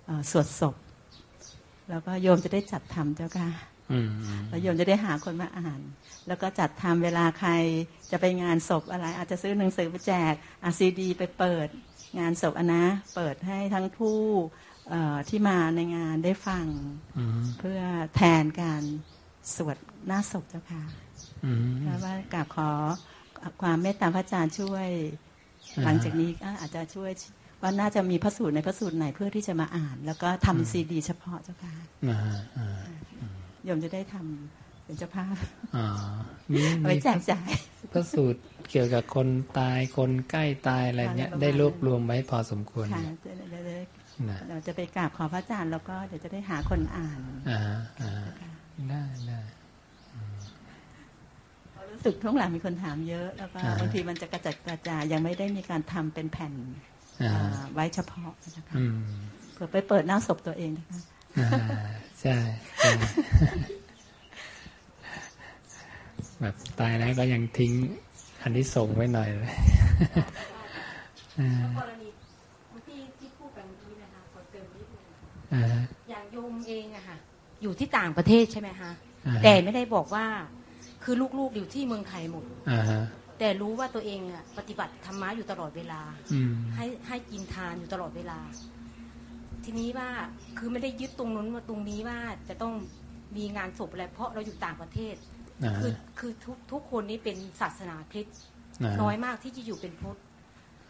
เอ่อสวดศพ แล้วก็โยมจะได้จัดทำเจ้าค่ะอืมแล้วโยมจะได้หาคนมาอ่าน แล้วก็จัดทำเวลาใครจะไปงานศพอะไร อาจจะซื้อหนังสือไปแจกอาซีดี ไปเปิดงานศพอะนะ เปิดให้ทั้งผู้เอ่อที่มาในงานได้ฟังอืมเพื่อแทนการสวดหน้าศพเจ้าค่ะอืมแล้วว่ากราบขอ ความเมตตาพระอาจารย์ช่วยอ่าหลังจากนี้ก็อาจจะช่วยว่าน่าจะมีพระสูตรในพระสูตรไหนเพื่อที่จะมาอ่าน แล้วก็ทำซีดี เฉพาะเจ้าค่ะอ่าอ่าโยมจะได้ทำเป็นเจ้าภาพอ่ามีเอาไว้แจกจ่ายพระสูตรเกี่ยวกับคนตายคนใกล้ตายอะไรเนี้ยอะไรประมาณได้รวบรวมไว้พอสมควรค่ะจะได้ได้นะเราจะไปกราบขอพระอาจารย์แล้วก็เดี๋ยวจะได้หาคนอ่านอ่าอ่าได้ได้ รู้สึกท้องหลังมีคนถามเยอะ แล้วก็อ่าบางทีมันจะกระจัดกระจายยังไม่ได้มีการทำเป็นแผ่นอ่าอ่าไว้เฉพาะนะคะอืมเผื่อไปเปิดหน้าศพตัวเองนะคะอ่าใช่ใช่แบบตายแล้วก็ยังทิ้งอันนี้ส่งส์ไว้หน่อยเลยอ่ากรณีที่ที่พูดไปเมื่อกี้นะคะขอเติมนิดนึงอ่าอย่างโยมเองอะค่ะ อยู่ที่ต่างประเทศใช่ไหมคะอ่าแต่ไม่ได้บอกว่า คือลูกๆอยู่ที่เมืองไทยหมดอ่าฮะแต่รู้ว่าตัวเองอะปฏิบัติธรรมะอยู่ตลอดเวลาอืมให้ให้กินทานอยู่ตลอดเวลา ทีนี้ว่าคือไม่ได้ยึดตรงนู้นมาตรงนี้ว่าจะต้องมีงานศพอะไรเพราะเราอยู่ต่างประเทศอ่าคือคือทุกทุกคนนี้เป็นศาสนาคริสต์อ่าน้อยมากที่จะอยู่เป็นพุทธ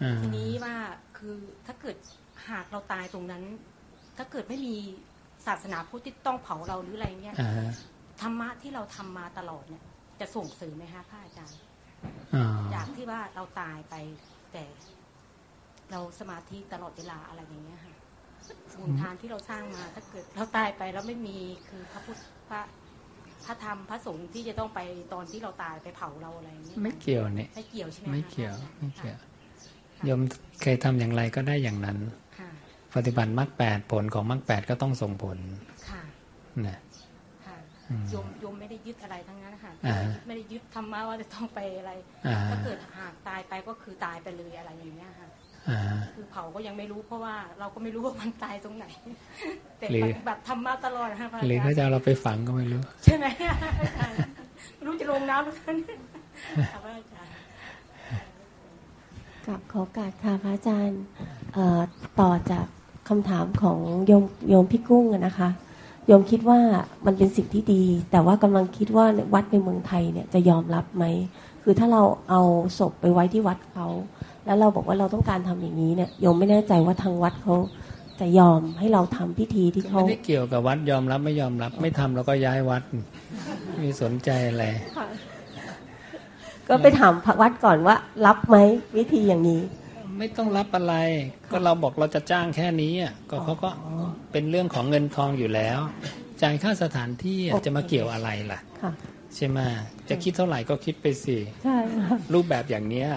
อ่าทีนี้ว่าคือถ้าเกิดหากเราตายตรงนั้น ถ้าเกิดไม่มีศาสนาพุทธที่ต้องเผาเราหรืออะไรเนี่ยอ่าฮะธรรมะที่เราทำมาตลอดเนี่ย จะส่งเสริมไหมคะพระอาจารย์อ่าจากที่ว่าเราตายไปแต่เราสมาธิตลอดเวลาอะไรอย่างเงี้ยค่ะบุญทานที่เราสร้างมาถ้าเกิด เราตายไปแล้วไม่มีคือพระพุทธพระพระธรรมพระสงฆ์ที่จะต้องไปตอนที่เราตายไปเผาเราอะไรอย่างเงี้ยไม่เกี่ยวเนี่ยไม่เกี่ยวใช่ไหมไม่คะเกี่ยวไม่เกี่ยวค่ะโยมเคยทำอย่างไรก็ได้อย่างนั้นค่ะปฏิบัติมรรคแปดผลของมรรคแปดก็ต้องส่งผลค่ะนะค่ะอืม โยมโยมไม่ได้ยึดอะไรทั้งนั้นค่ะอ่าไม่ได้ยึดธรรมะว่าจะต้องไปอะไรอ่าถ้าเกิดหากตายไปก็คือตายไปเลยอะไรอย่างเงี้ยค่ะอ่าคือเผาก็ยังไม่รู้เพราะว่าเราก็ไม่รู้ว่ามันตายตรงไหน แต่หรือปฏิบัติธรรมะตลอดนะคะพระหรืออาเขาจารย์จะเอาเราไปฝังก็ไม่รู้ ใช่ไหมอาจารย์ไม่รู้จะลงน้ำหรือเปล่าค่ะพระอาจารย์กับขอโอกาสค่ะพระอาจารย์เอ่อต่อจากคำถามของโยมโยมพี่กุ้งอะนะคะ โยมคิดว่ามันเป็นสิ่งที่ดี แต่ว่ากำลังคิดว่าวัดในเมืองไทยเนี่ยจะยอมรับไหม คือถ้าเราเอาศพไปไว้ที่วัดเขาแล้วเราบอกว่าเราต้องการทำอย่างนี้เนี่ยโยมไม่แน่ใจว่าทางวัดเขาจะยอมให้เราทำพิธีที่เขาไม่ได้เกี่ยวกับวัดยอมรับไม่ยอมรับ ไม่ทำเราก็ย้ายวัดไม่มีสนใจอะไรก็ไปถามพระวัดก่อนว่ารับไหมวิธีอย่างนี้ ไม่ต้องรับอะไร ก็เราบอกเราจะจ้างแค่นี้อะก็เขาก็เป็นเรื่องของเงินทองอยู่แล้ว จ่ายค่าสถานที่อะโอเคจะมาเกี่ยวอะไรล่ะค่ะใช่ไหมจะคิดเท่าไหร่ก็คิดไปสิใช่ค่ะรูปแบบอย่างเนี้ย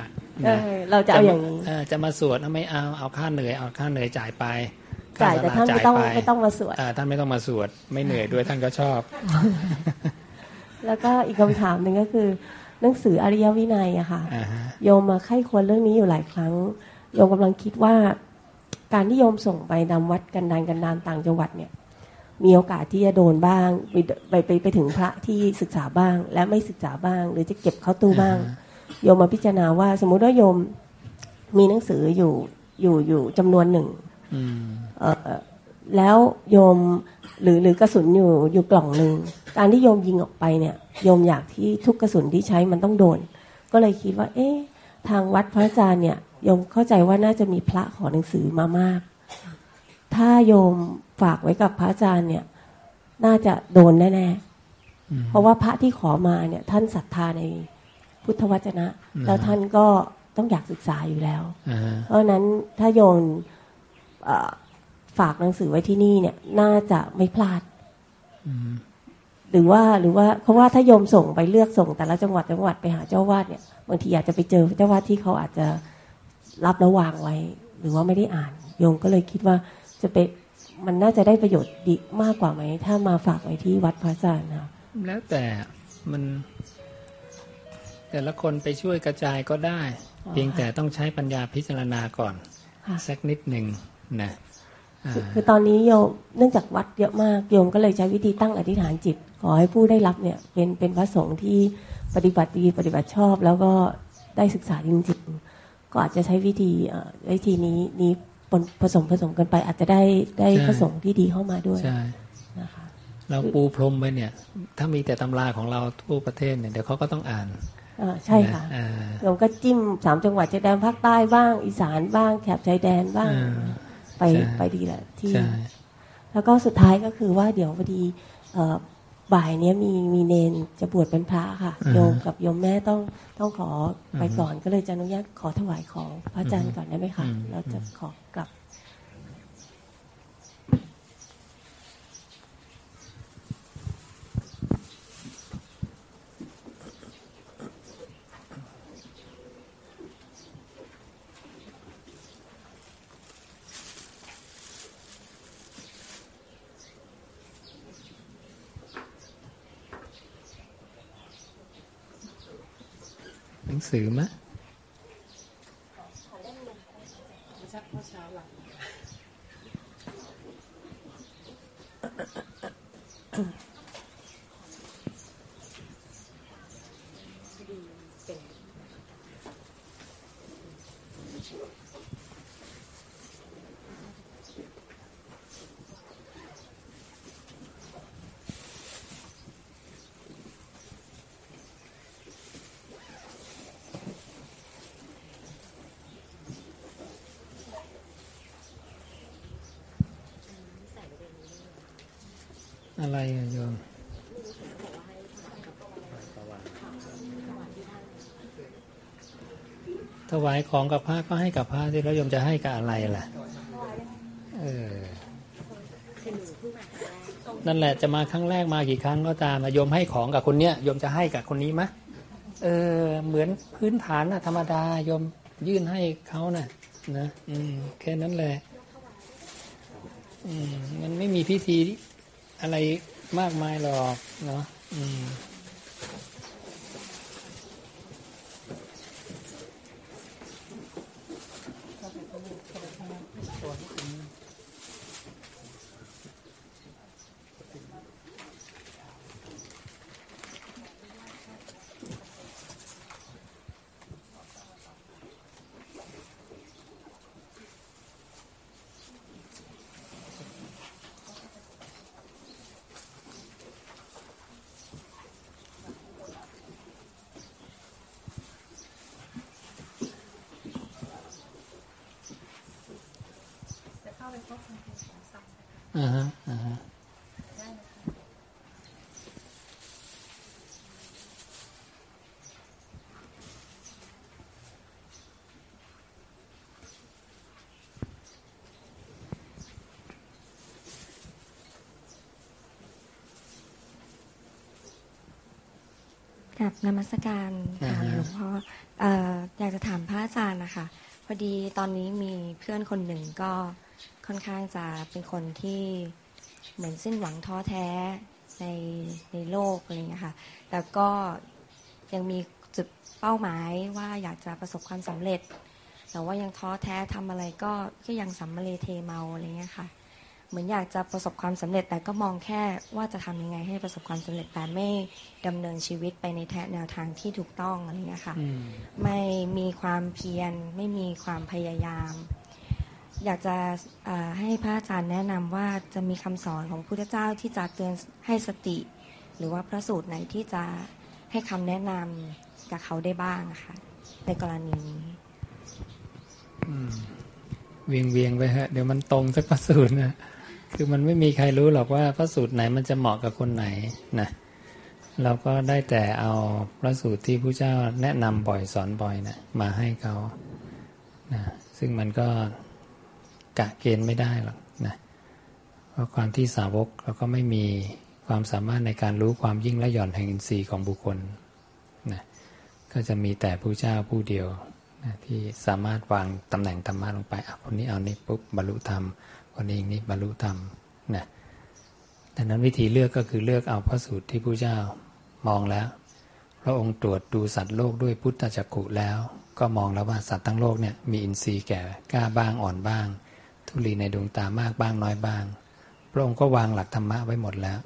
เอนะอเราจะเอาอย่างนี้เจะมาสวดเอาไม่เอาเอาค่าเหนื่อยเอาค่าเหนื่อยจ่ายไปจ่ายแต่ท่านไม่ต้องค่ศลไม่ต้องมาสวดอ่าท่านไม่ต้องมาสวด ไม่เหนื่อยด้วยท่านก็ชอบ แล้วก็อีกคำถามหนึ่งก็คือ หนังสืออริยวินัยอะค่ะอ่าฮะโยมมาไข้ควรเรื่องนี้อยู่หลายครั้งโยมกำลังคิดว่า การที่โยมส่งไปนำวัดกันดานกันดานต่างจังหวัดเนี่ย มีโอกาสที่จะโดนบ้างไปไปไปไปถึงพระที่ศึกษาบ้าง และไม่ศึกษาบ้าง หรือจะเก็บเข้าตู้บ้าง โยมมาพิจารณาว่า สมมุติว่าโยมมีหนังสืออยู่อยู่อยู่จำนวนหนึ่งอืมเอ่อแล้วโยมหรือหรือกระสุนอยู่อยู่กล่องหนึ่ง การที่โยมยิงออกไปเนี่ยโยมอยากที่ทุกกระสุนที่ใช้มันต้องโดน ก็เลยคิดว่า เอ๊ะทางวัดพระอาจารย์เนี่ยโยมเข้าใจว่าน่าจะมีพระขอหนังสือมามาก ถ้าโยมฝากไว้กับพระอาจารย์เนี่ย น่าจะโดนแน่อืมๆเพราะว่าพระที่ขอมาเนี่ย ท่านศรัทธาในพุทธวจนะอืมแล้วท่านก็ต้องอยากศึกษาอยู่แล้วอ่าฮะเพราะฉะนั้นถ้าโยมเอ่อฝากหนังสือไว้ที่นี่เนี่ย น่าจะไม่พลาดอืม หรือว่าหรือว่าเพราะว่าถ้าโยมส่งไปเลือกส่งแต่ละจังหวัดจังหวัดไปหาเจ้าวาดเนี่ยบางทีอาจจะไปเจอเจ้าวาดที่เขาอาจจะรับแล้ววางไว้ หรือว่าไม่ได้อ่าน โยมก็เลยคิดว่าจะไปมันน่าจะได้ประโยชน์ดีมากกว่าไหม ถ้ามาฝากไว้ที่วัดพระอาจารย์นะแล้วแต่มัน แต่ละคนไปช่วยกระจายก็ได้ เพียงแต่ต้องใช้ปัญญาพิจารณาก่อนค่ะสักนิดหนึ่งนะอ่า คือคือตอนนี้โยมเนื่องจากวัดเยอะมากโยมก็เลยใช้วิธีตั้งอธิษฐานจิต ขอให้ผู้ได้รับเนี่ยเป็นเป็นพระสงฆ์ที่ปฏิบัติดีปฏิบัติชอบ แล้วก็ได้ศึกษาจริงๆก็อาจจะใช้วิธีเอ่อวิธีนี้นี้ปนผสมผสมกันไป อาจจะได้ได้พระสงฆ์ที่ดีเข้ามาด้วยใช่นะคะเราปูพรมไปเนี่ย ถ้ามีแต่ตำราของเราทั่วประเทศเนี่ยเดี๋ยวเขาก็ต้องอ่านอ่าใช่ค่ะนอ่าโยมก็จิ้มสามจังหวัดชายแดนภาคใต้บ้าง อีสานบ้างแถบชายแดนบ้างอ่า ไปใช่ไปดีแหละที่ใช่แล้วก็สุดท้ายก็คือว่าเดี๋ยวพอดีเอ่อบ่ายเนี้ยมีมีเนนจะบวชเป็นพระค่ะอ่าฮะโยมกับโยมแม่ต้องต้องขอไปอือฮึก่อนก็เลยจะอนุญาตขอถวายของพระอาจารย์ก่อนได้ไหมคะอืมเราจะขอกลับ นังสือมะ อะไรอะโยมถวายของกับพระก็ให้กับพระที่แล้วโยมจะให้กับอะไรล่ะ เออ นั่นแหละจะมาครั้งแรกมากี่ครั้งก็ตามโยมให้ของกับคนเนี้ยโยมจะให้กับคนนี้มะ เออ เหมือนพื้นฐานนะธรรมดาโยมยื่นให้เขานะ่ะ นะ อืม แค่นั้นแหละ อืม มันไม่มีพิธี อะไรมากมายหรอกเนาะอืม กับนมัสการถามอ่าฮะ หลวงพ่อเอ่ออยากจะถามพระอาจารย์นะคะ พอดีตอนนี้มีเพื่อนคนหนึ่งก็ค่อนข้างจะเป็นคนที่เหมือนสิ้นหวังท้อแท้ในในโลกอะไรอย่างเงี้ยค่ะ แต่ก็ยังมีจุดเป้าหมายว่าอยากจะประสบความสำเร็จ แต่ว่ายังท้อแท้ทำอะไรก็ก็ยังสัมมาเลเทเมาอะไรเงี้ยค่ะ เหมือนอยากจะประสบความสำเร็จ แต่ก็มองแค่ว่าจะทำยังไงให้ประสบความสำเร็จแต่ไม่ดำเนินชีวิตไปในแนวทางที่ถูกต้องอะไรเงี้ยค่ะอืมไม่มีความเพียรไม่มีความพยายาม อยากจะเอ่อให้พระอาจารย์แนะนำว่าจะมีคำสอนของพระพุทธเจ้าที่จะเตือนให้สติ หรือว่าพระสูตรไหนที่จะให้คำแนะนำกับเขาได้บ้างอะค่ะในกรณีนี้อืมเวียงเวียงไปฮะ เดี๋ยวมันตรงสักพระสูตรนะ คือมันไม่มีใครรู้หรอกว่าพระสูตรไหนมันจะเหมาะกับคนไหนนะเราก็ได้แต่เอาพระสูตรที่พระเจ้าแนะนำบ่อยสอนบ่อยนะมาให้เขานะซึ่งมันก็กะเกณฑ์ไม่ได้หรอกนะเพราะความที่สาวกเราก็ไม่มีความสามารถในการรู้ความยิ่งและหย่อนแห่งอินทรีย์ของบุคคลนะก็จะมีแต่พระเจ้าผู้เดียวนะที่สามารถวางตำแหน่งธรรมะลงไปอะคนนี้เอานี้ปุ๊บบรรลุธรรม คนนี้นี้บรรลุธรรมนะดังนั้นวิธีเลือกก็คือเลือกเอาพระสูตรที่พระเจ้ามองแล้ว พระองค์ตรวจดูสัตว์โลกด้วยพุทธจักขุแล้ว ก็มองแล้วว่าสัตว์ทั้งโลกเนี่ยมีอินทรีย์แก่กล้าบ้างอ่อนบ้าง ทุลีในดวงตามากบ้างน้อยบ้าง พระองค์ก็วางหลักธรรมะไว้หมดแล้ว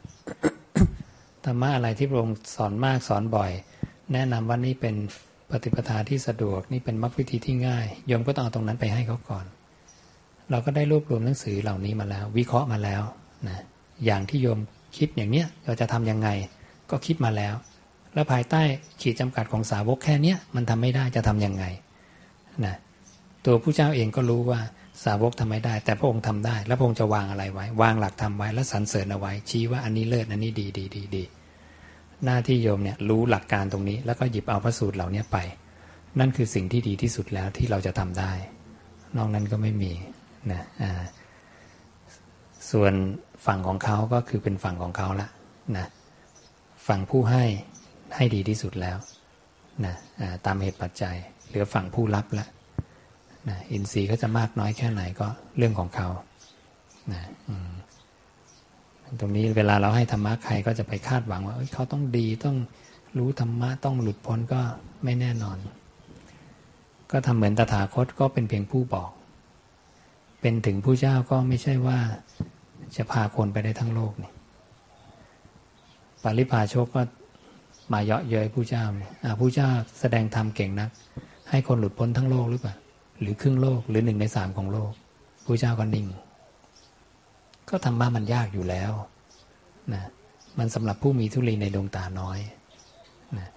ธรรมะอะไรที่พระองค์สอนมากสอนบ่อย แนะนำว่านี่เป็นปฏิปทาที่สะดวกนี่เป็นมรรควิธีที่ง่ายโยมก็ต้องเอาตรงนั้นไปให้เขาก่อน เราก็ได้รวบรวมหนังสือเหล่านี้มาแล้ว วิเคราะห์มาแล้วนะอย่างที่โยมคิดอย่างเนี้ยเราจะทํำยังไงก็คิดมาแล้ว แล้วภายใต้ขีดจำกัดของสาวกแค่เนี้ยมันทำไม่ได้จะทํำยังไงนะตัวผู้เจ้าเองก็รู้ว่าสาวกทำไม่ได้ แต่พระองค์ทำได้ แล้วพระองค์จะวางอะไรไว้ วางหลักทำไว้แล้วสรรเสริญเอาไว้ ชี้ว่าอันนี้เลิศอันนี้ดีดีดีดีหน้าที่โยมเนี่ยรู้หลักการตรงนี้ แล้วก็หยิบเอาพระสูตรเหล่านี้ไป นั่นคือสิ่งที่ดีที่สุดแล้วที่เราจะทำได้ นอกนั้นก็ไม่มี นะส่วนฝั่งของเขาก็คือเป็นฝั่งของเขาละนะฝั่งผู้ให้ให้ดีที่สุดแล้วนะตามเหตุปัจจัย เหลือฝั่งผู้รับละนะอินทรีย์เขาจะมากน้อยแค่ไหนก็เรื่องของเขานะตรงนี้เวลาเราให้ธรรมะใครก็จะไปคาดหวังว่าเขาต้องดีต้องรู้ธรรมะต้องหลุดพ้นก็ไม่แน่นอน ก็ทำเหมือนตถาคตก็เป็นเพียงผู้บอก เป็นถึงผู้เจ้าก็ไม่ใช่ว่าจะพาคนไปได้ทั้งโลกนี่ปาริพาโชคก็มาเยาะเย้ยผู้เจ้าเนี่ยผู้เจ้าแสดงธรรมเก่งนัก ให้คนหลุดพ้นทั้งโลกหรือเปล่า หรือครึ่งโลกหรือหนึ่งในสามของโลกผู้เจ้าก็นิ่ง ก็ธรรมะมันยากอยู่แล้วนะมันสำหรับผู้มีทุลีในดวงตาน้อยนะ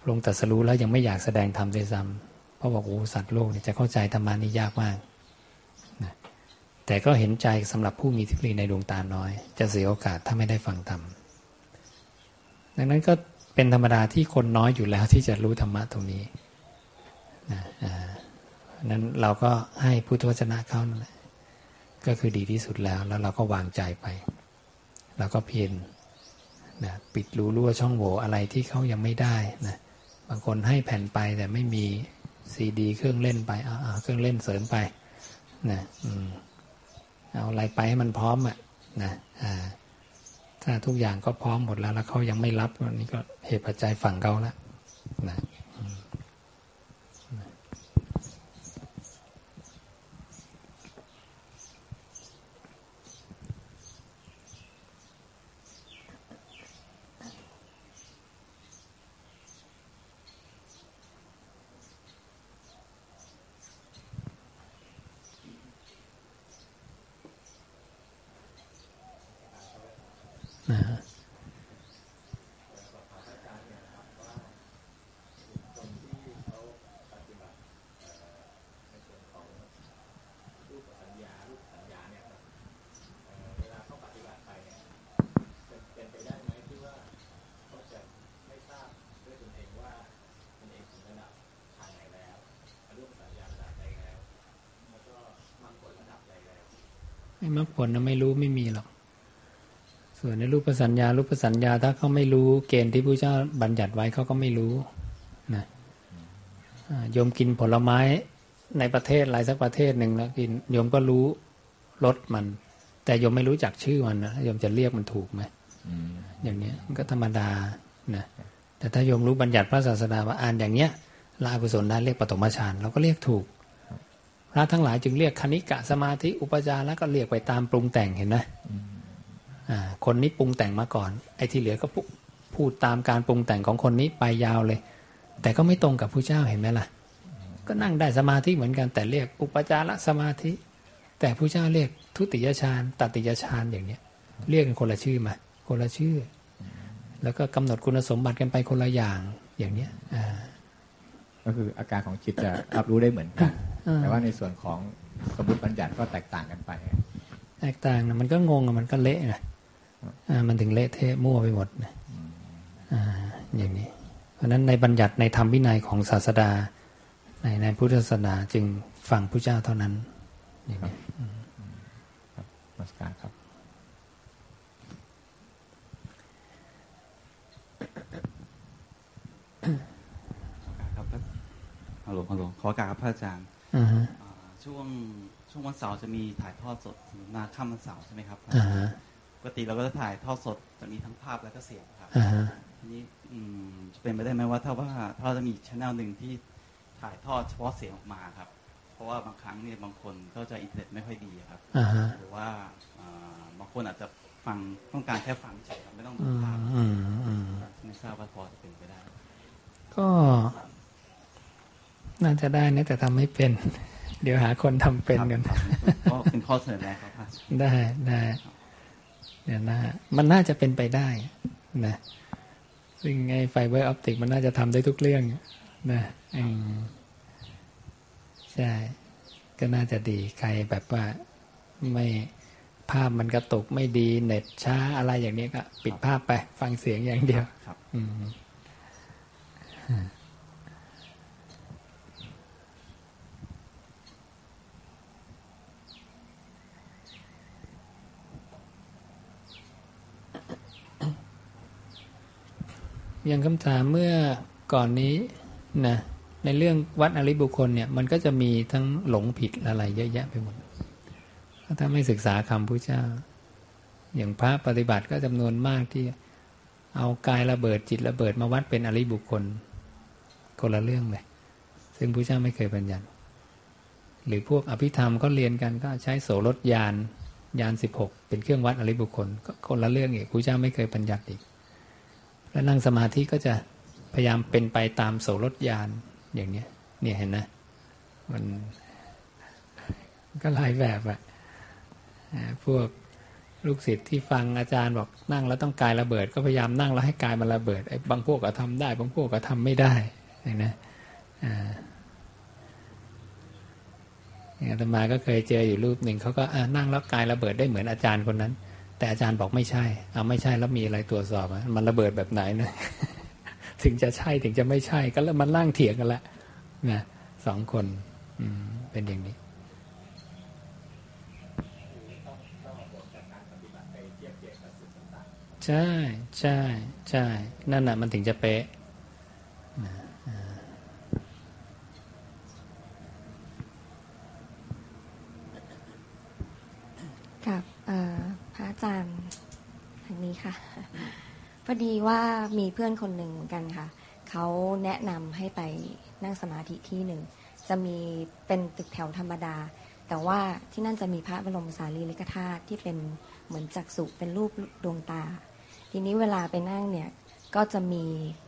พระองค์ตรัสรู้แล้วยังไม่อยากแสดงธรรมด้วยซ้ำเพราะบอกโอ้สัตว์โลกเนี่ยจะเข้าใจธรรมานี่ยากมาก แต่ก็เห็นใจสำหรับผู้มีทิฏฐิในดวงตาน้อย จะเสียโอกาสถ้าไม่ได้ฟังธรรมดังนั้นก็เป็นธรรมดาที่คนน้อยอยู่แล้วที่จะรู้ธรรมะตรงนี้นะนั้นเราก็ให้พุทธวจนะเขานั่นแหละก็คือดีที่สุดแล้ว แล้วเราก็วางใจไป เราก็เพียรนะปิดรูรั่วช่องโหว่อะไรที่เขายังไม่ได้นะบางคนให้แผ่นไปแต่ไม่มีซีดี เครื่องเล่นไปเอาเครื่องเล่นเสริมไปนะอืม เอาอะไรไปให้มันพร้อมอะนะถ้าทุกอย่างก็พร้อมหมดแล้ว แล้วเขายังไม่รับนี่ก็เหตุปัจจัยฝั่งเขาแล้วนะ มรรคผลนะไม่รู้ไม่มีหรอก ส่วนในรูปสัญญารูปสัญญาถ้าเขาไม่รู้เกณฑ์ที่พระเจ้าบัญญัติไว้เขาก็ไม่รู้นะโยมกินผลไม้ในประเทศอะไรสักประเทศหนึ่งแล้วกินโยมก็รู้รสมัน แต่โยมไม่รู้จักชื่อมันนะโยมจะเรียกมันถูกไหมอย่างนี้มันก็ธรรมดานะแต่ถ้าโยมรู้บัญญัติพระศาสดาว่าอ่านอย่างเนี้ยลาภุศลได้เรียกปฐมฌานเราก็เรียกถูก พระทั้งหลายจึงเรียกคณิกะสมาธิอุปจาระก็เรียกไปตามปรุงแต่งเห็นไหมคนนี้ปรุงแต่งมาก่อน ไอ้ที่เหลือก็พูดตามการปรุงแต่งของคนนี้ไปยาวเลย แต่ก็ไม่ตรงกับผู้เจ้าเห็นไหมล่ะ ก็นั่งได้สมาธิเหมือนกันแต่เรียกอุปจารสมาธิ แต่ผู้เจ้าเรียกทุติยฌานตติยฌานอย่างเนี้ย เรียกกันคนละชื่อมา คนละชื่อ แล้วก็กำหนดคุณสมบัติกันไปคนละอย่างอย่างเนี้ยก็คืออาการของจิตจะรับรู้ได้เหมือนกัน แต่ว่าในส่วนของสมมติบัญญัติก็แตกต่างกันไป แตกต่างนะมันก็งงมันก็เละนะมันถึงเละเทะมั่วไปหมดนะอย่างนี้ เพราะฉะนั้นในบัญญัติในธรรมวินัยของศาสดา ในในพุทธศาสนาจึงฟังพระเจ้าเท่านั้นอย่างนี้ครับนมัสการครับครับฮัลโหลฮัลโหลขอการครับพระอาจารย์อ่าฮะอ่า ช่วงช่วงวันเสาร์จะมีถ่ายทอดสดมาค่ำวันเสาร์ใช่ไหมครับอ่าฮะปกติเราก็จะถ่ายทอดสดจะมีทั้งภาพและก็เสียงครับอ่าฮะทีนี้อืมจะเป็นไปได้ไหมว่าถ้าว่าถ้าจะมีช่องหนึ่งที่ถ่ายทอดเฉพาะเสียงออกมาครับ เพราะว่าบางครั้งเนี่ยบางคนก็จะอินเทอร์เน็ตไม่ค่อยดีครับอ่าฮะหรือว่าอ่าบางคนอาจจะฟังต้องการแค่ฟังเฉยๆไม่ต้องดูอืมภาพอืมอืมไม่ทราบว่าพอจะเป็นไปได้ ก็ น่าจะได้นะแต่ทำไม่เป็น เดี๋ยวหาคนทำเป็นกันครับก็เป็นข้อเสนอแนะครับพระอาจารย์ได้ได้เดี๋ยวนะมันน่าจะเป็นไปได้นะซึ่งไอ้ไฟเบอร์ออปติกมันน่าจะทำได้ทุกเรื่องนะอืมใช่ ก็น่าจะดีใครแบบว่าไม่ภาพมันกระตุกไม่ดีเน็ตช้าอะไรอย่างนี้ก็ ปิดภาพไป ฟังเสียงอย่างเดียว ครับ อืม อย่างคำถามเมื่อก่อนนี้นะในเรื่องวัดอริบุคคลเนี่ยมันก็จะมีทั้งหลงผิดอะไรเยอะแยะไปหมดถ้าไม่ศึกษาคำพุทธเจ้า อย่างพระปฏิบัติก็จำนวนมากที่เอากายระเบิดจิตระเบิดมาวัดเป็นอริบุคคลคนละเรื่องเลยซึ่งพระเจ้าไม่เคยบัญญัติหรือพวกอภิธรรมก็เรียนกันก็ใช้โสรถยานยานสิบหกเป็นเครื่องวัดอริบุคคลก็คนละเรื่องอีกพระเจ้าไม่เคยบัญญัติอีก แล้วนั่งสมาธิก็จะพยายามเป็นไปตามโสรถยานอย่างเนี้ยเนี่ยเห็นนะมันก็หลายแบบอะพวกลูกศิษย์ที่ฟังอาจารย์บอกนั่งแล้วต้องกายระเบิด ก็พยายามนั่งแล้วให้กายมันระเบิดไอ้บางพวกก็ทำได้ บางพวกก็ทำไม่ได้เห็นนะอ่าอย่างอาตมาก็เคยเจออยู่รูปหนึ่งเขาก็อ่านั่งแล้วกายระเบิดได้เหมือนอาจารย์คนนั้น แต่อาจารย์บอกไม่ใช่เอาไม่ใช่แล้วมีอะไรตรวจสอบมันระเบิดแบบไหนนะถึงจะใช่ถึงจะไม่ใช่ก็แล้วมันล่างเถียงกันละนะสองคน อืม เป็นอย่างนี้ใช่ใช่ใช่ นั่นน่ะ มันถึงจะเป๊ะกับอ่อ พระอาจารย์ทางนี้ค่ะ พอดีว่ามีเพื่อนคนหนึ่งเหมือนกันค่ะ เขาแนะนำให้ไปนั่งสมาธิที่หนึ่ง จะมีเป็นตึกแถวธรรมดา แต่ว่าที่นั่นจะมีพระบรมสารีริกธาตุที่เป็นเหมือนจักษุเป็นรูปดวงตา ทีนี้เวลาไปนั่งเนี่ย ก็จะมี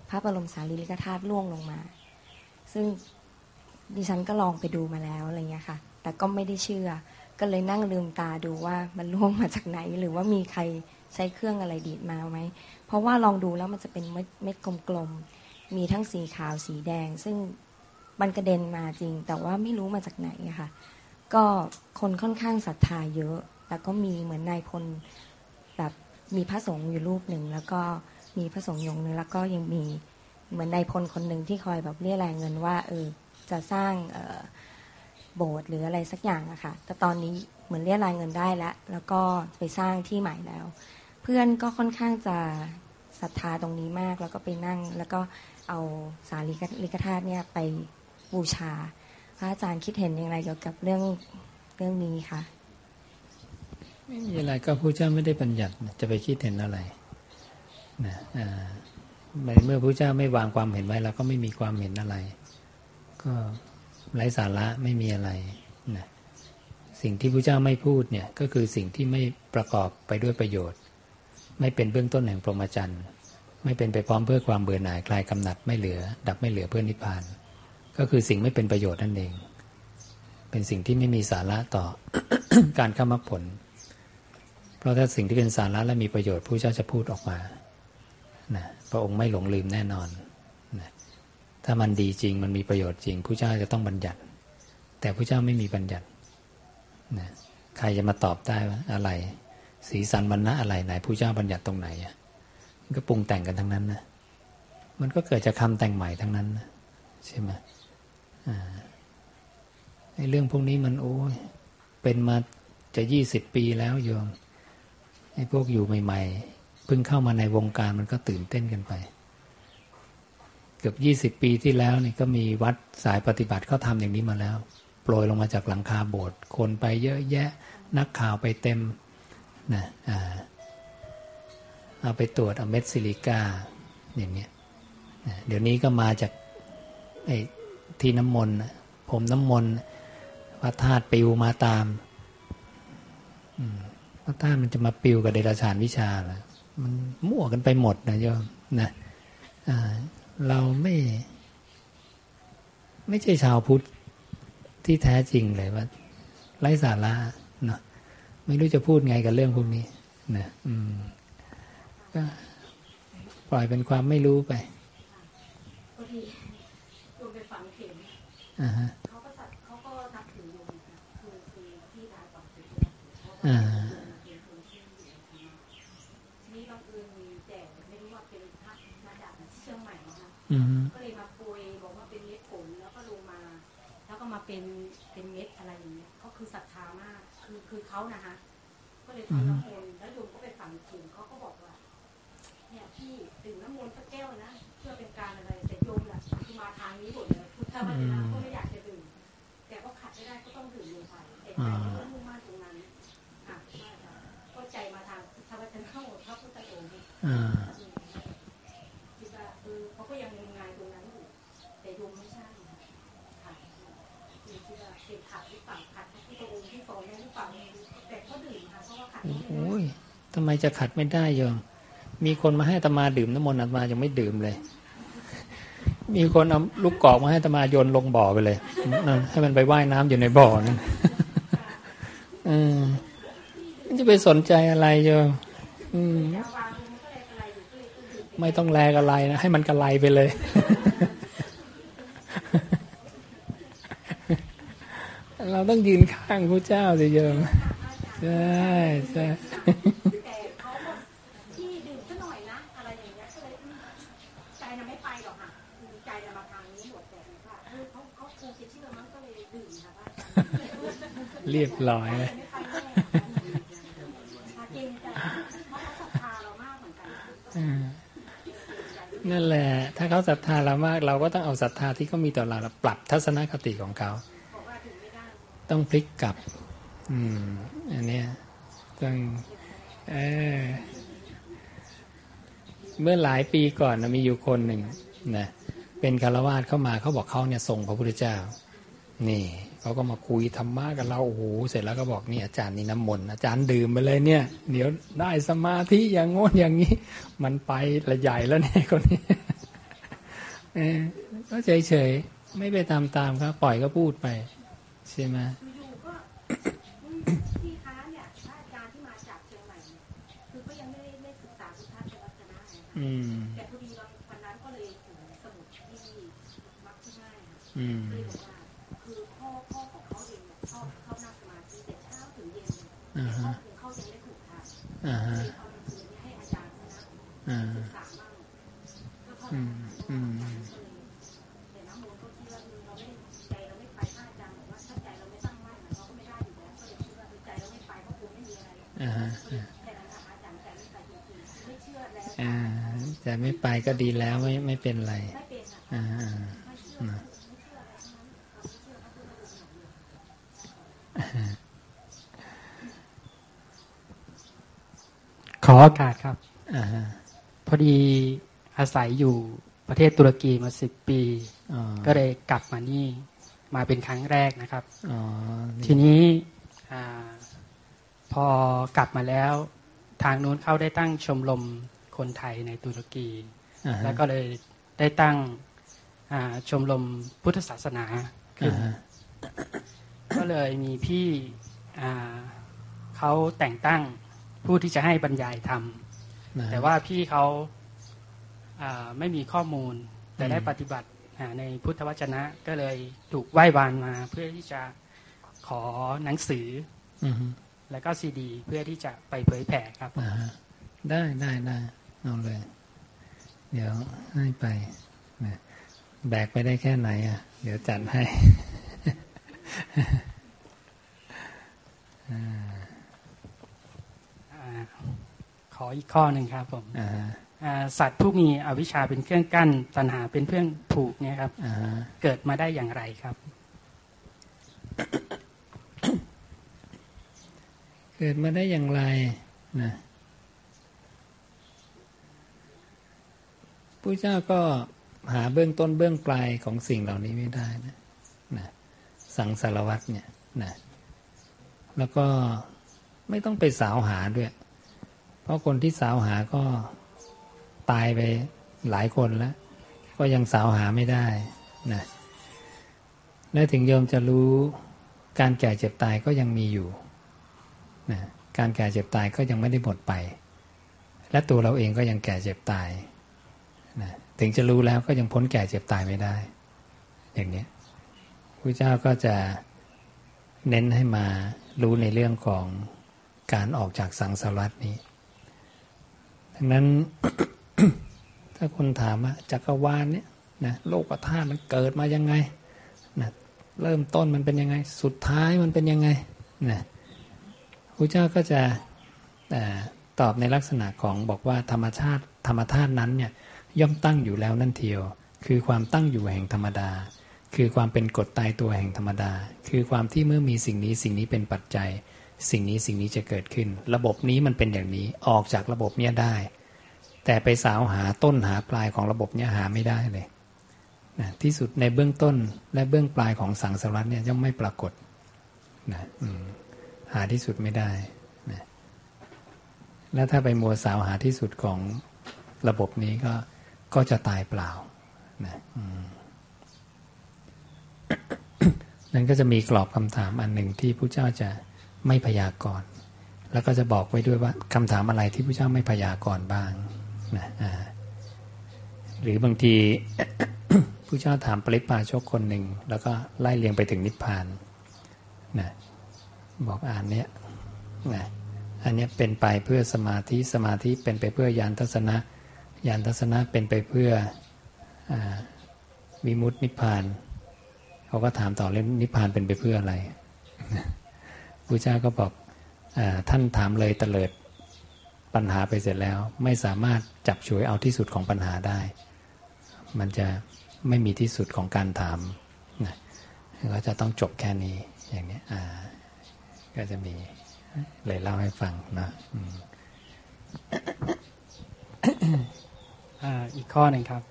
พระบรมสารีริกธาตุล่วงลงมา ซึ่งดิฉันก็ลองไปดูมาแล้วอะไรเงี้ยค่ะ แต่ก็ไม่ได้เชื่อ ก็เลยนั่งลืมตาดูว่ามันล่วงมาจากไหน หรือว่ามีใครใช้เครื่องอะไรดีดมาไหม เพราะว่าลองดูแล้วมันจะเป็นเม็ดกลมๆ มีทั้งสีขาวสีแดง ซึ่งมันกระเด็นมาจริง แต่ว่าไม่รู้มาจากไหนค่ะ ก็คนค่อนข้างศรัทธาเยอะแต่ก็มีเหมือนนายพลแบบมีพระสงฆ์อยู่รูปหนึ่ง แล้วก็มีพระสงฆ์อยงหนึ่งแล้วก็ยังมีเหมือนนายพลคนหนึ่งที่คอยแบบเรียกรายเงินว่าเออจะสร้างเออ โบสถ์หรืออะไรสักอย่างอะค่ะ แต่ตอนนี้เหมือนเรียรายเงินได้แล้ว แล้วก็ไปสร้างที่ใหม่แล้ว เพื่อนก็ค่อนข้างจะศรัทธาตรงนี้มาก แล้วก็ไปนั่ง แล้วก็เอาสารีริกธาตุเนี่ยไปบูชา พระอาจารย์คิดเห็นอย่างไรเกี่ยวกับเรื่องเรื่องนี้คะไม่มีอะไรก็พระเจ้าไม่ได้บัญญัติจะไปคิดเห็นอะไรนะอ่าเมื่อพระเจ้าไม่วางความเห็นไว้เราก็ไม่มีความเห็นอะไร ก็ ไร้สาระไม่มีอะไรนะสิ่งที่พระเจ้าไม่พูดเนี่ยก็คือสิ่งที่ไม่ประกอบไปด้วยประโยชน์ ไม่เป็นเบื้องต้นแห่งพรหมจรรย์ไม่เป็นไปพร้อมเพื่อความเบื่อหน่ายคลายกำหนัดไม่เหลือ ดับไม่เหลือเพื่อนิพพาน ก็คือสิ่งไม่เป็นประโยชน์นั่นเอง เป็นสิ่งที่ไม่มีสาระต่อการข้ามรรคผล เพราะถ้าสิ่งที่เป็นสาระและมีประโยชน์ผู้เจ้าจะพูดออกมานะพระองค์ไม่หลงลืมแน่นอน ถ้ามันดีจริงมันมีประโยชน์จริงผู้เจ้าจะต้องบัญญัติ แต่ผู้เจ้าไม่มีบัญญัตินะใครจะมาตอบได้ว่าอะไร สีสันวันนะอะไรไหนผู้เจ้าบัญญัติตรงไหนอะมันก็ปรุงแต่งกันทั้งนั้นนะมันก็เกิดจากคำแต่งใหม่ทั้งนั้นนะใช่ไหมอ่าไอ้เรื่องพวกนี้มันโอ้ยเป็นมาจะยี่สิบปีแล้วโยมไอ้พวกอยู่ใหม่ ๆ เพิ่งเข้ามาในวงการมันก็ตื่นเต้นกันไป เกือบยี่สิบปีที่แล้วนี่ก็มีวัดสายปฏิบัติเขาทำอย่างนี้มาแล้ว โปรยลงมาจากหลังคาโบสถ์คนไปเยอะแยะนักข่าวไปเต็มนะเอาไปตรวจเอาเม็ดซิลิก้าอย่างเนี้ยเดี๋ยวนี้ก็มาจากไอ้ที่น้ำมนต์ผมน้ำมนต์พระธาตุปิวมาตามพระธาตุมันจะมาปิวกับเดรัจฉานวิชาเหรอมันมั่วกันไปหมดนะโยมนะ เราไม่ ไม่ใช่ชาวพุทธที่แท้จริงเลยว่าไร้สาระเนาะไม่รู้จะพูดไงกับเรื่องพวกนี้นะอืมก็ปล่อยเป็นความไม่รู้ไปพอดีโยมไปฝังเข็มอ่าฮะเขาก็สัตเขาก็นับถือโยมค่ะคือคือที่ตายฝังเข็มอ่า ก็เลยมาปุยบอกว่าเป็นเม็ดผลแล้วก็ลงมา แล้วก็มาเป็นเป็นเม็ดอะไรอย่างเงี้ยก็คือศรัทธามาก คือคือเขานะคะก็เลยทำน้ำมนต์แล้วโยมก็ไปฝังเข็มเขาก็บอกว่า เนี่ยพี่ดื่มน้ำมนต์สักแก้วนะเพื่อเป็นการอะไรแต่โยมแหละคือมาทางนี้หมดเลยพุทธวจนะก็ไม่อยากจะดื่มแต่ก็ขัดไม่ได้ก็ต้องดื่มลงไปแต่ใจก็มุ่งมั่นตรงนั้นอะก็ใจมาทางพุทธวจนะหมดพระพุทธองค์ ทำไมจะขัดไม่ได้โยมมีคนมาให้ตมาดื่มน้ำมนต์อาตมายังไม่ดื่มเลย มีคนเอาลูกกอกมาให้ตมาโยนลงบ่อไปเลยให้มันไปว่ายน้ำอยู่ในบ่อนั่นออมันจะไปสนใจอะไรโยมอืมไม่ต้องแลกอะไรนะให้มันกระไรไปเลยเราต้องยืนข้างพระเจ้าสิโยมใช่ใช่ เรียบร้อยเลยไม่ไปแน่ค่ะจริงแต่เพราะเขาศรัทธาเรามากเหมือนกันอืมนั่นแหละ ถ้าเขาศรัทธาเรามาก เราก็ต้องเอาศรัทธาที่เขามีต่อเราแล้วปรับทัศนคติของเขา ต้องพลิกกลับ อืม อันเนี้ยต้องเออเมื่อหลายปีก่อนนะมีอยู่คนหนึ่งนะเป็นคารวาสเข้ามาเขาบอกเขาเนี่ยส่งพระพุทธเจ้า นี่ เขาก็มาคุยธรรมะกับเราโอ้โหเสร็จแล้วก็บอกนี่อาจารย์นี่น้ำมนต์อาจารย์ดื่มไปเลยเนี่ย เดี๋ยวได้สมาธิอย่างโง้นอย่างนี้ มันไประใหญ่แล้วเนี่ยคนนี้เออก็เฉยๆไม่ไปตามตามครับปล่อยก็พูดไปใช่ไหมอยู่ๆก็พี่ค้าเนี่ยพระอาจารย์ที่มาจากเชียงใหม่เนี่ยคือก็ยังไม่ได้ไม่ศึกษาพุทธศาสนาเลยค่ะอืมแต่พอดีวันวันนั้นก็เลยถึงสมุดที่มักที่ง่ายค่ะอืมก็เลยบอกว่า อ่าแต่ฮะพ่อคงเขายังไม่ถูกทางอ่าก็ฮะเลยเอาหนังสือนี้ให้อาจารย์เขานะอ่าศึกษามั่งก็เท่าอืนั้นมค่ะอืมแต่น้ำมนต์ก็คิดว่าเออเราไม่ใจเราไม่ไปถ้าอาจารย์บอกว่าถ้าใจเราไม่ตั้งมั่นเราก็ไม่ได้อยู่แล้วก็เลยคิดว่าเออใจเราไม่ไปก็คงไม่มีอะไรหรอกอ่าฮะแค่นั้นนะคะอาจารย์ใจไม่ไปจริงๆไม่เชื่อแล้วอ่าแต่ไม่ไปก็ดีแล้วไม่ไม่เป็นไรไม่เป็นค่ะอ่าอ่า ไม่เชื่ อนะไม่เชื่ออะไรทั้งนั้นเราไม่เชื่อพระพุทธองค์อย่างเดียวขอโอกาสครับอ่าฮะพอดีอาศัยอยู่ประเทศตุรกีมาสิบปีอ๋อก็เลยกลับมานี่มาเป็นครั้งแรกนะครับอ๋อทีนี้อาพอกลับมาแล้ว ทางนู้นเขาได้ตั้งชมรมคนไทยในตุรกีอ่าฮะแล้วก็เลยได้ตั้งอ่าชมรมพุทธศาสนาขึ้นอ่าฮะก็เลยมีพี่อ่าเขาแต่งตั้ง ผู้ที่จะให้บรรยายธรรมนะฮะแต่ว่าพี่เขาอ่าไม่มีข้อมูล แต่ได้อืมปฏิบัติอ่าในพุทธวจนะก็เลยถูกไหว้วานมา เพื่อที่จะขอหนังสืออือฮึแล้วก็ซีดี เพื่อที่จะไปเผยแผ่ครับอ่าฮะได้ได้ได้เอาเลย เดี๋ยวให้ไปนะแบกไปได้แค่ไหนอะ เดี๋ยวจัดให้อ่าอ่า ขออีกข้อหนึ่งครับผมอ่าอ่าสัตว์ผู้มีอวิชชาเป็นเครื่องกั้นตัณหาเป็นเพื่อนผูกเนี่ยครับอ่าเกิดมาได้อย่างไรครับเกิดมาได้อย่างไรนะผู้เจ้าก็หาเบื้องต้นเบื้องปลายของสิ่งเหล่านี้ไม่ได้นะนะสังสารวัตรเนี่ยนะแล้วก็ไม่ต้องไปสาวหาด้วย เพราะคนที่สาวหาก็ตายไปหลายคนแล้ว ก็ยังสาวหาไม่ได้นะและถึงโยมจะรู้การแก่เจ็บตายก็ยังมีอยู่นะการแก่เจ็บตายก็ยังไม่ได้หมดไป และตัวเราเองก็ยังแก่เจ็บตายนะถึงจะรู้แล้วก็ยังพ้นแก่เจ็บตายไม่ได้ อย่างนี้พระเจ้าก็จะเน้นให้มารู้ในเรื่องของการออกจากสังสารวัฏนี้ ดังนั้น ถ้าคนถามว่าจักรวาลเนี่ยนะโลกธาตุมันเกิดมายังไงนะเริ่มต้นมันเป็นยังไง สุดท้ายมันเป็นยังไงนะพระเจ้าก็จะตอบในลักษณะของบอกว่าธรรมชาติธรรมธาตุนั้นเนี่ยย่อมตั้งอยู่แล้วนั่นเทียว คือความตั้งอยู่แห่งธรรมดา คือความเป็นกฎตายตัวแห่งธรรมดา คือความที่เมื่อมีสิ่งนี้สิ่งนี้เป็นปัจจัย สิ่งนี้สิ่งนี้จะเกิดขึ้น ระบบนี้มันเป็นอย่างนี้ออกจากระบบเนี้ยได้ แต่ไปสาวหาต้นหาปลายของระบบเนี้ยหาไม่ได้เลยนะที่สุดในเบื้องต้นและเบื้องปลายของสังสารวัฏเนี่ยย่อมไม่ปรากฏนะหาที่สุดไม่ได้นะแล้วถ้าไปมัวสาวหาที่สุดของระบบนี้ก็ก็จะตายเปล่านะนั่นก็จะมีกรอบคำถามอันหนึ่งที่ผู้เจ้าจะ ไม่พยากรณ์ แล้วก็จะบอกไว้ด้วยว่าคำถามอะไรที่ผู้เจ้าไม่พยากรณ์บ้างนะหรือบางทีผู้เจ้าถามปริปาชกคนหนึ่ง แล้วก็ไล่เรียงไปถึงนิพพานนะบอกอ่านเนี้ยนะอันเนี้ยเป็นไปเพื่อสมาธิสมาธิเป็นไปเพื่อยานทัศนะยานทัศนะเป็นไปเพื่ออวิมุตตินิพพาน เขาก็ถามต่อเรื่องนิพพานเป็นไปเพื่ออะไร พระเจ้าก็บอกอท่านถามเลยเตลิดปัญหาไปเสร็จแล้ว ไม่สามารถจับฉวยเอาที่สุดของปัญหาได้ มันจะไม่มีที่สุดของการถามนะก็จะต้องจบแค่นี้อย่างนี้อ่าก็จะมีเลยเล่าให้ฟังนะอืมอ่าอีกข้อหนึ่งครับ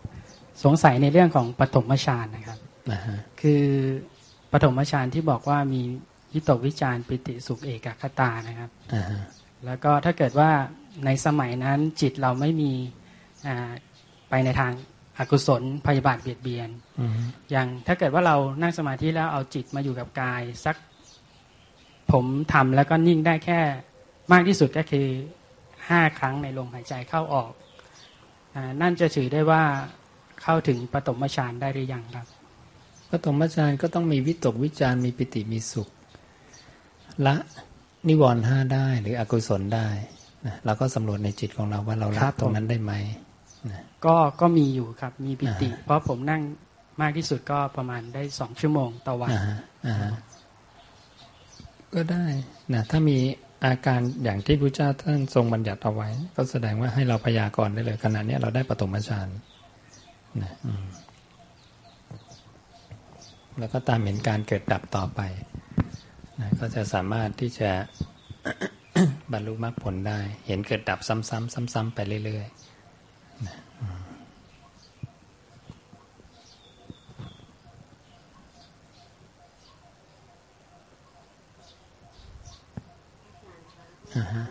สงสัยในเรื่องของปฐมฌานนะครับนะฮะคือปฐมฌานที่บอกว่ามี วิตกวิจารปิติสุขเอกคตานะครับอ่าฮะแล้วก็ถ้าเกิดว่าในสมัยนั้นจิตเราไม่มีอ่าไปในทางอากุศลพยาบาทเบียดเบียนอืมอย่างถ้าเกิดว่าเรานั่งสมาธิแล้วเอาจิตมาอยู่กับกายสักผมทำแล้วก็นิ่งได้แค่มากที่สุดก็คือห้าครั้งในลมหายใจเข้าออกอานั่นจะถือได้ว่าเข้าถึงปฐมฌานได้หรือยังครับปฐมฌานก็ต้องมีวิตกวิจารมีปิติมีสุข ละนิวรณ์ห้าได้หรืออกุศลได้นะเราก็สำรวจในจิตของเราว่าเราครัละบตรงนั้นได้ไหมนะก็ก็มีอยู่ครับมีปิติอ่าเพราะผมนั่งมากที่สุดก็ประมาณได้สองชั่วโมงต่อวันอ่าฮะอ่าฮะก็ได้นะถ้ามีอาการอย่างที่พระเจ้าท่านทรงบัญญัติเอาไว้ ก็แสดงว่าให้เราพยากรณ์ได้เลยขณะเนี้ยเราได้ปฐมฌานนะอืมแล้วก็ตามเห็นการเกิดดับต่อไป นะก็จะสามารถที่จะบรรลุมรรคผลได้ เห็นเกิดดับซ้ำๆซ้ำๆไปเรื่อยๆนะอืมอ่าฮะ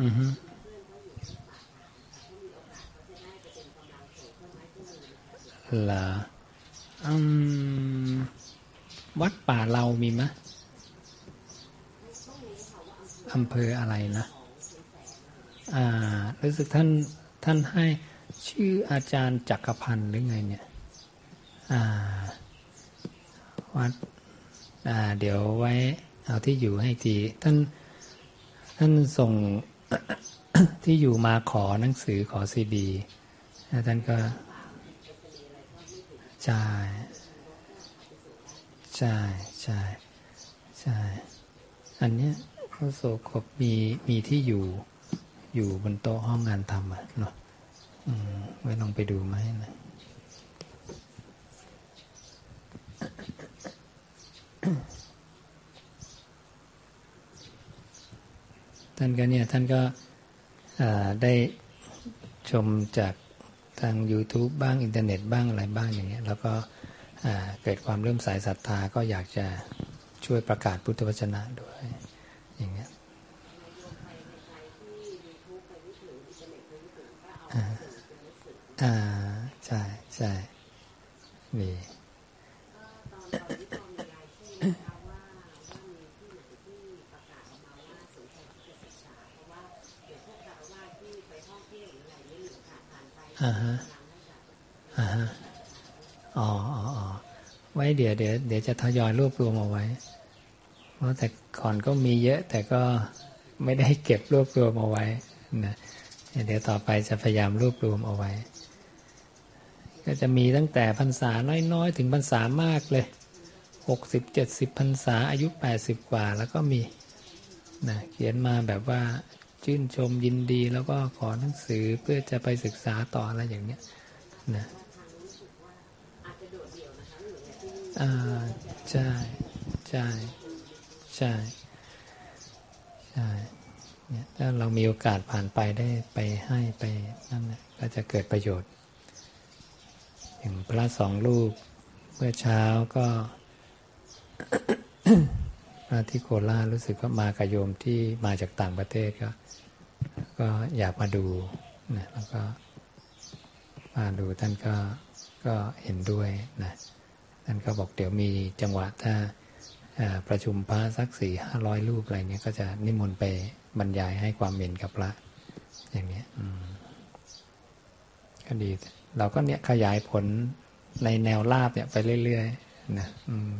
อือฮึเหรออืม วัดป่าเรามีไหมอำเภออะไรนะ อ่า รู้สึกท่านท่านให้ชื่ออาจารย์จักรพันธ์หรือไงเนี่ย อ่า วัด อ่า เดี๋ยวไว้เอาที่อยู่ให้ที ท่าน ท่านส่งที่อยู่มาขอหนังสือขอซีดี ท่านก็ ใช่ใช่ใช่ใช่อันเนี้ยพระโสคบมีมีที่อยู่อยู่บนโต๊ะห้องงานทำอะเนาะอืมไว้ลองไปดูไหมนะท่านก็เนี่ยท่านก็ได้ชมจาก ทาง YouTube บ้างอินเทอร์เน็ตบ้างอะไรบ้างอย่างเงี้ยแล้วก็เกิดความเริ่มสายศรัทธาก็อยากจะช่วยประกาศพุทธวจนะด้วย อย่างเงี้ยอ่าใช่ใช่มี อ่าฮะอ่าฮะอ๋ออ๋อไว้เดี๋ยวเดี๋ยวเดี๋ยวจะทยอยรวบรวมเอาไว้ เพราะแต่ก่อนก็มีเยอะ แต่ก็ไม่ได้เก็บรวบรวมเอาไว้นะเดี๋ยวต่อไปจะพยายามรวบรวมเอาไว้ ก็จะมีตั้งแต่พรรษาน้อยๆ ถึงพรรษามากเลยหกสิบเจ็ดสิบพรรษาอายุแปดสิบกว่าแล้วก็มีนะเขียนมาแบบว่า ชื่นชมยินดีแล้วก็ขอหนังสือเพื่อจะไปศึกษาต่ออะไรอย่างเนี้ยนะอ่าใช่ใช่ใช่ใช่เนี่ยถ้าเรามีโอกาสผ่านไปได้ไปให้ไปนั่นนะก็จะเกิดประโยชน์ อย่างพระสองรูปเมื่อเช้าก็ ที่โคราชรู้สึกว่ามากับโยมที่มาจากต่างประเทศก็ ก็อยากมาดูนะแล้วก็มาดูท่านก็ก็เห็นด้วยนะท่านก็บอกเดี๋ยวมีจังหวะถ้าประชุมพระสักสี่ห้าร้อยรูปอะไรเงี้ยก็จะนิมนต์ไปบรรยายให้ความเห็นกับพระ อย่างเนี้ยก็ดี เราก็เนี่ยขยายผลในแนวราบเนี่ยไปเรื่อยๆนะอืม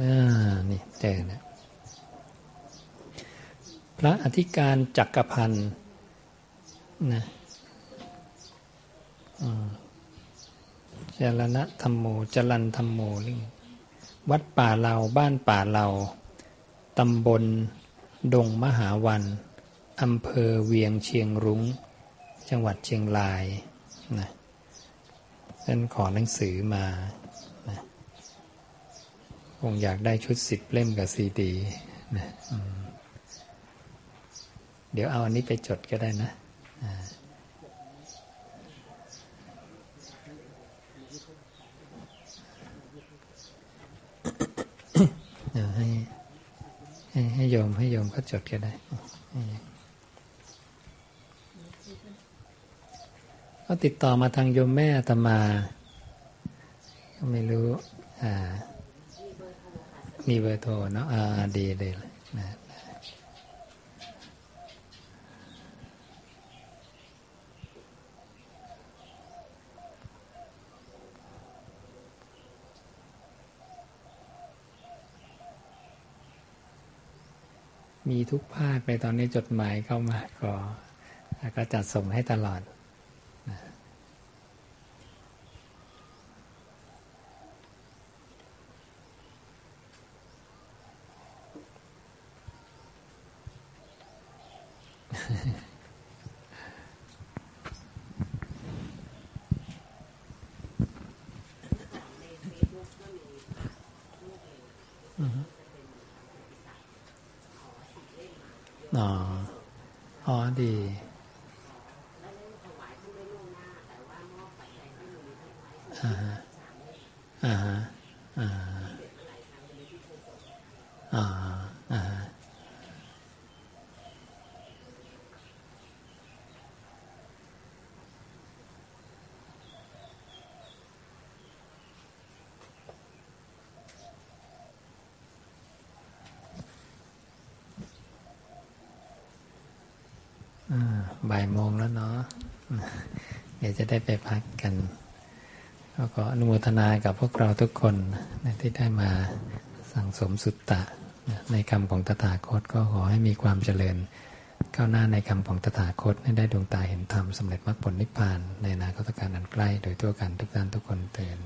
อ่านี่เจอนะพระอธิการจักรพันธ์นะจรณธรรมโมจรันธรรมโมวัดป่าเราบ้านป่าเราตำบล ดงมหาวันอำเภอเวียงเชียงรุง้ง จังหวัดเชียงรายนะท่านขอหนังสือมา คงอยากได้ชุดสิบเล่มกับซีดีนะเดี๋ยวเอาอันนี้ไปจดก็ได้นะให้ให้ให้โยมให้โยมก็จดก็ได้ก็ติดต่อมาทางโยมแม่ตมา ก็ไม่รู้ อ่า มีเบอร์โทรเนาะอ่าดีเลยนะมีทุกภาคเลยตอนนี้จดหมายเข้ามาก็ก็จัดส่งให้ตลอด อ๋อ อ๋อ ดี อ่าฮะ อ่าฮะ อ่าอ่าอ่า บ่ายโมงแล้วเนาะเดี๋ยวจะได้ไปพักกันก็ขออนุโมทนากับพวกเราทุกคนนะที่ได้มาสั่งสมสุตตะนะในคำของตถาคตก็ขอให้มีความเจริญ ก้าวหน้าในคำของตถาคตให้ได้ดวงตาเห็นธรรมสำเร็จมรรคผลนิพพานในอนาคตการอันใกล้ โดยทั่วกันทุกท่านทุกคนเตือน